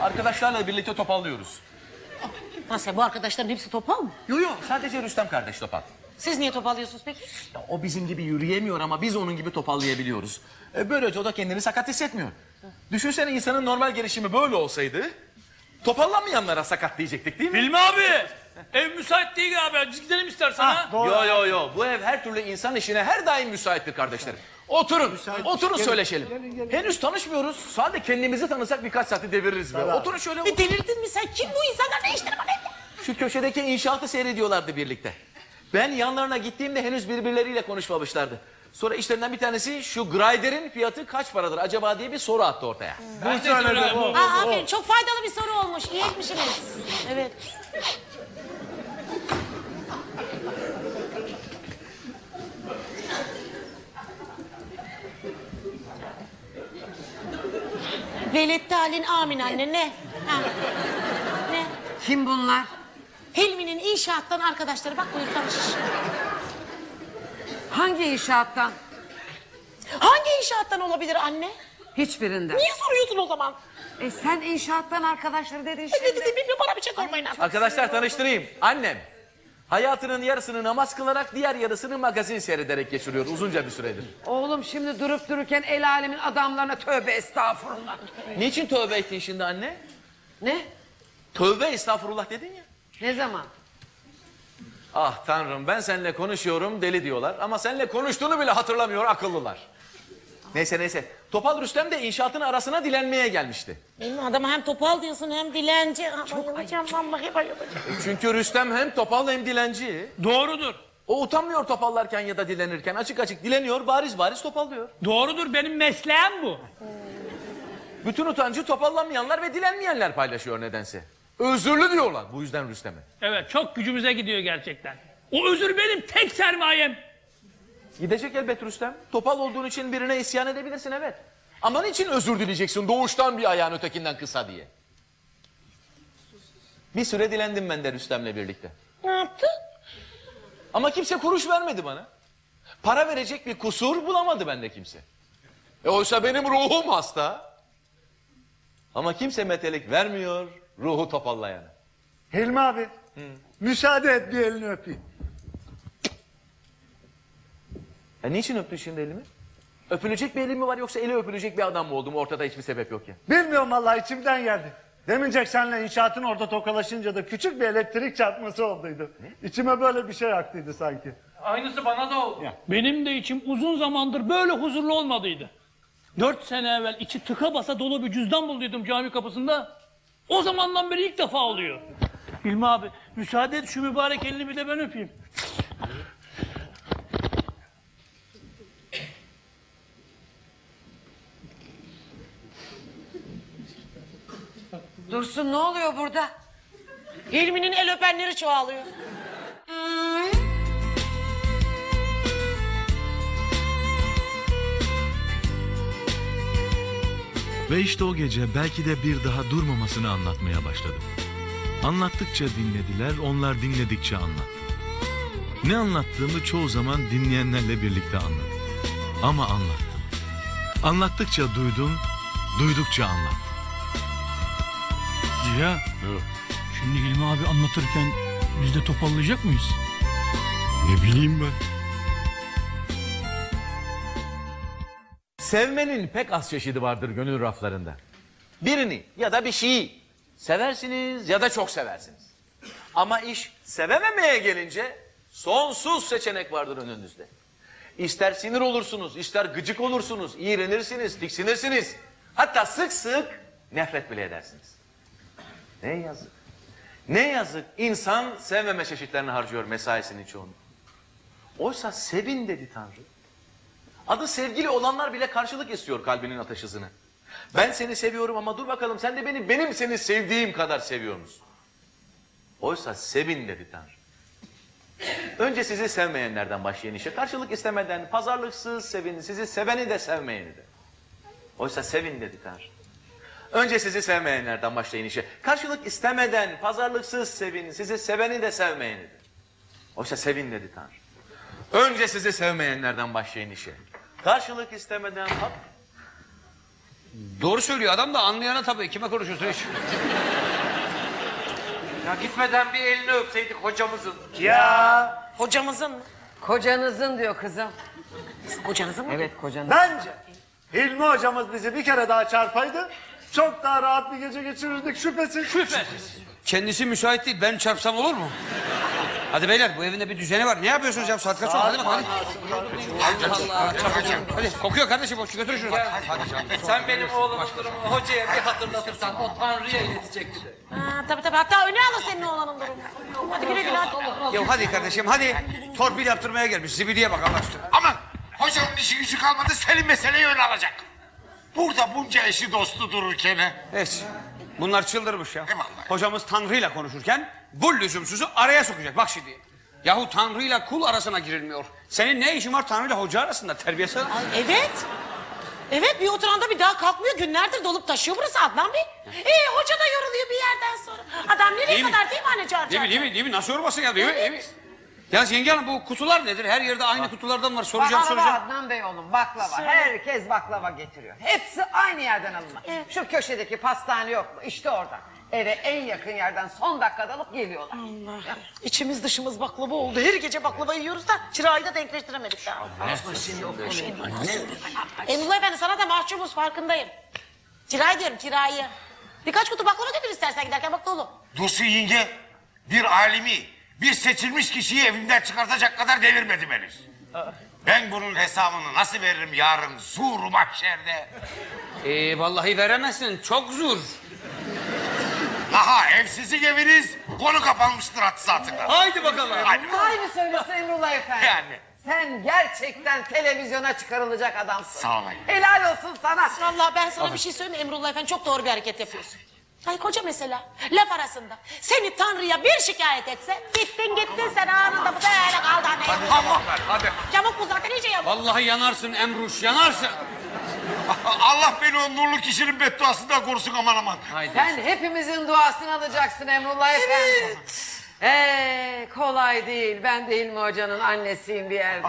Arkadaşlarla birlikte topallıyoruz. Nasıl bu arkadaşların hepsi topal mı? Yok yok sadece Rüstem kardeş topal. Siz niye topallıyorsunuz peki? Ya, o bizim gibi yürüyemiyor ama biz onun gibi topallayabiliyoruz. E, böylece o da kendini sakat hissetmiyor. Düşünsene insanın normal gelişimi böyle olsaydı... ...topallamayanlara sakat diyecektik değil mi? Hilmi abi ev müsait değil abi gidelim istersen ha. Yo yo yo bu ev her türlü insan işine her daim müsaittir kardeşlerim. Oturun, oturun söyleşelim. Henüz tanışmıyoruz. Sadece kendimizi tanısak birkaç saati deviririz be. Oturun şöyle. Bir delirdin mi sen? Kim bu insanlar ne işleri var? Şu köşedeki inşaatı seyrediyorlardı birlikte. Ben yanlarına gittiğimde henüz birbirleriyle konuşmamışlardı. Sonra işlerinden bir tanesi şu grider'in fiyatı kaç paradır acaba diye bir soru attı ortaya. Ben de söyledi. Aa, aferin çok faydalı bir soru olmuş. İyi etmişsiniz. Evet. Veletti halin amin anne ne? Ha. Ne? Kim bunlar? Hilmi'nin inşaattan arkadaşları bak buyur tanış. Hangi inşaattan? Hangi inşaattan olabilir anne? Hiçbirinden. Niye soruyorsun o zaman? E sen inşaattan arkadaşları dedin Ne şimdi. dedi bilmiyorum bana bir şey sormayın. Arkadaşlar tanıştırayım. Annem. Hayatının yarısını namaz kılarak diğer yarısını magazin seyrederek geçiriyor uzunca bir süredir. Oğlum şimdi durup dururken el alemin adamlarına tövbe estağfurullah. Niçin tövbe ettin şimdi anne? Ne? Tövbe estağfurullah dedin ya. Ne zaman? Ah tanrım ben seninle konuşuyorum deli diyorlar ama seninle konuştuğunu bile hatırlamıyor akıllılar. Neyse neyse. Topal Rüstem de inşaatın arasına dilenmeye gelmişti. Benim adama hem topal diyorsun hem dilenci. Ha, bayılacağım vallahi bayılacağım. Çünkü Rüstem hem topal hem dilenci. Doğrudur. O utanmıyor topallarken ya da dilenirken. Açık açık dileniyor bariz bariz topallıyor. Doğrudur benim mesleğim bu. Bütün utancı topallamayanlar ve dilenmeyenler paylaşıyor nedense. Özürlü diyorlar bu yüzden Rüstem'e. Evet çok gücümüze gidiyor gerçekten. O özür benim tek sermayem. Gidecek elbet Rüstem. Topal olduğun için birine isyan edebilirsin evet. Ama niçin özür dileyeceksin doğuştan bir ayağın ötekinden kısa diye? Bir süre dilendim ben de Rüstem'le birlikte. Ne yaptın? Ama kimse kuruş vermedi bana. Para verecek bir kusur bulamadı bende kimse. E oysa benim ruhum hasta. Ama kimse metelik vermiyor ruhu topallayana. Hilmi abi. Müsaade et bir elini öpeyim. Ya niçin öptün şimdi elimi? Öpülecek bir elim mi var yoksa eli öpülecek bir adam mı oldum ortada hiçbir sebep yok ya. Bilmiyorum vallahi içimden geldi. Demincek senle inşaatın orada tokalaşınca da küçük bir elektrik çarpması olduydu. İçime böyle bir şey aktıydı sanki. Aynısı bana da oldu. Benim de içim uzun zamandır böyle huzurlu olmadıydı. Dört sene evvel içi tıka basa dolu bir cüzdan bulduydum cami kapısında. O zamandan beri ilk defa oluyor. Hilmi abi müsaade et şu mübarek elini bir de ben öpeyim. Dursun ne oluyor burada? Hilmi'nin el öpenleri çoğalıyor. Ve işte o gece belki de bir daha durmamasını anlatmaya başladım. Anlattıkça dinlediler, onlar dinledikçe anlattı. Ne anlattığımı çoğu zaman dinleyenlerle birlikte anlattım. Ama anlattım. Anlattıkça duydum, duydukça anlattım. Ziya. Şimdi Hilmi abi anlatırken biz de topallayacak mıyız? Ne bileyim ben. Sevmenin pek az çeşidi vardır gönül raflarında. Birini ya da bir şeyi seversiniz ya da çok seversiniz. Ama iş sevememeye gelince sonsuz seçenek vardır önünüzde. İster sinir olursunuz, ister gıcık olursunuz, iğrenirsiniz, tiksinirsiniz. Hatta sık sık nefret bile edersiniz. Ne yazık. Ne yazık insan sevmeme çeşitlerini harcıyor mesaisinin çoğunu. Oysa sevin dedi Tanrı. Adı sevgili olanlar bile karşılık istiyor kalbinin ateş hızını. Ben seni seviyorum ama dur bakalım sen de beni benim seni sevdiğim kadar seviyor musun? Oysa sevin dedi Tanrı. Önce sizi sevmeyenlerden başlayın işe. Karşılık istemeden pazarlıksız sevin. Sizi seveni de sevmeyeni de. Oysa sevin dedi Tanrı. Önce sizi sevmeyenlerden başlayın işe. Karşılık istemeden pazarlıksız sevin. Sizi seveni de sevmeyeni de. Oysa sevin dedi Tanrı. Önce sizi sevmeyenlerden başlayın işe. Karşılık istemeden hap. Doğru söylüyor adam da anlayana tabii. Kime konuşuyorsun hiç? Ya gitmeden bir elini öpseydik hocamızın. Ya. Hocamızın mı? Kocanızın diyor kızım. Kocanızın mı? Evet kocanız. Bence Hilmi hocamız bizi bir kere daha çarpaydı. Çok daha rahat bir gece geçirirdik şüphesiz. Şüphesiz. Kendisi müsait değil. Ben çarpsam olur mu? Hadi beyler bu evinde bir düzeni var. Ne yapıyorsunuz ya? Saat kaç oldu? Hadi bakalım. Hadi. Allah. Hadi kokuyor kardeşim. Boş götür şunu. Hadi canım. Sen benim oğlumun durumunu hocaya bir hatırlatırsan o Tanrı'ya iletecekti de. Ha, tabii tabii. Hatta öne alın senin oğlanın durumu. Hadi güle güle hadi. Ya hadi kardeşim hadi. Torpil yaptırmaya gelmiş. Zibidiye bak Allah aşkına. Aman hocanın işi gücü kalmadı Selim meseleyi öyle alacak. Burada bunca eşi dostu dururken he. Evet. Bunlar çıldırmış ya. Hocamız Tanrı'yla konuşurken bu lüzumsuzu araya sokacak. Bak şimdi. Yahu Tanrı'yla kul arasına girilmiyor. Senin ne işin var Tanrı'yla hoca arasında terbiyesiz? Evet. Evet bir oturanda bir daha kalkmıyor. Günlerdir dolup taşıyor burası Adnan Bey. Ee, hoca da yoruluyor bir yerden sonra. Adam nereye Değil mi? kadar değil mi anne Değil mi, değil mi, değil mi? Nasıl yormasın ya, değil mi? Değil mi? Ya Yenge Hanım bu kutular nedir? Her yerde aynı kutulardan var. Soracağım, Baklava soracağım. Adnan Bey oğlum baklava. Söyle. Herkes baklava getiriyor. Hepsi aynı yerden alınma. Şu köşedeki pastane yok mu? İşte orada. Eve en yakın yerden son dakikada alıp geliyorlar. Allah. İçimiz dışımız baklava oldu. Her gece baklava yiyoruz da kirayı da denkleştiremedik daha. Emrullah Efendi sana da mahcubuz farkındayım. Kirayı diyorum kirayı. Birkaç kutu baklava getir istersen giderken bak dolu. Dursun yenge bir alimi bir seçilmiş kişiyi evimden çıkartacak kadar delirmedim henüz. Ben bunun hesabını nasıl veririm yarın zur mahşerde? Ee, vallahi veremezsin. Çok zor. Aha evsizlik eviniz konu kapanmıştır hattı zatında. Haydi bakalım. Hadi. Sahibi söylesin Emrullah Efendi. Yani. Sen gerçekten televizyona çıkarılacak adamsın. Sağ olun. Helal olsun sana. Vallahi ben sana bir şey söyleyeyim mi Emrullah Efendi çok doğru bir hareket yapıyorsun. Ay koca mesela laf arasında seni Tanrı'ya bir şikayet etse bittin gittin sen anında bu böyle kaldı anne. Hadi tamam ver hadi. Yamuk bu zaten iyice yamuk. Vallahi yanarsın Emruş yanarsın. Allah beni o nurlu kişinin bedduasından korusun aman aman. Sen hepimizin duasını alacaksın Emrullah Efendi. Ee, kolay değil. Ben de İlmi Hoca'nın annesiyim bir yerde.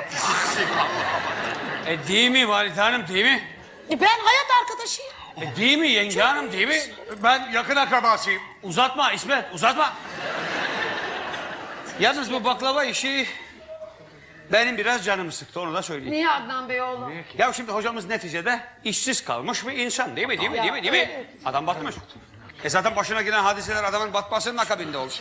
E değil mi Valide Hanım değil mi? Ben hayat arkadaşıyım. E değil mi yenge hanım değil mi? Ben yakın akrabasıyım. Uzatma İsmet uzatma. Yalnız bu baklava işi benim biraz canımı sıktı onu da söyleyeyim. Niye Adnan Bey oğlum? Ya şimdi hocamız neticede işsiz kalmış bir insan değil mi? Değil mi? Değil mi? Değil mi? Adam batmış. E zaten başına gelen hadiseler adamın batmasının akabinde olur.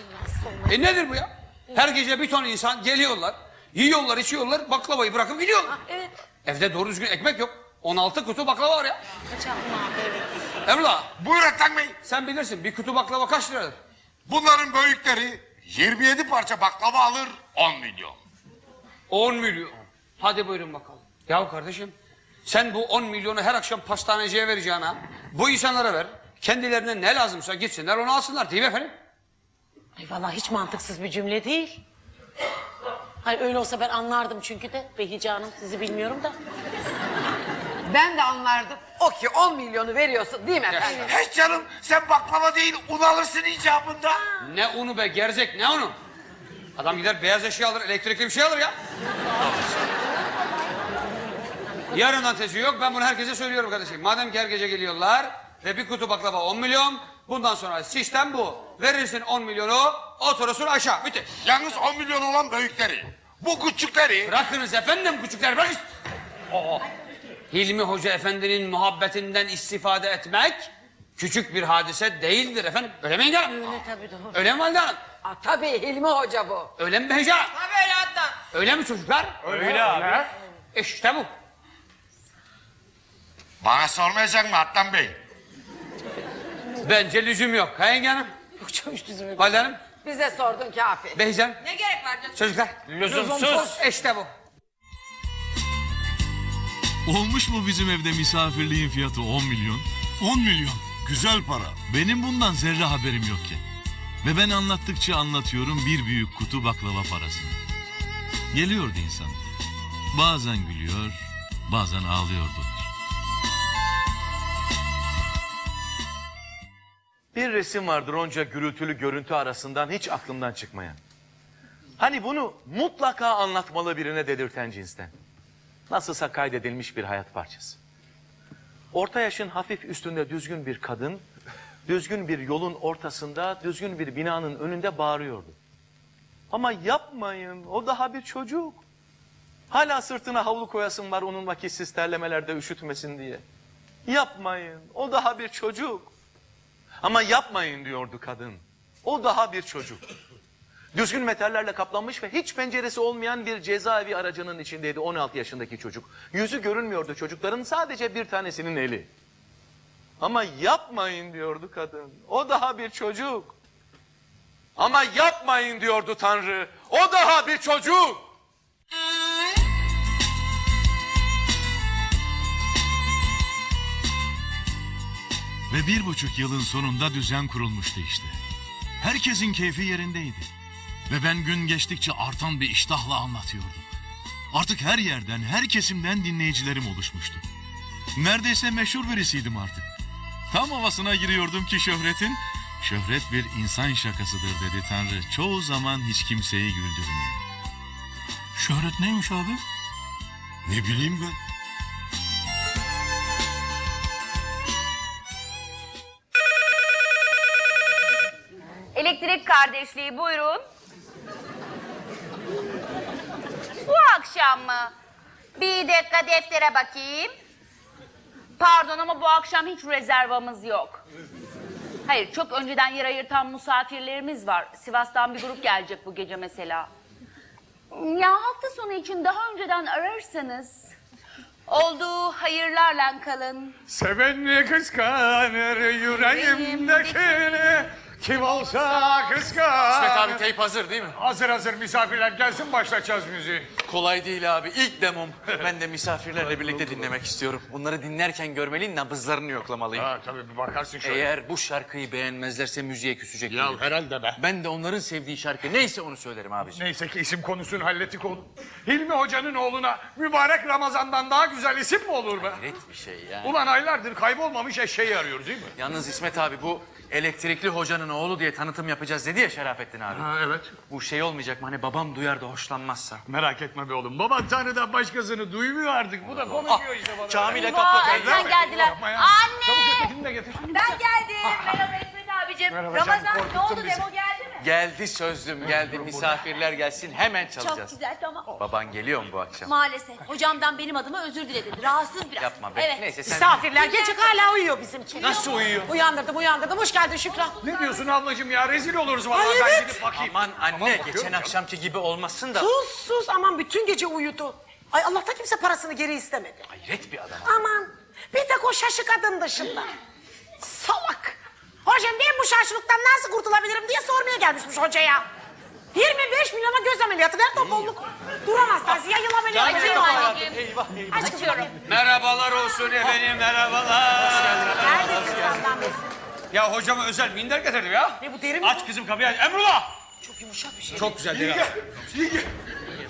E nedir bu ya? Her gece bir ton insan geliyorlar. Yiyorlar, içiyorlar, baklavayı bırakıp gidiyorlar. Evet. Evde doğru düzgün ekmek yok. 16 kutu baklava var ya. Kaçalım abi evet. Emrullah. Buyur Ettan Bey. Sen bilirsin bir kutu baklava kaç liradır? Bunların büyükleri 27 parça baklava alır 10 milyon. 10 milyon. Hadi buyurun bakalım. Ya kardeşim sen bu 10 milyonu her akşam pastaneciye vereceğine bu insanlara ver. Kendilerine ne lazımsa gitsinler onu alsınlar değil mi efendim? Ay vallahi hiç mantıksız bir cümle değil. Hayır öyle olsa ben anlardım çünkü de Behice Hanım sizi bilmiyorum da. Ben de anlardım. O ki 10 milyonu veriyorsun değil mi efendim? Hiç canım sen baklava değil un alırsın icabında. Ne unu be gerzek ne unu? Adam gider beyaz eşya alır elektrikli bir şey alır ya. Yarından tezi yok ben bunu herkese söylüyorum kardeşim. Madem ki her gece geliyorlar ve bir kutu baklava 10 milyon bundan sonra sistem bu. Verirsin 10 milyonu oturursun aşağı bitti. Yalnız 10 milyon olan büyükleri. Bu küçükleri. Bırakınız efendim küçükler bırakın. Oo. Hilmi Hoca Efendi'nin muhabbetinden istifade etmek küçük bir hadise değildir efendim. Öyle mi Hanım? Öyle tabii doğru. Öyle mi Valide Hanım? Aa, tabii Hilmi Hoca bu. Öyle mi Hanım? Tabii öyle hatta. Öyle mi çocuklar? Öyle abi. İşte bu. Bana sormayacak mı Atlan Bey? Bence lüzum yok. Ha yenge hanım? Yok çok lüzum yok. Valide Hanım? Bize sordun kafi. Hanım? Ne gerek var canım? Çocuklar? Lüzumsuz. İşte bu. Olmuş mu bizim evde misafirliğin fiyatı 10 milyon? 10 milyon. Güzel para. Benim bundan zerre haberim yokken. Ve ben anlattıkça anlatıyorum bir büyük kutu baklava parasını. Geliyordu insan. Bazen gülüyor, bazen ağlıyordular. Bir resim vardır onca gürültülü görüntü arasından hiç aklımdan çıkmayan. Hani bunu mutlaka anlatmalı birine dedirten cinsten. Nasılsa kaydedilmiş bir hayat parçası. Orta yaşın hafif üstünde düzgün bir kadın, düzgün bir yolun ortasında, düzgün bir binanın önünde bağırıyordu. Ama yapmayın, o daha bir çocuk. Hala sırtına havlu koyasın var onun vakitsiz terlemelerde üşütmesin diye. Yapmayın, o daha bir çocuk. Ama yapmayın diyordu kadın. O daha bir çocuk. Düzgün metallerle kaplanmış ve hiç penceresi olmayan bir cezaevi aracının içindeydi 16 yaşındaki çocuk. Yüzü görünmüyordu çocukların sadece bir tanesinin eli. Ama yapmayın diyordu kadın. O daha bir çocuk. Ama yapmayın diyordu Tanrı. O daha bir çocuk. Ve bir buçuk yılın sonunda düzen kurulmuştu işte. Herkesin keyfi yerindeydi. Ve ben gün geçtikçe artan bir iştahla anlatıyordum. Artık her yerden, her kesimden dinleyicilerim oluşmuştu. Neredeyse meşhur birisiydim artık. Tam havasına giriyordum ki şöhretin, şöhret bir insan şakasıdır dedi Tanrı. Çoğu zaman hiç kimseyi güldürmüyor. Şöhret neymiş abi? Ne bileyim ben. Elektrik kardeşliği buyurun. Bu akşam mı? Bir dakika deftere bakayım. Pardon ama bu akşam hiç rezervamız yok. Hayır çok önceden yer ayırtan misafirlerimiz var. Sivas'tan bir grup gelecek bu gece mesela. Ya hafta sonu için daha önceden ararsanız. Oldu hayırlarla kalın. Sevenli kıskanır yüreğimdekini kim olsa kıskanır. İsmet abi teyp hazır değil mi? Hazır hazır misafirler gelsin başlatacağız müziği. Kolay değil abi. İlk demom. Ben de misafirlerle birlikte dinlemek istiyorum. Bunları dinlerken görmeliyim, nabızlarını yoklamalıyım. Ha tabii bir bakarsın şöyle. Eğer bu şarkıyı beğenmezlerse müziğe küsecek. Ya herhalde be. Ben de onların sevdiği şarkı neyse onu söylerim abiciğim. Neyse ki isim konusunu hallettik oğlum. Hilmi Hoca'nın oğluna mübarek Ramazan'dan daha güzel isim mi olur be? Hayret bir şey yani. Ulan aylardır kaybolmamış eşeği arıyoruz değil mi? Yalnız İsmet abi bu elektrikli hocanın oğlu diye tanıtım yapacağız dedi ya Şerafettin abi. Ha evet. Bu şey olmayacak mı hani babam duyar da hoşlanmazsa. Merak etme be oğlum. Baban Tanrı'dan başkasını duymuyor artık. Bu da konuşuyor işte bana. Camiyle Vay, kaplı erken geldiler. Anne! Çabuk ötekini de getir. Ben geldim. Merhaba İsmet abicim. Merhaba Ramazan canım, ne korkuttun oldu bizi. demo geldi mi? Geldi sözlüm geldi misafirler gelsin hemen çalacağız. Çok güzel tamam. Baban geliyor mu bu akşam? Maalesef hocamdan benim adıma özür diledi. Rahatsız biraz. Yapma be. Evet. Neyse sen... Misafirler gelecek hala uyuyor bizimki. Nasıl uyuyor? Uyandırdım uyandırdım. Hoş geldin Şükran. Ne diyorsun ablacığım ya? Rezil oluruz vallahi. Ay, Ben evet. gidip bakayım. Aman anne geçen ya. akşamki gibi olmasın da. Sus sus aman bütün gece uyudu. Ay Allah'ta kimse parasını geri istemedi. Hayret bir adam. Aman bir tek o şaşı kadın dışında. Salak. Hocam ben bu şaşlıktan nasıl kurtulabilirim diye sormaya gelmişmiş hocaya. 25 milyona göz ameliyatı ver topulluk. Duramaz tazi ya yılan ameliyatı. Açıyorum. Eyvah eyvah. Aç kızım bakayım. Merhabalar olsun efendim merhabalar. Neredesin Bey? Ya hocama özel minder getirdim ya. Ne bu derin mi? Aç kızım kapıyı aç. Emrullah. Çok yumuşak bir şey. Çok güzel değil mi?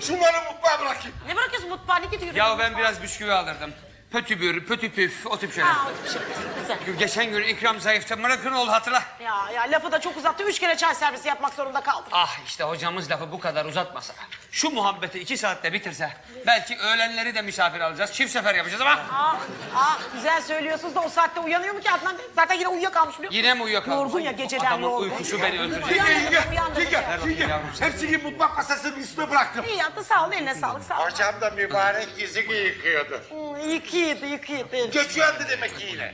Şunları mutfağa bırakayım. Ne bırakıyorsun mutfağa ne gidiyorsun? Ya ben biraz bisküvi alırdım. Pötübür, pötüpüf o tip şeyler. Ha, o şey, güzel. Geçen gün ikram zayıftı. Mırakın oldu hatırla. Ya, ya lafı da çok uzattı. Üç kere çay servisi yapmak zorunda kaldım. Ah işte hocamız lafı bu kadar uzatmasa. Şu muhabbeti iki saatte bitirse. Belki öğlenleri de misafir alacağız. Çift sefer yapacağız ama. Ah, ah güzel söylüyorsunuz da o saatte uyanıyor mu ki Adnan? Zaten yine uyuyakalmış biliyor musun? Yine mi uyuyakalmış? Yorgun ya geceden Adamın yorgun. uykusu beni öldürecek. Uyandım, uyandım. Yenge, yenge. Hepsini mutfak masasının üstüne bıraktım. İyi yaptı sağ ol eline sağlık sağ ol. Hocam da mübarek yüzünü yıkıyordu. Yıkıyordu yıkıyordu. Geçiyordu demek ki yine.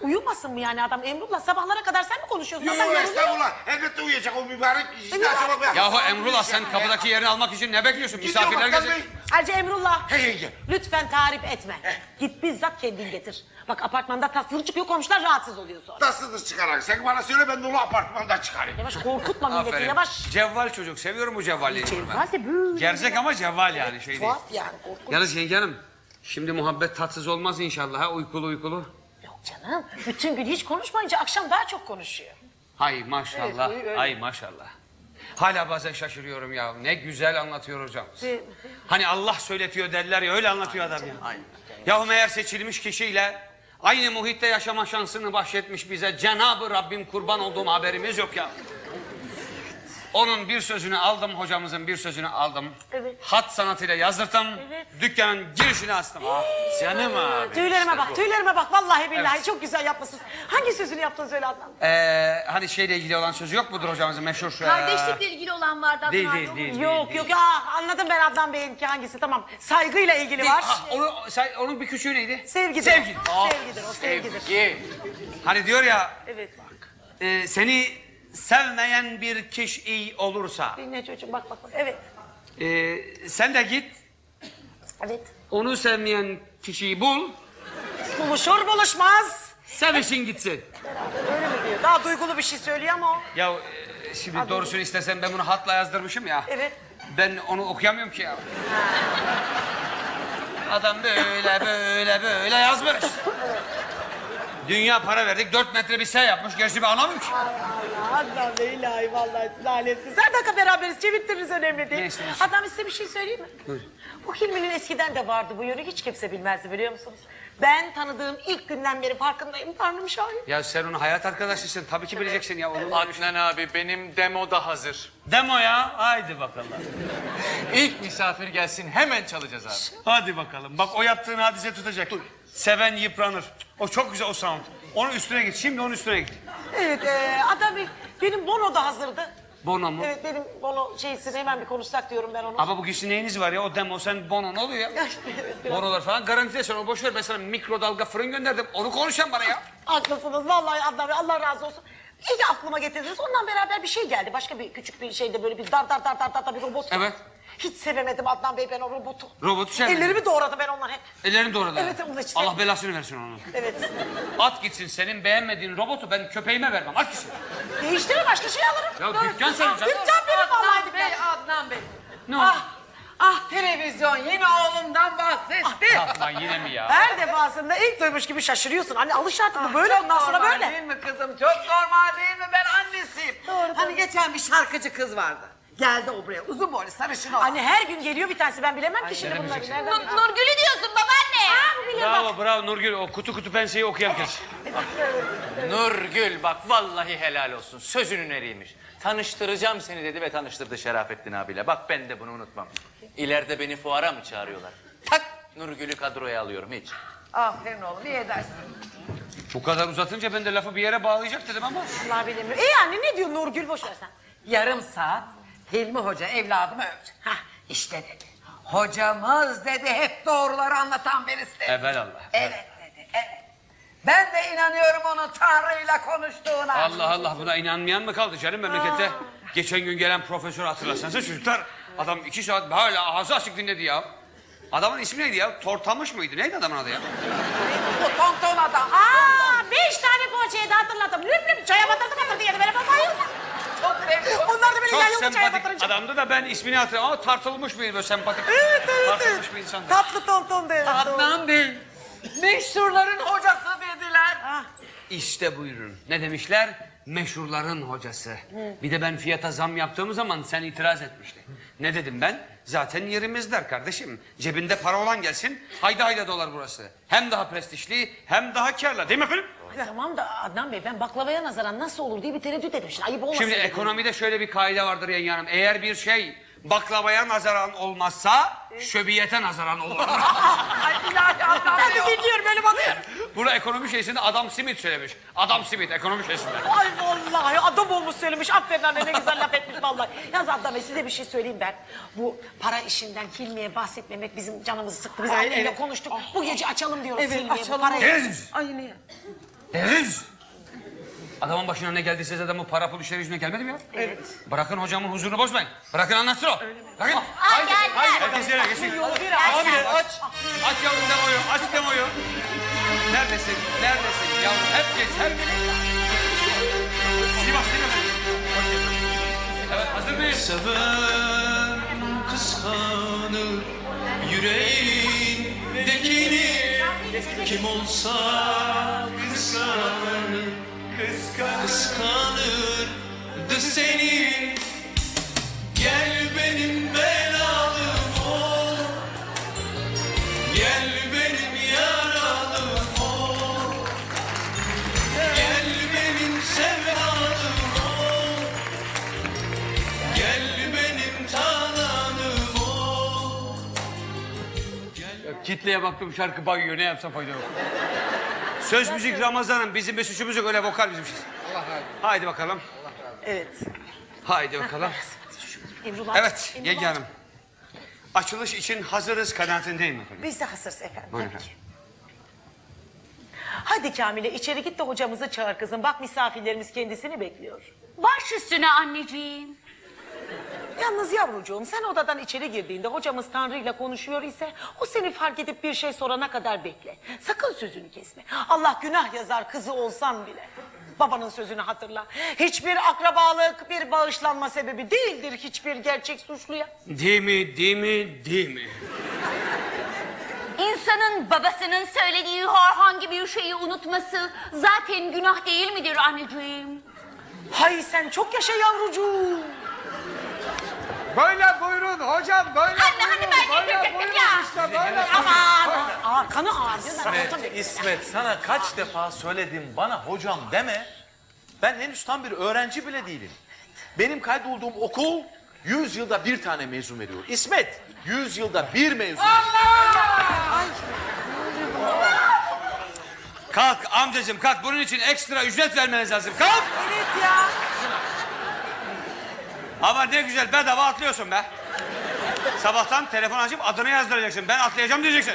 Uyumasın mı yani adam Emrullah sabahlara kadar sen mi konuşuyorsun? Yok Adam yoruluyor. estağfurullah. Elbette uyuyacak o mübarek yüzünü açamak lazım. Yahu Emrullah sen kapıdaki yerini almak için ne bekliyorsun? Misafirler Gidiyor gelecek. bakalım. Ayrıca Emrullah. Hey yenge. Lütfen tarif etme. Git bizzat kendin getir. Bak apartmanda tatsızlık çıkıyor komşular rahatsız oluyor sonra. Nasıldır çıkarak? Sen bana söyle ben de onu apartmandan çıkarayım. Yavaş korkutma milleti Aferin. yavaş. Cevval çocuk. Seviyorum bu cevvalliği. Cevval de böyle. Gerzek ama cevval yani şey değil. Tuhaf yani korkunç. Yalnız yenge hanım. Şimdi muhabbet tatsız olmaz inşallah ha uykulu uykulu. Yok canım bütün gün hiç konuşmayınca akşam daha çok konuşuyor. Hay maşallah. Evet, öyle. Hay maşallah. Hala bazen şaşırıyorum ya. Ne güzel anlatıyor hocam. Ee, Hani Allah söyletiyor derler ya öyle anlatıyor adam ya. Yahu meğer seçilmiş kişiyle aynı muhitte yaşama şansını bahşetmiş bize Cenab-ı Rabbim kurban olduğum haberimiz yok ya. Onun bir sözünü aldım, hocamızın bir sözünü aldım. Evet. Hat sanatıyla yazdırdım. Evet. Dükkanın girişine astım. Ah, canım abi. Tüylerime işte bak, bu. tüylerime bak. Vallahi billahi Evet. çok güzel yapmışsınız. Hangi sözünü yaptın söyle Adnan? Ee, hani şeyle ilgili olan sözü yok mudur hocamızın meşhur? ee, Kardeşlikle ilgili olan vardı Adnan Değil, abi, değil, o değil. Yok yok ah, anladım ben Adnan Bey'inki hangisi tamam. Saygıyla ilgili var. Ah, onu, sen, onun bir küçüğü neydi? Sevgidir. Sevgi. o. Sevgidir o sevgidir. Sevgi. Hani diyor ya Evet. e, seni sevmeyen bir kişi olursa Dinle çocuğum bak bak. bak. Evet. e, sen de git Evet. onu sevmeyen kişiyi bul Buluşur buluşmaz. sevişin gitsin. Öyle mi diyor? Daha duygulu bir şey söylüyor ama o. Ya e, şimdi doğrusunu istesem ben bunu hatla yazdırmışım ya. Evet. Ben onu okuyamıyorum ki ya. Adam böyle böyle böyle yazmış. Dünya para verdik dört metre bir şey yapmış. Gerçi ben anlamıyorum ki. Allah ilahi vallahi siz alemsiniz. Her dakika beraberiz. Çevittiriniz önemli değil. Neyse, neyse. Adnan size bir şey söyleyeyim mi? Bu Hilmi'nin eskiden de vardı bu yönü. Hiç kimse bilmezdi biliyor musunuz? Ben tanıdığım ilk günden beri farkındayım. Tanrım şahit. Ya sen onun hayat arkadaşısın. Tabii ki bileceksin ya. Onun Adnan abi benim demo da hazır. Demo ya. Haydi bakalım. İlk misafir gelsin hemen çalacağız abi. Hadi bakalım. Bak o yaptığın hadise tutacak. Seven yıpranır. O çok güzel o sound. Onun üstüne git. Şimdi onun üstüne git. Evet e, Bey benim bono da hazırdı. Bono mu? Evet benim bono şeysini hemen bir konuşsak diyorum ben onu. Ama bu kişi neyiniz var ya? O demo sen bono ne oluyor ya? evet, biraz Bonolar falan garantide sen onu boş ver. Ben sana mikrodalga fırın gönderdim. Onu konuşan bana ya. haklısınız vallahi Bey Allah razı olsun. İyi aklıma getirdiniz. Ondan beraber bir şey geldi. Başka bir küçük bir şeyde böyle bir dar dar dar dar dar, dar bir robot. Evet. Hiç sevemedim Adnan Bey ben o robotu. Robotu sevmedin. Ellerimi doğradı ben ondan hep. Ellerini doğradı. Evet, onu da hiç Allah belasını versin onun. Evet. At gitsin senin beğenmediğin robotu ben köpeğime vermem. At gitsin. Değiştirin başka şey alırım. Ya Doğru. dükkan senin Ah, canım. Dükkan benim vallahi Adnan Bey, dükkan. Adnan Bey. Ne oldu? Ah, ah televizyon yine oğlumdan bahsetti. Yapma yine mi ya? Her defasında ilk duymuş gibi şaşırıyorsun. Hani alış artık bu böyle ondan sonra normal böyle. değil mi kızım? Çok normal değil mi? Ben annesiyim. hani geçen bir şarkıcı kız vardı. Geldi o buraya. Uzun boylu sarışın o. Hani her gün geliyor bir tanesi ben bilemem ki şimdi bunları. bilemeyeceksin. Nereden Nur, bileceğim? Nurgül'ü diyorsun babaanne. Ha, biliyorum bak. Bravo bravo Nurgül o kutu kutu penseyi okuyan kız. Nurgül bak vallahi helal olsun. Sözünün eriymiş. Tanıştıracağım seni dedi ve tanıştırdı Şerafettin abiyle. Bak ben de bunu unutmam. İleride beni fuara mı çağırıyorlar? Tak Nurgül'ü kadroya alıyorum hiç. Aferin oğlum iyi edersin. Bu kadar uzatınca ben de lafı bir yere bağlayacak dedim ama. Allah bilemiyor. İyi anne ne diyor Nurgül boş ver sen. Yarım saat Hilmi Hoca evladımı övdü. Hah işte dedi. Hocamız dedi hep doğruları anlatan birisi dedi. Evelallah. Evet dedi evet. Ben de inanıyorum onun Tanrı'yla konuştuğuna. Allah Allah buna inanmayan mı kaldı canım memlekette? Geçen gün gelen profesör hatırlarsanız çocuklar adam iki saat böyle ağzı açık dinledi ya. Adamın ismi neydi ya? Tortamış mıydı? Neydi adamın adı ya? Bu tonton adam. Aa, beş tane poğaçayı da hatırladım. Lüp lüp çaya batırdı batırdı yedi. Böyle babayım. Çok seviyorum. Onlar da böyle Çok yayılmış çaya sempatik batırınca. adamdı da ben ismini hatırlamıyorum ama tartılmış bir böyle sempatik. Evet, evet, Tartılmış bir insan. Tatlı tonton dedi. Adnan Bey, meşhurların hocası dediler. İşte buyurun. Ne demişler? Meşhurların hocası. Bir de ben fiyata zam yaptığım zaman sen itiraz etmiştin. Ne dedim ben? Zaten yerimiz dar kardeşim. Cebinde para olan gelsin. Haydi haydi dolar burası. Hem daha prestijli hem daha karlı. Değil mi efendim? Tamam da Adnan Bey ben baklavaya nazaran nasıl olur diye bir tereddüt etmiştim. Ayıp olmasın. Şimdi dedim. ekonomide şöyle bir kaide vardır yenge hanım. Eğer bir şey baklavaya nazaran olmazsa şöbiyete nazaran olur. Ay ilahi Adnan Bey. Hadi dinliyorum böyle bakıyor. Bunu ekonomi şeysinde Adam Smith söylemiş. Adam Smith ekonomi şeysinde. Ay vallahi adam olmuş söylemiş. Aferin anne ne güzel laf etmiş vallahi. Yalnız Bey size bir şey söyleyeyim ben. Bu para işinden Hilmi'ye bahsetmemek bizim canımızı sıktı. Biz Ay, annemle evet. konuştuk. Bu gece açalım diyoruz Evet, Hilmi'ye. bu açalım. parayı. Deriz. Ay niye? Deriz. Adamın başına ne geldiyse zaten bu para pul işleri yüzünden gelmedi mi ya? Evet. Bırakın hocamın huzurunu bozmayın. Bırakın anlatsın o. Bırakın. Ay, Haydi, gel, haydi. gel. Herkes yere geçin. Abi aç. aç. Yavrum demoyu. Aç demoyu. Neredesin? Neredesin yavrum? Hep geç. Hep Sivas değil mi? Evet hazır mıyız? Seven kıskanır yüreğindekini Kim olsa kıskanır Kıskanırdı seni. Gel benim Kitleye baktım şarkı bayıyor ne yapsam fayda yok. Söz müzik Ramazan'ın bizim bir suçumuz yok öyle vokal bizim şey. Haydi bakalım. Evet. Haydi bakalım. Emrullah. Evet Emrullah. Yenge Hanım. Açılış için hazırız kanaatindeyim efendim. Biz de hazırız efendim. Buyurun tabii ki. efendim. Hadi Kamile içeri git de hocamızı çağır kızım. Bak misafirlerimiz kendisini bekliyor. Baş üstüne anneciğim. Yalnız yavrucuğum sen odadan içeri girdiğinde hocamız Tanrı ile konuşuyor ise o seni fark edip bir şey sorana kadar bekle. Sakın sözünü kesme. Allah günah yazar kızı olsan bile. Babanın sözünü hatırla. Hiçbir akrabalık bir bağışlanma sebebi değildir hiçbir gerçek suçluya. Değil mi, değil mi, değil mi? İnsanın babasının söylediği herhangi bir şeyi unutması zaten günah değil midir anneciğim? Hay sen çok yaşa yavrucuğum. Böyle buyurun hocam böyle Anne hani buyurun. ben böyle getirdim buyurun ya. işte böyle. Aman aa, kanı ağrıyor. İsmet, İsmet sana kaç defa söyledim bana hocam deme. Ben henüz tam bir öğrenci bile değilim. Benim kaydolduğum okul 100 yılda bir tane mezun veriyor. İsmet 100 yılda bir mezun. Kalk amcacığım kalk bunun için ekstra ücret vermeniz lazım. Kalk. Evet ya. Ama ne güzel bedava atlıyorsun be. Sabahtan telefon açıp adını yazdıracaksın. Ben atlayacağım diyeceksin.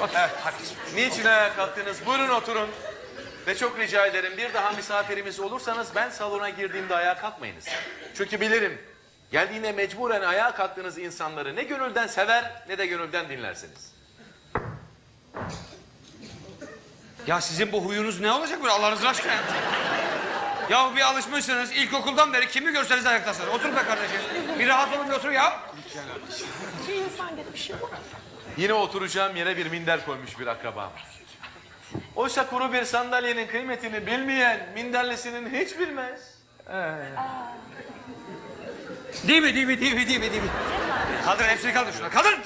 Evet, hadi. Niçin ayağa kalktınız? Buyurun oturun. Ve çok rica ederim bir daha misafirimiz olursanız ben salona girdiğimde ayağa kalkmayınız. Çünkü bilirim geldiğinde mecburen ayağa kalktığınız insanları ne gönülden sever ne de gönülden dinlersiniz. Ya sizin bu huyunuz ne olacak böyle Allah'ınızın aşkına? Ya bir alışmışsınız ilkokuldan beri kimi görseniz ayaktasınız. Otur be kardeşim. Bir rahat olun bir otur ya. Bir insan dedi bir şey. Yine oturacağım yere bir minder koymuş bir akrabam. Oysa kuru bir sandalyenin kıymetini bilmeyen minderlisinin hiç bilmez. Değil mi değil mi değil mi değil mi değil mi? Kaldır hepsini kaldır şuna kaldır.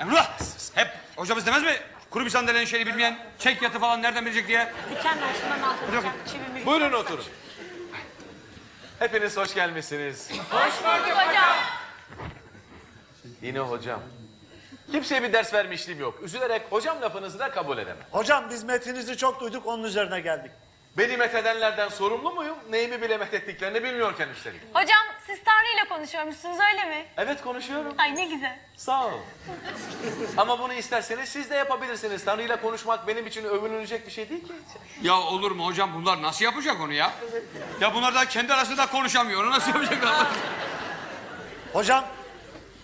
Emrullah hep hocamız demez mi? Kuru bir sandalyenin şeyini bilmeyen çek yatı falan nereden bilecek diye. Diken altından altından çevirmek. Buyurun oturun. Hepiniz hoş gelmişsiniz. Hoş bulduk hocam. Yine hocam. Kimseye bir ders vermişliğim yok. Üzülerek hocam lafınızı da kabul edemem. Hocam biz metninizi çok duyduk onun üzerine geldik. Beni methedenlerden sorumlu muyum? Neyimi bile methettiklerini bilmiyorken üstelik. Hocam siz Tanrı ile konuşuyormuşsunuz öyle mi? Evet konuşuyorum. Ay ne güzel. Sağ ol. Ama bunu isterseniz siz de yapabilirsiniz. Tanrı'yla konuşmak benim için övünülecek bir şey değil ki. Ya olur mu hocam bunlar nasıl yapacak onu ya? Ya bunlar da kendi arasında konuşamıyor. Onu nasıl yapacaklar? Hocam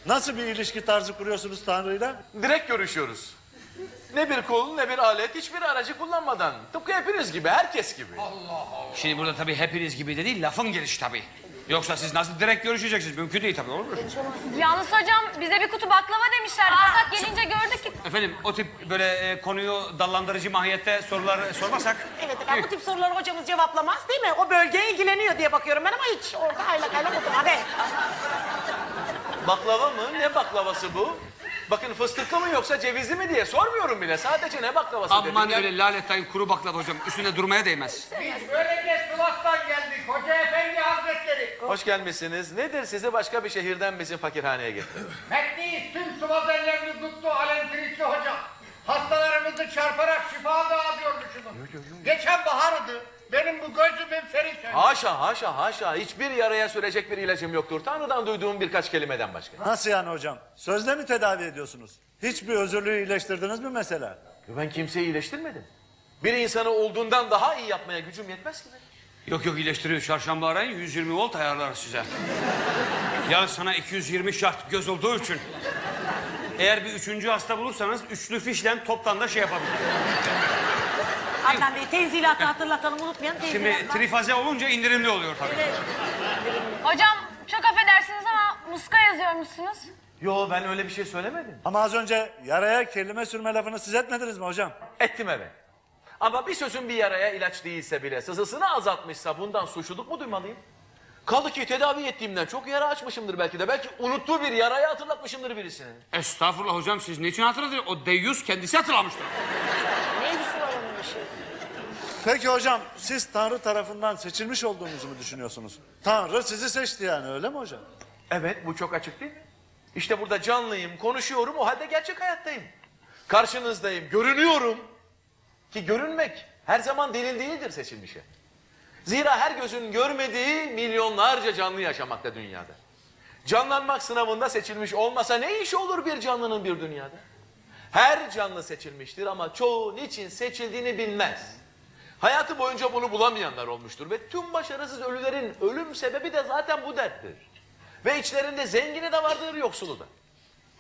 Nasıl bir ilişki tarzı kuruyorsunuz Tanrı'yla? Direkt görüşüyoruz. Ne bir kol ne bir alet hiçbir aracı kullanmadan. Tıpkı hepiniz gibi herkes gibi. Şimdi burada tabii hepiniz gibi de değil lafın gelişi tabii. Yoksa siz nasıl direkt görüşeceksiniz? Mümkün değil tabii olur mu? Yalnız hocam bize bir kutu baklava demişler. Fakat gelince gördük ki... Efendim o tip böyle e, konuyu dallandırıcı mahiyette sorular sormasak. Evet efendim bu tip soruları hocamız cevaplamaz değil mi? O bölgeye ilgileniyor diye bakıyorum ben ama hiç orada aylak aylak oturma be. Baklava mı? Ne baklavası bu? Bakın fıstıklı mı yoksa cevizli mi diye sormuyorum bile. Sadece ne baklavası dedim. Aman öyle laletayın kuru baklava hocam. Üstünde durmaya değmez. Biz böylece Sivas'tan geldik Hoca Efendi Hazretleri. Hoş gelmişsiniz. Nedir sizi başka bir şehirden bizim fakirhaneye getirdi? Mekniyiz tüm Sivas ellerini tuttu alentirikli hocam. Hastalarımızı çarparak şifa dağıtıyormuşsunuz. Geçen baharıdı. Benim bu gözümün feri söndü. Haşa haşa haşa. Hiçbir yaraya sürecek bir ilacım yoktur. Tanrı'dan duyduğum birkaç kelimeden başka. Nasıl yani hocam? Sözle mi tedavi ediyorsunuz? Hiçbir özürlüğü iyileştirdiniz mi mesela? Ben kimseyi iyileştirmedim. Bir insanı olduğundan daha iyi yapmaya gücüm yetmez ki. benim. Yok yok iyileştiriyor. Çarşamba arayın 120 volt ayarlar size. Yalnız sana 220 şart göz olduğu için. Eğer bir üçüncü hasta bulursanız üçlü fişle toptan da şey yapabilir. Adnan Bey tenzilatı hatırlatalım unutmayalım. Şimdi tenzilatı. trifaze olunca indirimli oluyor tabii. Hocam çok affedersiniz ama muska yazıyormuşsunuz. Yo ben öyle bir şey söylemedim. Ama az önce yaraya kelime sürme lafını siz etmediniz mi hocam? Ettim evet. Ama bir sözün bir yaraya ilaç değilse bile sızısını azaltmışsa bundan suçluluk mu duymalıyım? Kaldı ki tedavi ettiğimden çok yara açmışımdır belki de. Belki unuttuğu bir yarayı hatırlatmışımdır birisinin. Estağfurullah hocam siz niçin hatırladınız? O deyyus kendisi hatırlamıştır. Ne işi? Peki hocam siz Tanrı tarafından seçilmiş olduğunuzu mu düşünüyorsunuz? Tanrı sizi seçti yani öyle mi hocam? Evet bu çok açık değil mi? İşte burada canlıyım, konuşuyorum o halde gerçek hayattayım. Karşınızdayım, görünüyorum. Ki görünmek her zaman delil değildir seçilmişe. Zira her gözün görmediği milyonlarca canlı yaşamakta dünyada. Canlanmak sınavında seçilmiş olmasa ne iş olur bir canlının bir dünyada? Her canlı seçilmiştir ama çoğu niçin seçildiğini bilmez. Hayatı boyunca bunu bulamayanlar olmuştur ve tüm başarısız ölülerin ölüm sebebi de zaten bu derttir. Ve içlerinde zengini de vardır yoksulu da.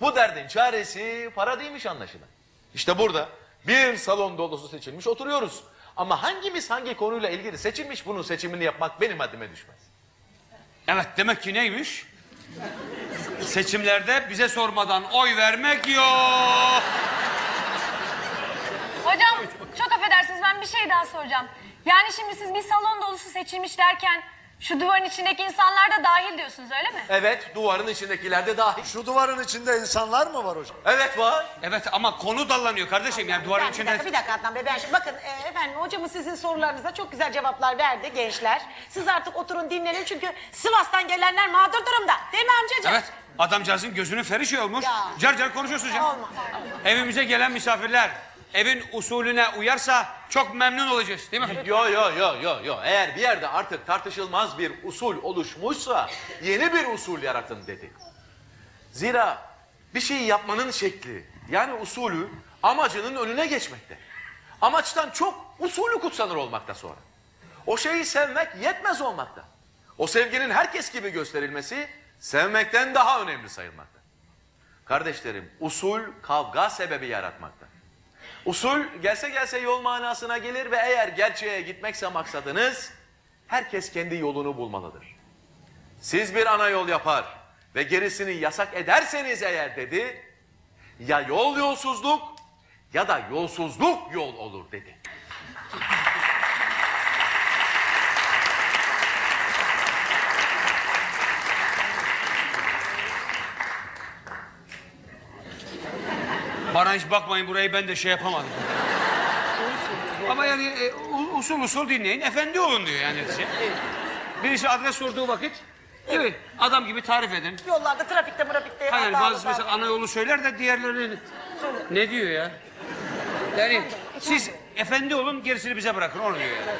Bu derdin çaresi para değilmiş anlaşılan. İşte burada bir salon dolusu seçilmiş oturuyoruz. Ama hangimiz hangi konuyla ilgili seçilmiş bunun seçimini yapmak benim haddime düşmez. Evet demek ki neymiş? Seçimlerde bize sormadan oy vermek yok. Hocam çok affedersiniz ben bir şey daha soracağım. Yani şimdi siz bir salon dolusu seçilmiş derken şu duvarın içindeki insanlar da dahil diyorsunuz öyle mi? Evet duvarın içindekiler de dahil. Şu duvarın içinde insanlar mı var hocam? Evet var. Evet ama konu dallanıyor kardeşim yani duvarın Bir içinde... dakika, bir dakika Adnan Bey. Ben şimdi, bakın e, efendim hocamız sizin sorularınıza çok güzel cevaplar verdi gençler. Siz artık oturun dinlenin çünkü Sivas'tan gelenler mağdur durumda. Değil mi amcacığım? Evet adamcağızın gözünün feri şey olmuş. Ya. Car car konuşuyorsunuz ya. Olmaz. Evimize gelen misafirler evin usulüne uyarsa çok memnun olacağız değil mi? Yo yo yo yo yo. Eğer bir yerde artık tartışılmaz bir usul oluşmuşsa yeni bir usul yaratın dedi. Zira bir şeyi yapmanın şekli yani usulü amacının önüne geçmekte. Amaçtan çok usulü kutsanır olmakta sonra. O şeyi sevmek yetmez olmakta. O sevginin herkes gibi gösterilmesi sevmekten daha önemli sayılmakta. Kardeşlerim usul kavga sebebi yaratmakta. Usul gelse gelse yol manasına gelir ve eğer gerçeğe gitmekse maksadınız herkes kendi yolunu bulmalıdır. Siz bir ana yol yapar ve gerisini yasak ederseniz eğer dedi ya yol yolsuzluk ya da yolsuzluk yol olur dedi. Bana hiç bakmayın burayı ben de şey yapamadım. Ama yani e, u- usul usul dinleyin efendi olun diyor yani. Şey. Birisi adres sorduğu vakit evet adam gibi tarif edin. Yollarda trafikte mırafikte. Hayır hatalı bazı mesela ana yolu söyler de diğerleri ne diyor ya? Yani siz efendi olun gerisini bize bırakın onu diyor. yani.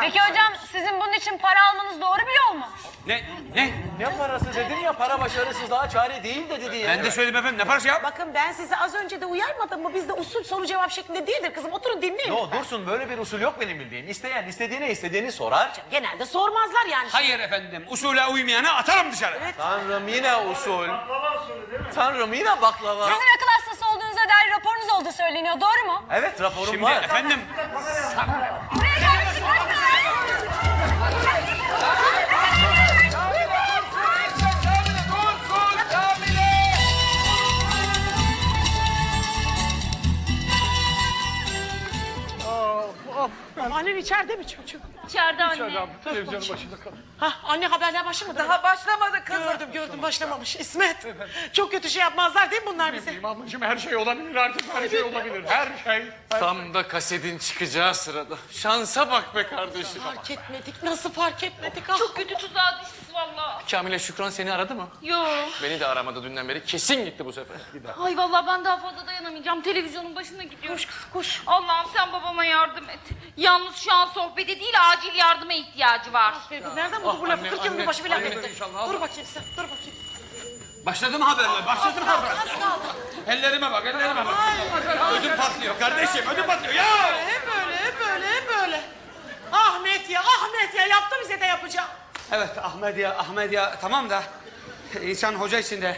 Peki hocam sizin bunun için para almanız doğru bir yol mu? Ne? Ne? Ne parası dedin ya para başarısızlığa çare değil de dedi ya. Ben de söyledim efendim ne parası ya? Bakın ben sizi az önce de uyarmadım mı? Bizde usul soru cevap şeklinde değildir kızım. Oturun dinleyin. Yo. Dursun böyle bir usul yok benim bildiğim. İsteyen istediğine istediğini sorar. Genelde sormazlar yani. Hayır efendim usule uymayana atarım dışarı. Tanrım yine usul. Tanrım yine baklava. Sizin akıl raporunuz olduğu söyleniyor. Doğru mu? Evet raporum Şimdi var. efendim Annen içeride mi çocuğum? İçeride anne. Televizyonun başında kal. Ha, anne haberler başlamadı Daha başlamadı kızım. Gördüm gördüm başlamamış. İsmet. Çok kötü şey yapmazlar değil mi bunlar bize? Bileyim ablacığım her şey olabilir artık her şey olabilir. Her şey. Tam da kasetin çıkacağı sırada. Şansa bak be kardeşim. Fark etmedik. Nasıl fark etmedik? Ah. Çok kötü tuzağa düştük valla. Kamile Şükran seni aradı mı? Yo. Beni de aramadı dünden beri. Kesin gitti bu sefer. Ay vallahi ben daha fazla dayanamayacağım. Televizyonun başına gidiyorum. Koş kız koş. Allah'ım sen babama yardım et. Yalnız şu an sohbete değil acil yardıma ihtiyacı var. Nereden buldu bu lafı? anne, Kırk yılın anne, başı bir laf etti. inşallah. Dur bakayım sen. Dur bakayım. başladı mı haberler? Başladı mı haberler? Az kaldı. Ellerime bak ellerime bak. Ödüm patlıyor kardeşim ödüm patlıyor ya. Hep böyle hep böyle hep böyle. Ahmet ya Ahmet ya yaptı bize de yapacağım. Evet Ahmet ya Ahmet ya tamam da insan hoca için de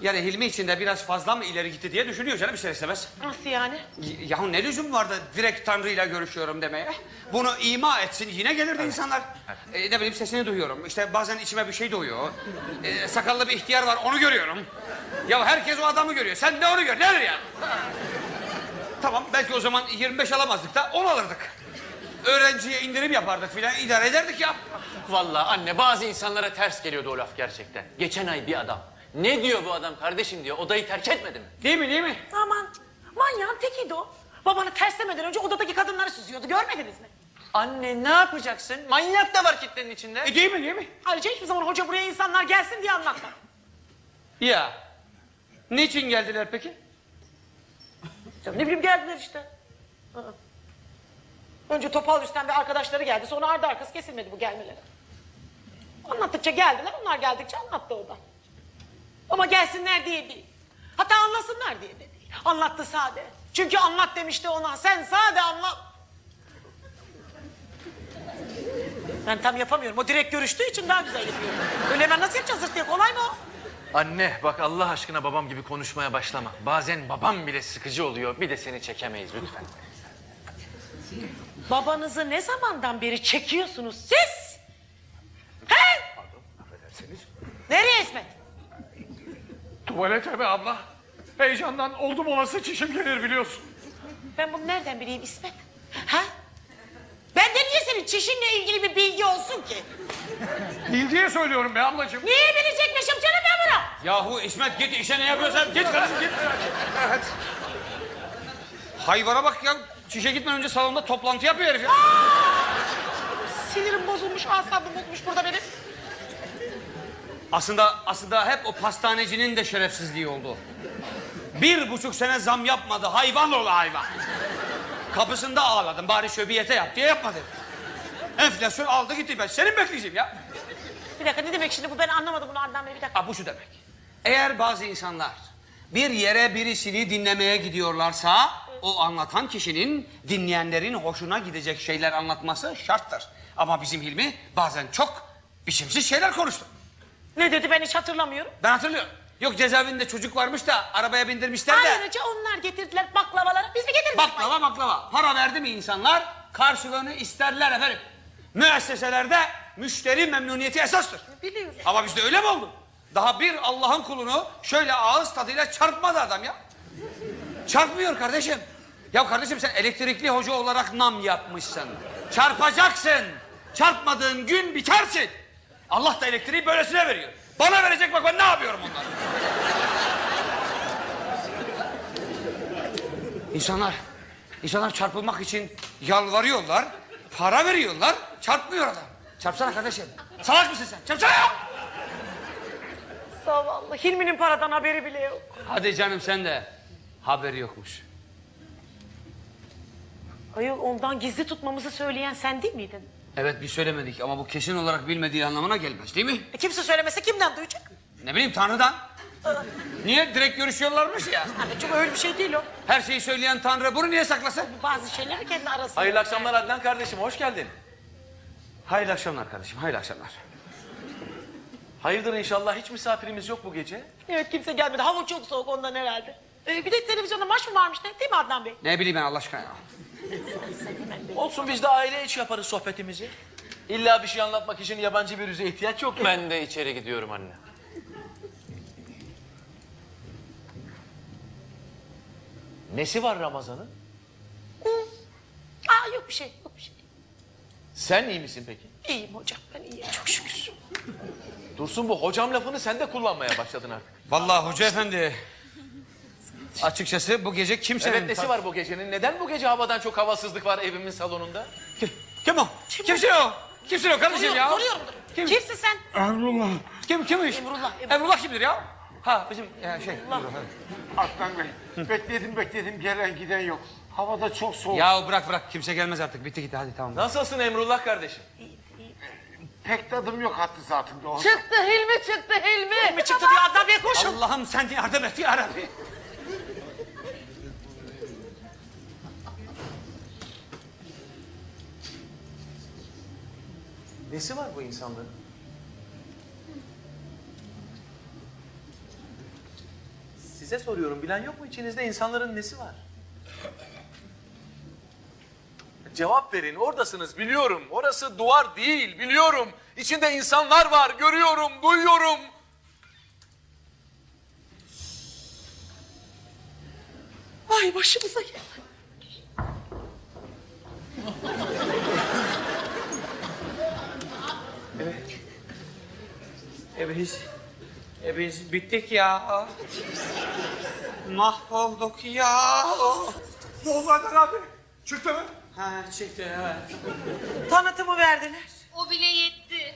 yani Hilmi için de biraz fazla mı ileri gitti diye düşünüyor canım ister istemez. Nasıl yani? Y- Yahu ne lüzum vardı direkt Tanrı'yla görüşüyorum demeye. Bunu ima etsin yine gelirdi insanlar. E, ne bileyim sesini duyuyorum. İşte bazen içime bir şey doğuyor. E, sakallı bir ihtiyar var onu görüyorum. Ya herkes o adamı görüyor. Sen de onu gör. Nedir ya? Tamam belki o zaman 25 alamazdık da 10 alırdık. Öğrenciye indirim yapardık filan idare ederdik ya. Vallahi anne bazı insanlara ters geliyordu o laf gerçekten. Geçen ay bir adam. Ne diyor bu adam kardeşim diyor. Odayı terk etmedi mi? Değil mi değil mi? Aman manyağın tekiydi o. Babanı terslemeden önce odadaki kadınları süzüyordu görmediniz mi? Anne ne yapacaksın? Manyak da var kitlenin içinde. E, değil mi değil mi? Ayrıca hiçbir zaman hoca buraya insanlar gelsin diye anlatma. Ya. Niçin geldiler peki? Ya ne bileyim geldiler işte. Aa. Önce Topal Üstten bir arkadaşları geldi. Sonra ardı arkası kesilmedi bu gelmeleri. Anlattıkça geldiler. Onlar geldikçe anlattı o da. Ama gelsinler diye değil. Hatta anlasınlar diye de değil. Anlattı sade. Çünkü anlat demişti ona. Sen sade anlat. Ben tam yapamıyorum. O direkt görüştüğü için daha güzel yapıyor. Öyle hemen nasıl yapacağız zırt diye? Kolay mı? Anne bak Allah aşkına babam gibi konuşmaya başlama. Bazen babam bile sıkıcı oluyor. Bir de seni çekemeyiz lütfen. Babanızı ne zamandan beri çekiyorsunuz siz? He? Nereye İsmet? Tuvalete be abla. Heyecandan oldum olası çişim gelir biliyorsun. Ben bunu nereden bileyim İsmet? Ha? Bende niye senin çişinle ilgili bir bilgi olsun ki? Bil diye söylüyorum be ablacığım. Niye bilecekmişim canım ben bunu? Yahu İsmet git işe ne yapıyorsan git kardeşim git. Evet. Hayvana bak ya. Çişe gitmeden önce salonda toplantı yapıyor herif ya. Sinirim bozulmuş, asabım bozulmuş burada benim. Aslında aslında hep o pastanecinin de şerefsizliği oldu. Bir buçuk sene zam yapmadı. Hayvan oğlu hayvan. Kapısında ağladım. Bari şöbiyete yap diye yapmadı. Enflasyon aldı gitti. Ben senin bekleyeceğim ya. Bir dakika ne demek şimdi bu ben anlamadım bunu Adnan Bey bir dakika. Ha, bu şu demek. Eğer bazı insanlar bir yere birisini dinlemeye gidiyorlarsa o anlatan kişinin dinleyenlerin hoşuna gidecek şeyler anlatması şarttır. Ama bizim Hilmi bazen çok biçimsiz şeyler konuştu. Ne dedi ben hiç hatırlamıyorum. Ben hatırlıyorum. Yok cezaevinde çocuk varmış da arabaya bindirmişler de. Ayrıca onlar getirdiler baklavaları. Biz mi getirdik? Baklava baklava. Para verdi mi insanlar karşılığını isterler efendim. Müesseselerde müşteri memnuniyeti esastır. Biliyorum. Ama bizde öyle mi oldu? Daha bir Allah'ın kulunu şöyle ağız tadıyla çarpmadı adam ya. Çarpmıyor kardeşim. Ya kardeşim sen elektrikli hoca olarak nam yapmışsın. Çarpacaksın. Çarpmadığın gün bitersin. Allah da elektriği böylesine veriyor. Bana verecek bak ben ne yapıyorum onları. İnsanlar, insanlar çarpılmak için yalvarıyorlar, para veriyorlar, çarpmıyor adam. Çarpsana kardeşim. Salak mısın sen? Çarpsana ya! Zavallı. Hilmi'nin paradan haberi bile yok. Hadi canım sen de. Haberi yokmuş. Ayol ondan gizli tutmamızı söyleyen sen değil miydin? Evet biz söylemedik ama bu kesin olarak bilmediği anlamına gelmez değil mi? E, kimse söylemese kimden duyacak? Ne bileyim Tanrı'dan. Niye? Direkt görüşüyorlarmış ya. Anneciğim öyle bir şey değil o. Her şeyi söyleyen Tanrı bunu niye saklasın? Bazı şeyleri kendi arasında. Hayırlı akşamlar Adnan kardeşim hoş geldin. Hayırlı akşamlar kardeşim, hayırlı akşamlar. Hayırdır inşallah hiç misafirimiz yok bu gece. Evet kimse gelmedi. Hava çok soğuk ondan herhalde. Ee, bir de televizyonda maç mı varmış ne? Değil mi Adnan Bey? Ne bileyim ben Allah aşkına ya. Olsun biz de aile içi yaparız sohbetimizi. İlla bir şey anlatmak için yabancı bir yüze ihtiyaç yok. Ben de içeri gidiyorum anne. Nesi var Ramazan'ın? Aa yok bir şey yok bir şey. Sen iyi misin peki? İyiyim hocam ben iyiyim çok şükür. Dursun bu hocam lafını sen de kullanmaya başladın artık. Vallahi hoca efendi. Açıkçası bu gece kimsenin... Evet nesi var bu gecenin? Neden bu gece havadan çok havasızlık var evimin salonunda? Kim o? Kimsin o? Kimsin o kardeşim ya? Soruyorumdur. Kimsin sen? Emrullah. Kim kimmiş? Emrullah. Emrullah kimdir ya? Ha bizim ya şey. Aslan Bey bekledim bekledim gelen giden yok. Havada çok soğuk. Ya bırak bırak kimse gelmez artık bitti gitti hadi tamam. Nasılsın Emrullah kardeşim? Pek tadım yok hattı zatında. o. Çıktı Hilmi çıktı Hilmi. Hilmi çıktı diyor Adnan Bey koşun. Allah'ım sen yardım et ya Rabbi. Nesi var bu insanların? Size soruyorum bilen yok mu içinizde insanların nesi var? Cevap verin oradasınız biliyorum. Orası duvar değil biliyorum. İçinde insanlar var görüyorum duyuyorum. Ay başımıza gel. E biz, e biz bittik ya. Mahvolduk ya. Ne oldu Adnan abi? Çıktı mı? Ha çıktı evet. Tanıtımı verdiler. O bile yetti.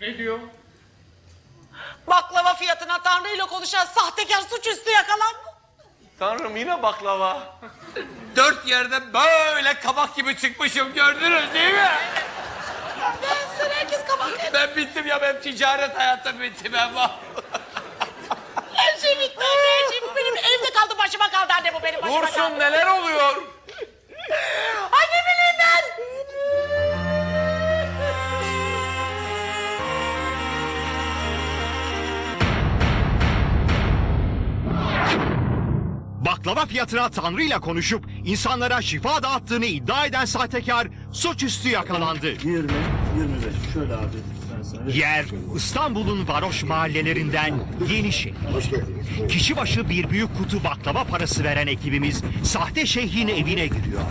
Ne diyor? Baklava fiyatına Tanrı ile konuşan sahtekar suçüstü yakalandı. Tanrım yine baklava. Dört yerde böyle kabak gibi çıkmışım gördünüz değil mi? Ben sen herkes kabak Ben bittim ya benim ticaret hayatım bitti ben. Her şey bitti anne, her şey bu benim evde kaldı başıma kaldı anne bu benim başıma kaldı. Dursun neler oluyor? Ay ne bileyim ben. Baklava fiyatına Tanrı'yla konuşup insanlara şifa dağıttığını iddia eden sahtekar suçüstü yakalandı. 20, 25. Şöyle abi. Yer İstanbul'un varoş mahallelerinden Yenişehir. Kişi başı bir büyük kutu baklava parası veren ekibimiz sahte şeyhin evine giriyor.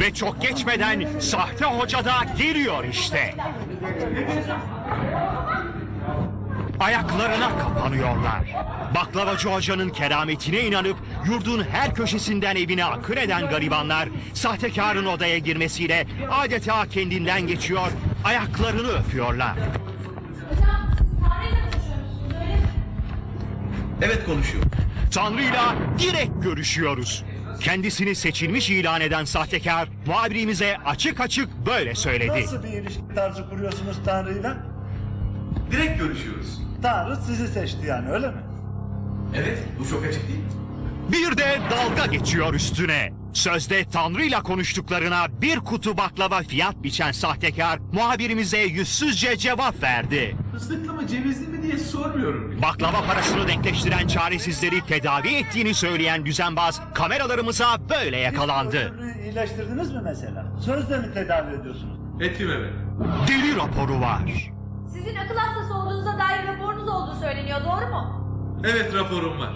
Ve çok geçmeden sahte hoca da geliyor işte. Ayaklarına kapanıyorlar. Baklavacı hocanın kerametine inanıp yurdun her köşesinden evine akın eden garibanlar sahtekarın odaya girmesiyle adeta kendinden geçiyor, ayaklarını öpüyorlar. Evet konuşuyor. Tanrı'yla direkt görüşüyoruz. Kendisini seçilmiş ilan eden sahtekar muhabirimize açık açık böyle söyledi. Nasıl bir ilişki tarzı kuruyorsunuz Tanrı'yla? Direkt görüşüyoruz. Tanrı sizi seçti yani öyle mi? Evet bu çok açık değil mi? Bir de dalga geçiyor üstüne. Sözde Tanrı'yla konuştuklarına bir kutu baklava fiyat biçen sahtekar muhabirimize yüzsüzce cevap verdi. Fıstıklı mı cevizli mi diye sormuyorum. Baklava parasını denkleştiren çaresizleri tedavi ettiğini söyleyen düzenbaz kameralarımıza böyle yakalandı. Öbürünü iyileştirdiniz mi mesela? Sözle mi tedavi ediyorsunuz? Ettim evet. Deli raporu var. Sizin akıl hastası olduğunuza dair raporunuz olduğu söyleniyor doğru mu? Evet raporum var.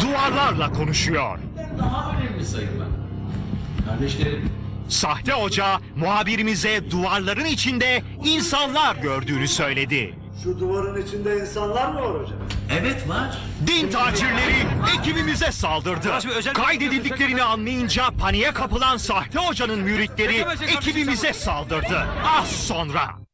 Duvarlarla konuşuyor. Daha önemli sayılar. Kardeşlerim. Sahte hoca muhabirimize duvarların içinde insanlar gördüğünü söyledi. Şu duvarın içinde insanlar mı var hocam? Evet var. Din tacirleri ekibimize saldırdı. Kaydedildiklerini anlayınca paniğe kapılan sahte hocanın müritleri ekibimize saldırdı. Az sonra.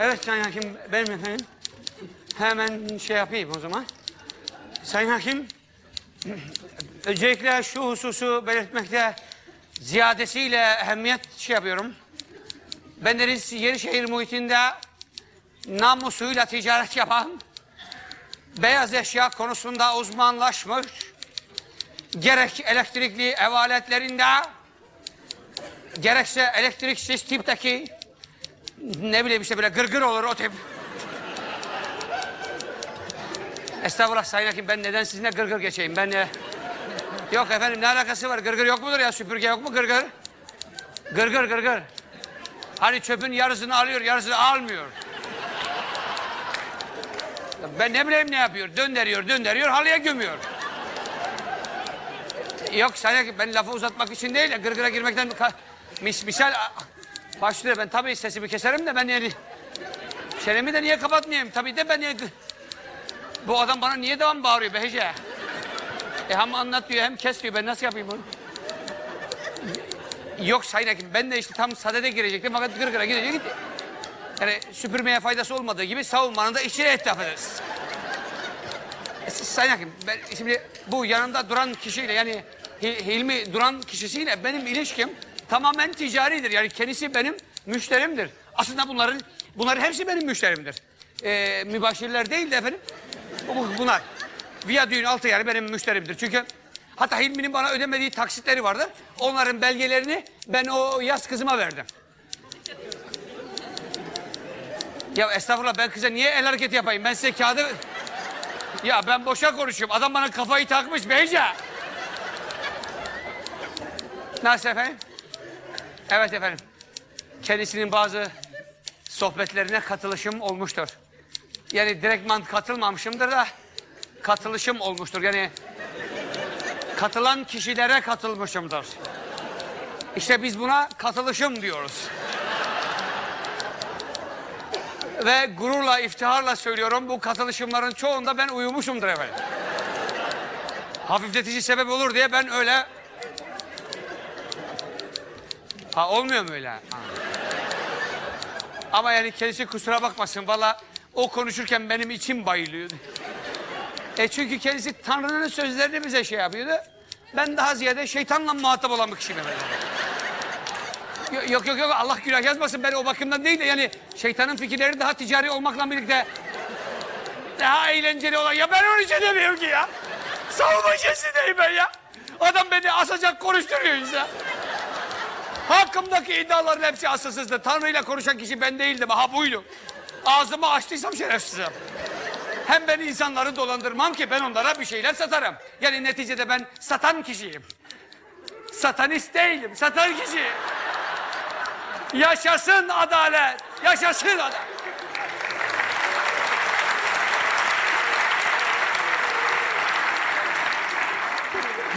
Evet Sayın Hakim benim efendim. Hemen şey yapayım o zaman. Sayın Hakim, öncelikle şu hususu belirtmekte ziyadesiyle ehemmiyet şey yapıyorum. Bendeniz Yenişehir muhitinde namusuyla ticaret yapan, beyaz eşya konusunda uzmanlaşmış, gerek elektrikli ev aletlerinde, gerekse elektriksiz tipteki, ne bileyim işte böyle gırgır olur o tip. Estağfurullah Sayın Hakim ben neden sizinle gırgır geçeyim ben... E... Yok efendim ne alakası var gırgır yok mudur ya süpürge yok mu gırgır? Gırgır gırgır. Hani çöpün yarısını alıyor yarısını almıyor. Ben ne bileyim ne yapıyor döndürüyor döndürüyor halıya gömüyor. Yok Sayın Hakim ben lafı uzatmak için değil de gırgıra girmekten... Mis, misal başlıyor ben tabii sesimi keserim de ben yani... Çenemi de niye kapatmayayım tabii de ben... Yani, bu adam bana niye devam bağırıyor Behece? E hem anlat diyor hem kes diyor. Ben nasıl yapayım bunu? Yok Sayın Hakim ben de işte tam sadede girecektim fakat gırgıra girecek gitti. Yani süpürmeye faydası olmadığı gibi savunmanın da içine etlaf ederiz. E, Sayın Hakim ben şimdi bu yanında duran kişiyle yani Hil- Hilmi duran kişisiyle benim ilişkim tamamen ticaridir. Yani kendisi benim müşterimdir. Aslında bunların bunların hepsi benim müşterimdir. Ee, mübaşirler değil de efendim bu- bunlar. Viyadüğün altı yani benim müşterimdir. Çünkü hatta Hilmi'nin bana ödemediği taksitleri vardı. Onların belgelerini ben o yaz kızıma verdim. Ya estağfurullah ben kıza niye el hareketi yapayım? Ben size kağıdı... Ya ben boşa konuşuyorum. Adam bana kafayı takmış beyce. Nasıl efendim? Evet efendim. Kendisinin bazı sohbetlerine katılışım olmuştur. Yani direktman katılmamışımdır da katılışım olmuştur. Yani katılan kişilere katılmışımdır. İşte biz buna katılışım diyoruz. Ve gururla, iftiharla söylüyorum bu katılışımların çoğunda ben uyumuşumdur efendim. Hafifletici sebep olur diye ben öyle... Ha olmuyor mu öyle? Ha. Ama yani kendisi kusura bakmasın valla o konuşurken benim içim bayılıyordu. E çünkü kendisi Tanrı'nın sözlerini bize şey yapıyordu. Ben daha ziyade şeytanla muhatap olan bir kişiyim efendim. Yok yok yok Allah günah yazmasın ben o bakımdan değil de yani şeytanın fikirleri daha ticari olmakla birlikte daha eğlenceli olan ya ben için demiyorum ki ya. Savunma içerisindeyim ben ya. Adam beni asacak konuşturuyor işte. Hakkımdaki iddiaların hepsi asılsızdı. Tanrı ile konuşan kişi ben değildim. Ha buydu. Ağzımı açtıysam şerefsizim. Hem ben insanları dolandırmam ki ben onlara bir şeyler satarım. Yani neticede ben satan kişiyim. Satanist değilim, satan kişiyim. Yaşasın adalet, yaşasın adalet.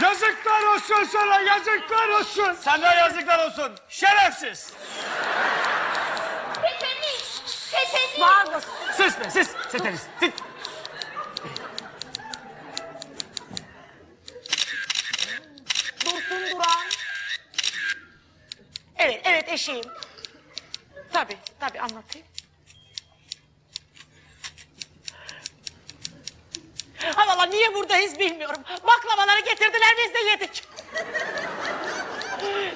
Yazıklar olsun sana yazıklar olsun. Sana yazıklar olsun. Şerefsiz. Vardır. Sus be sus. Seteniz. Sus. Dursun Duran. Evet, evet eşeğim. Tabii, tabii anlatayım. Ha valla niye buradayız bilmiyorum. Baklavaları getirdiler biz de yedik.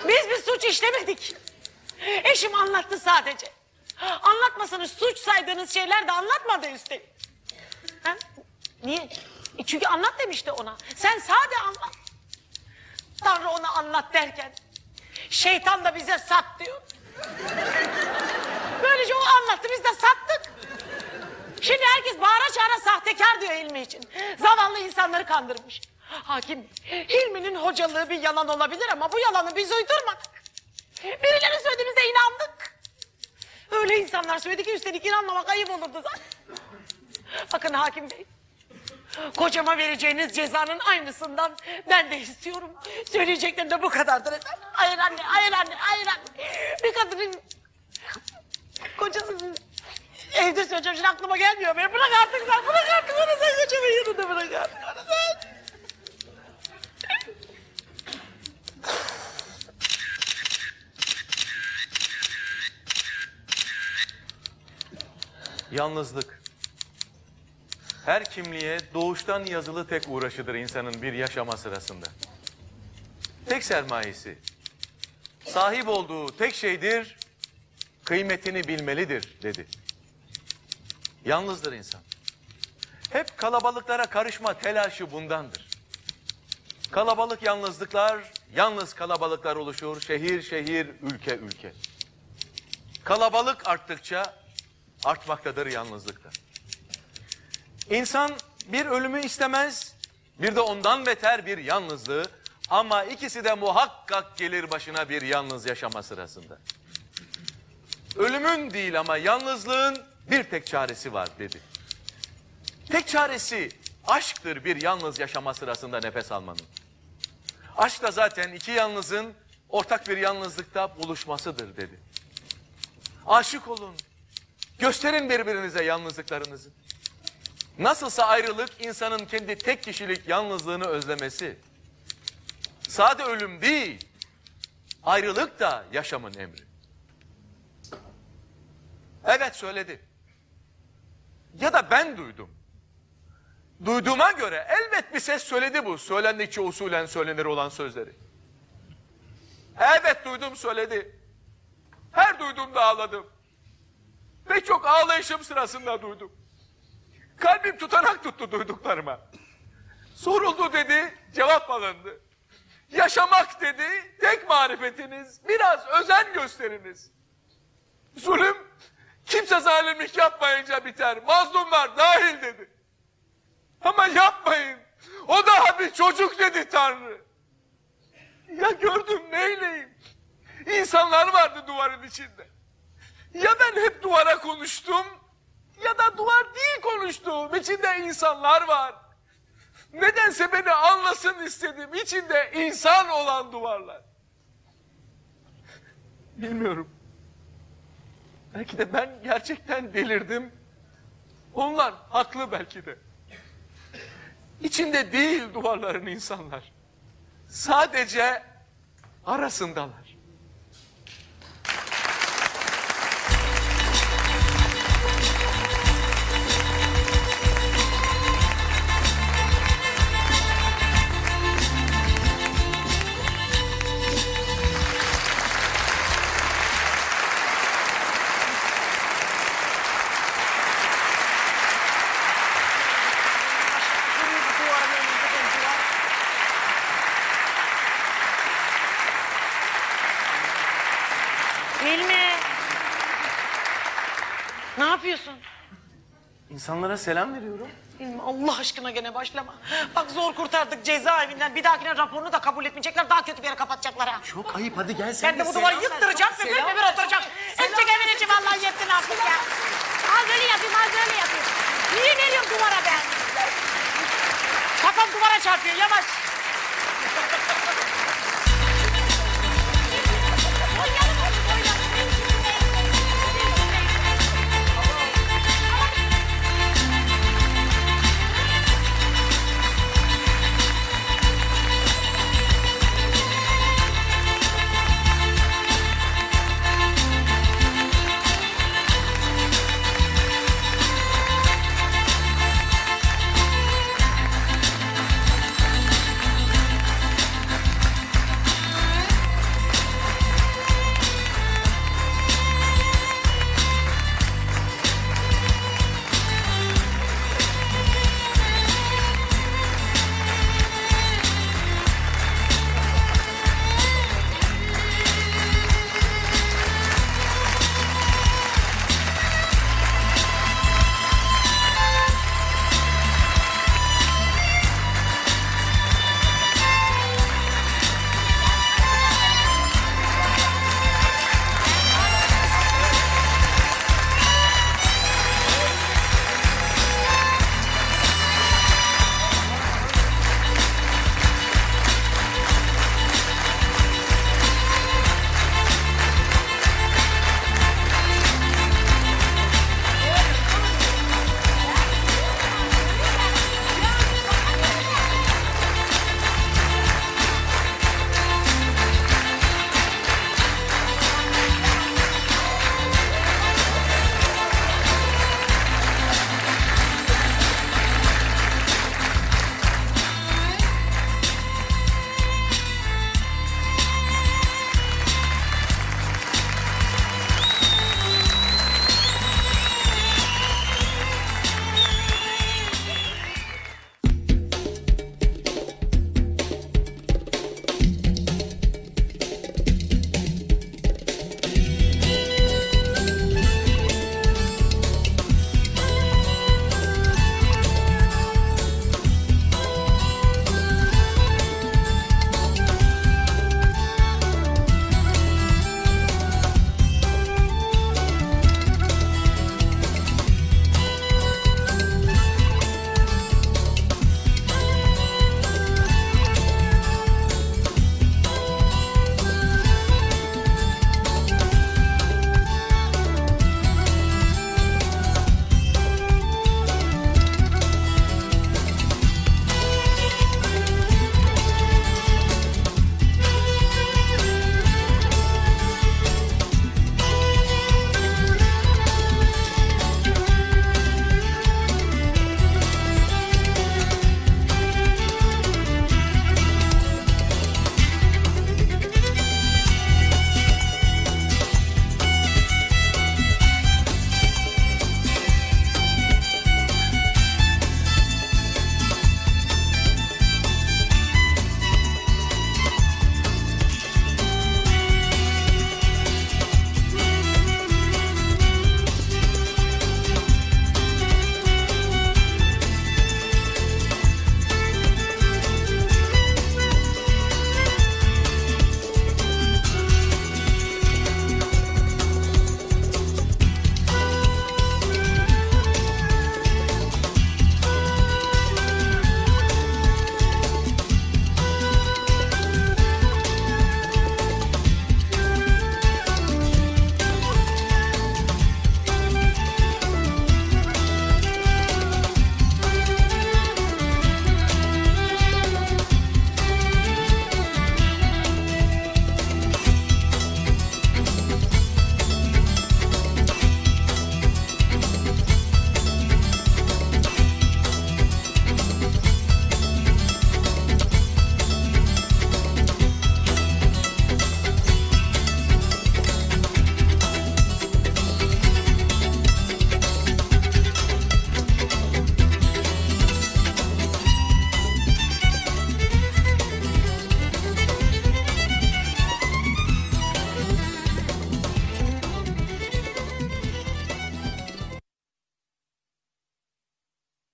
Biz bir suç işlemedik. Eşim anlattı sadece. Anlatmasanız suç saydığınız şeyler de anlatmadı üstelik. Ha? Niye? E çünkü anlat demişti ona. Sen sade anlat. Tanrı ona anlat derken şeytan da bize sat diyor. Böylece o anlattı biz de sattık. Şimdi herkes bağıra çağıra sahtekar diyor Hilmi için. Zavallı insanları kandırmış. Hakim Hilmi'nin hocalığı bir yalan olabilir ama bu yalanı biz uydurmadık. Birileri söylediğimizde inandık. Öyle insanlar söyledi ki üstelik inanmamak ayıp olurdu zaten. Bakın hakim bey. Kocama vereceğiniz cezanın aynısından ben de istiyorum. Söyleyeceklerim de bu kadardır efendim. Hayır anne, hayır anne, hayır anne. Bir kadının kocasının evde söyleyeceğim şimdi aklıma gelmiyor. Bırak artık sen, bırak artık onu sen kocamın yanında bırak artık onu sen. Yalnızlık. Her kimliğe doğuştan yazılı tek uğraşıdır insanın bir yaşama sırasında. Tek sermayesi, sahip olduğu tek şeydir, kıymetini bilmelidir dedi. Yalnızdır insan. Hep kalabalıklara karışma telaşı bundandır. Kalabalık yalnızlıklar, yalnız kalabalıklar oluşur, şehir şehir, ülke ülke. Kalabalık arttıkça artmaktadır yalnızlıkta. İnsan bir ölümü istemez, bir de ondan beter bir yalnızlığı ama ikisi de muhakkak gelir başına bir yalnız yaşama sırasında. Ölümün değil ama yalnızlığın bir tek çaresi var dedi. Tek çaresi aşktır bir yalnız yaşama sırasında nefes almanın. Aşk da zaten iki yalnızın ortak bir yalnızlıkta buluşmasıdır dedi. Aşık olun. Gösterin birbirinize yalnızlıklarınızı. Nasılsa ayrılık insanın kendi tek kişilik yalnızlığını özlemesi. Sade ölüm değil, ayrılık da yaşamın emri. Evet söyledi. Ya da ben duydum. Duyduğuma göre elbet bir ses söyledi bu. Söylendikçe usulen söylenir olan sözleri. Evet duydum söyledi. Her duyduğumda ağladım. Ve çok ağlayışım sırasında duydum. Kalbim tutanak tuttu duyduklarıma. Soruldu dedi, cevap alındı. Yaşamak dedi, tek marifetiniz, biraz özen gösteriniz. Zulüm, kimse zalimlik yapmayınca biter, mazlumlar dahil dedi. Ama yapmayın, o daha bir çocuk dedi Tanrı. Ya gördüm neyleyim? İnsanlar vardı duvarın içinde. Ya ben hep duvara konuştum ya da duvar değil konuştuğum. İçinde insanlar var. Nedense beni anlasın istedim. İçinde insan olan duvarlar. Bilmiyorum. Belki de ben gerçekten delirdim. Onlar haklı belki de. İçinde değil duvarların insanlar. Sadece arasındalar. İnsanlara selam veriyorum. Hilmi Allah aşkına gene başlama. Bak zor kurtardık cezaevinden. Bir dahakine raporunu da kabul etmeyecekler. Daha kötü bir yere kapatacaklar ha. Çok ayıp hadi gel Ben de bu duvarı yıktıracağım. Öbür öbür oturacağım. Edecek evin içi vallahi yettin artık ya. Al böyle yapayım al böyle yapayım. Niye veriyorum duvara ben? Kafam duvara çarpıyor yavaş.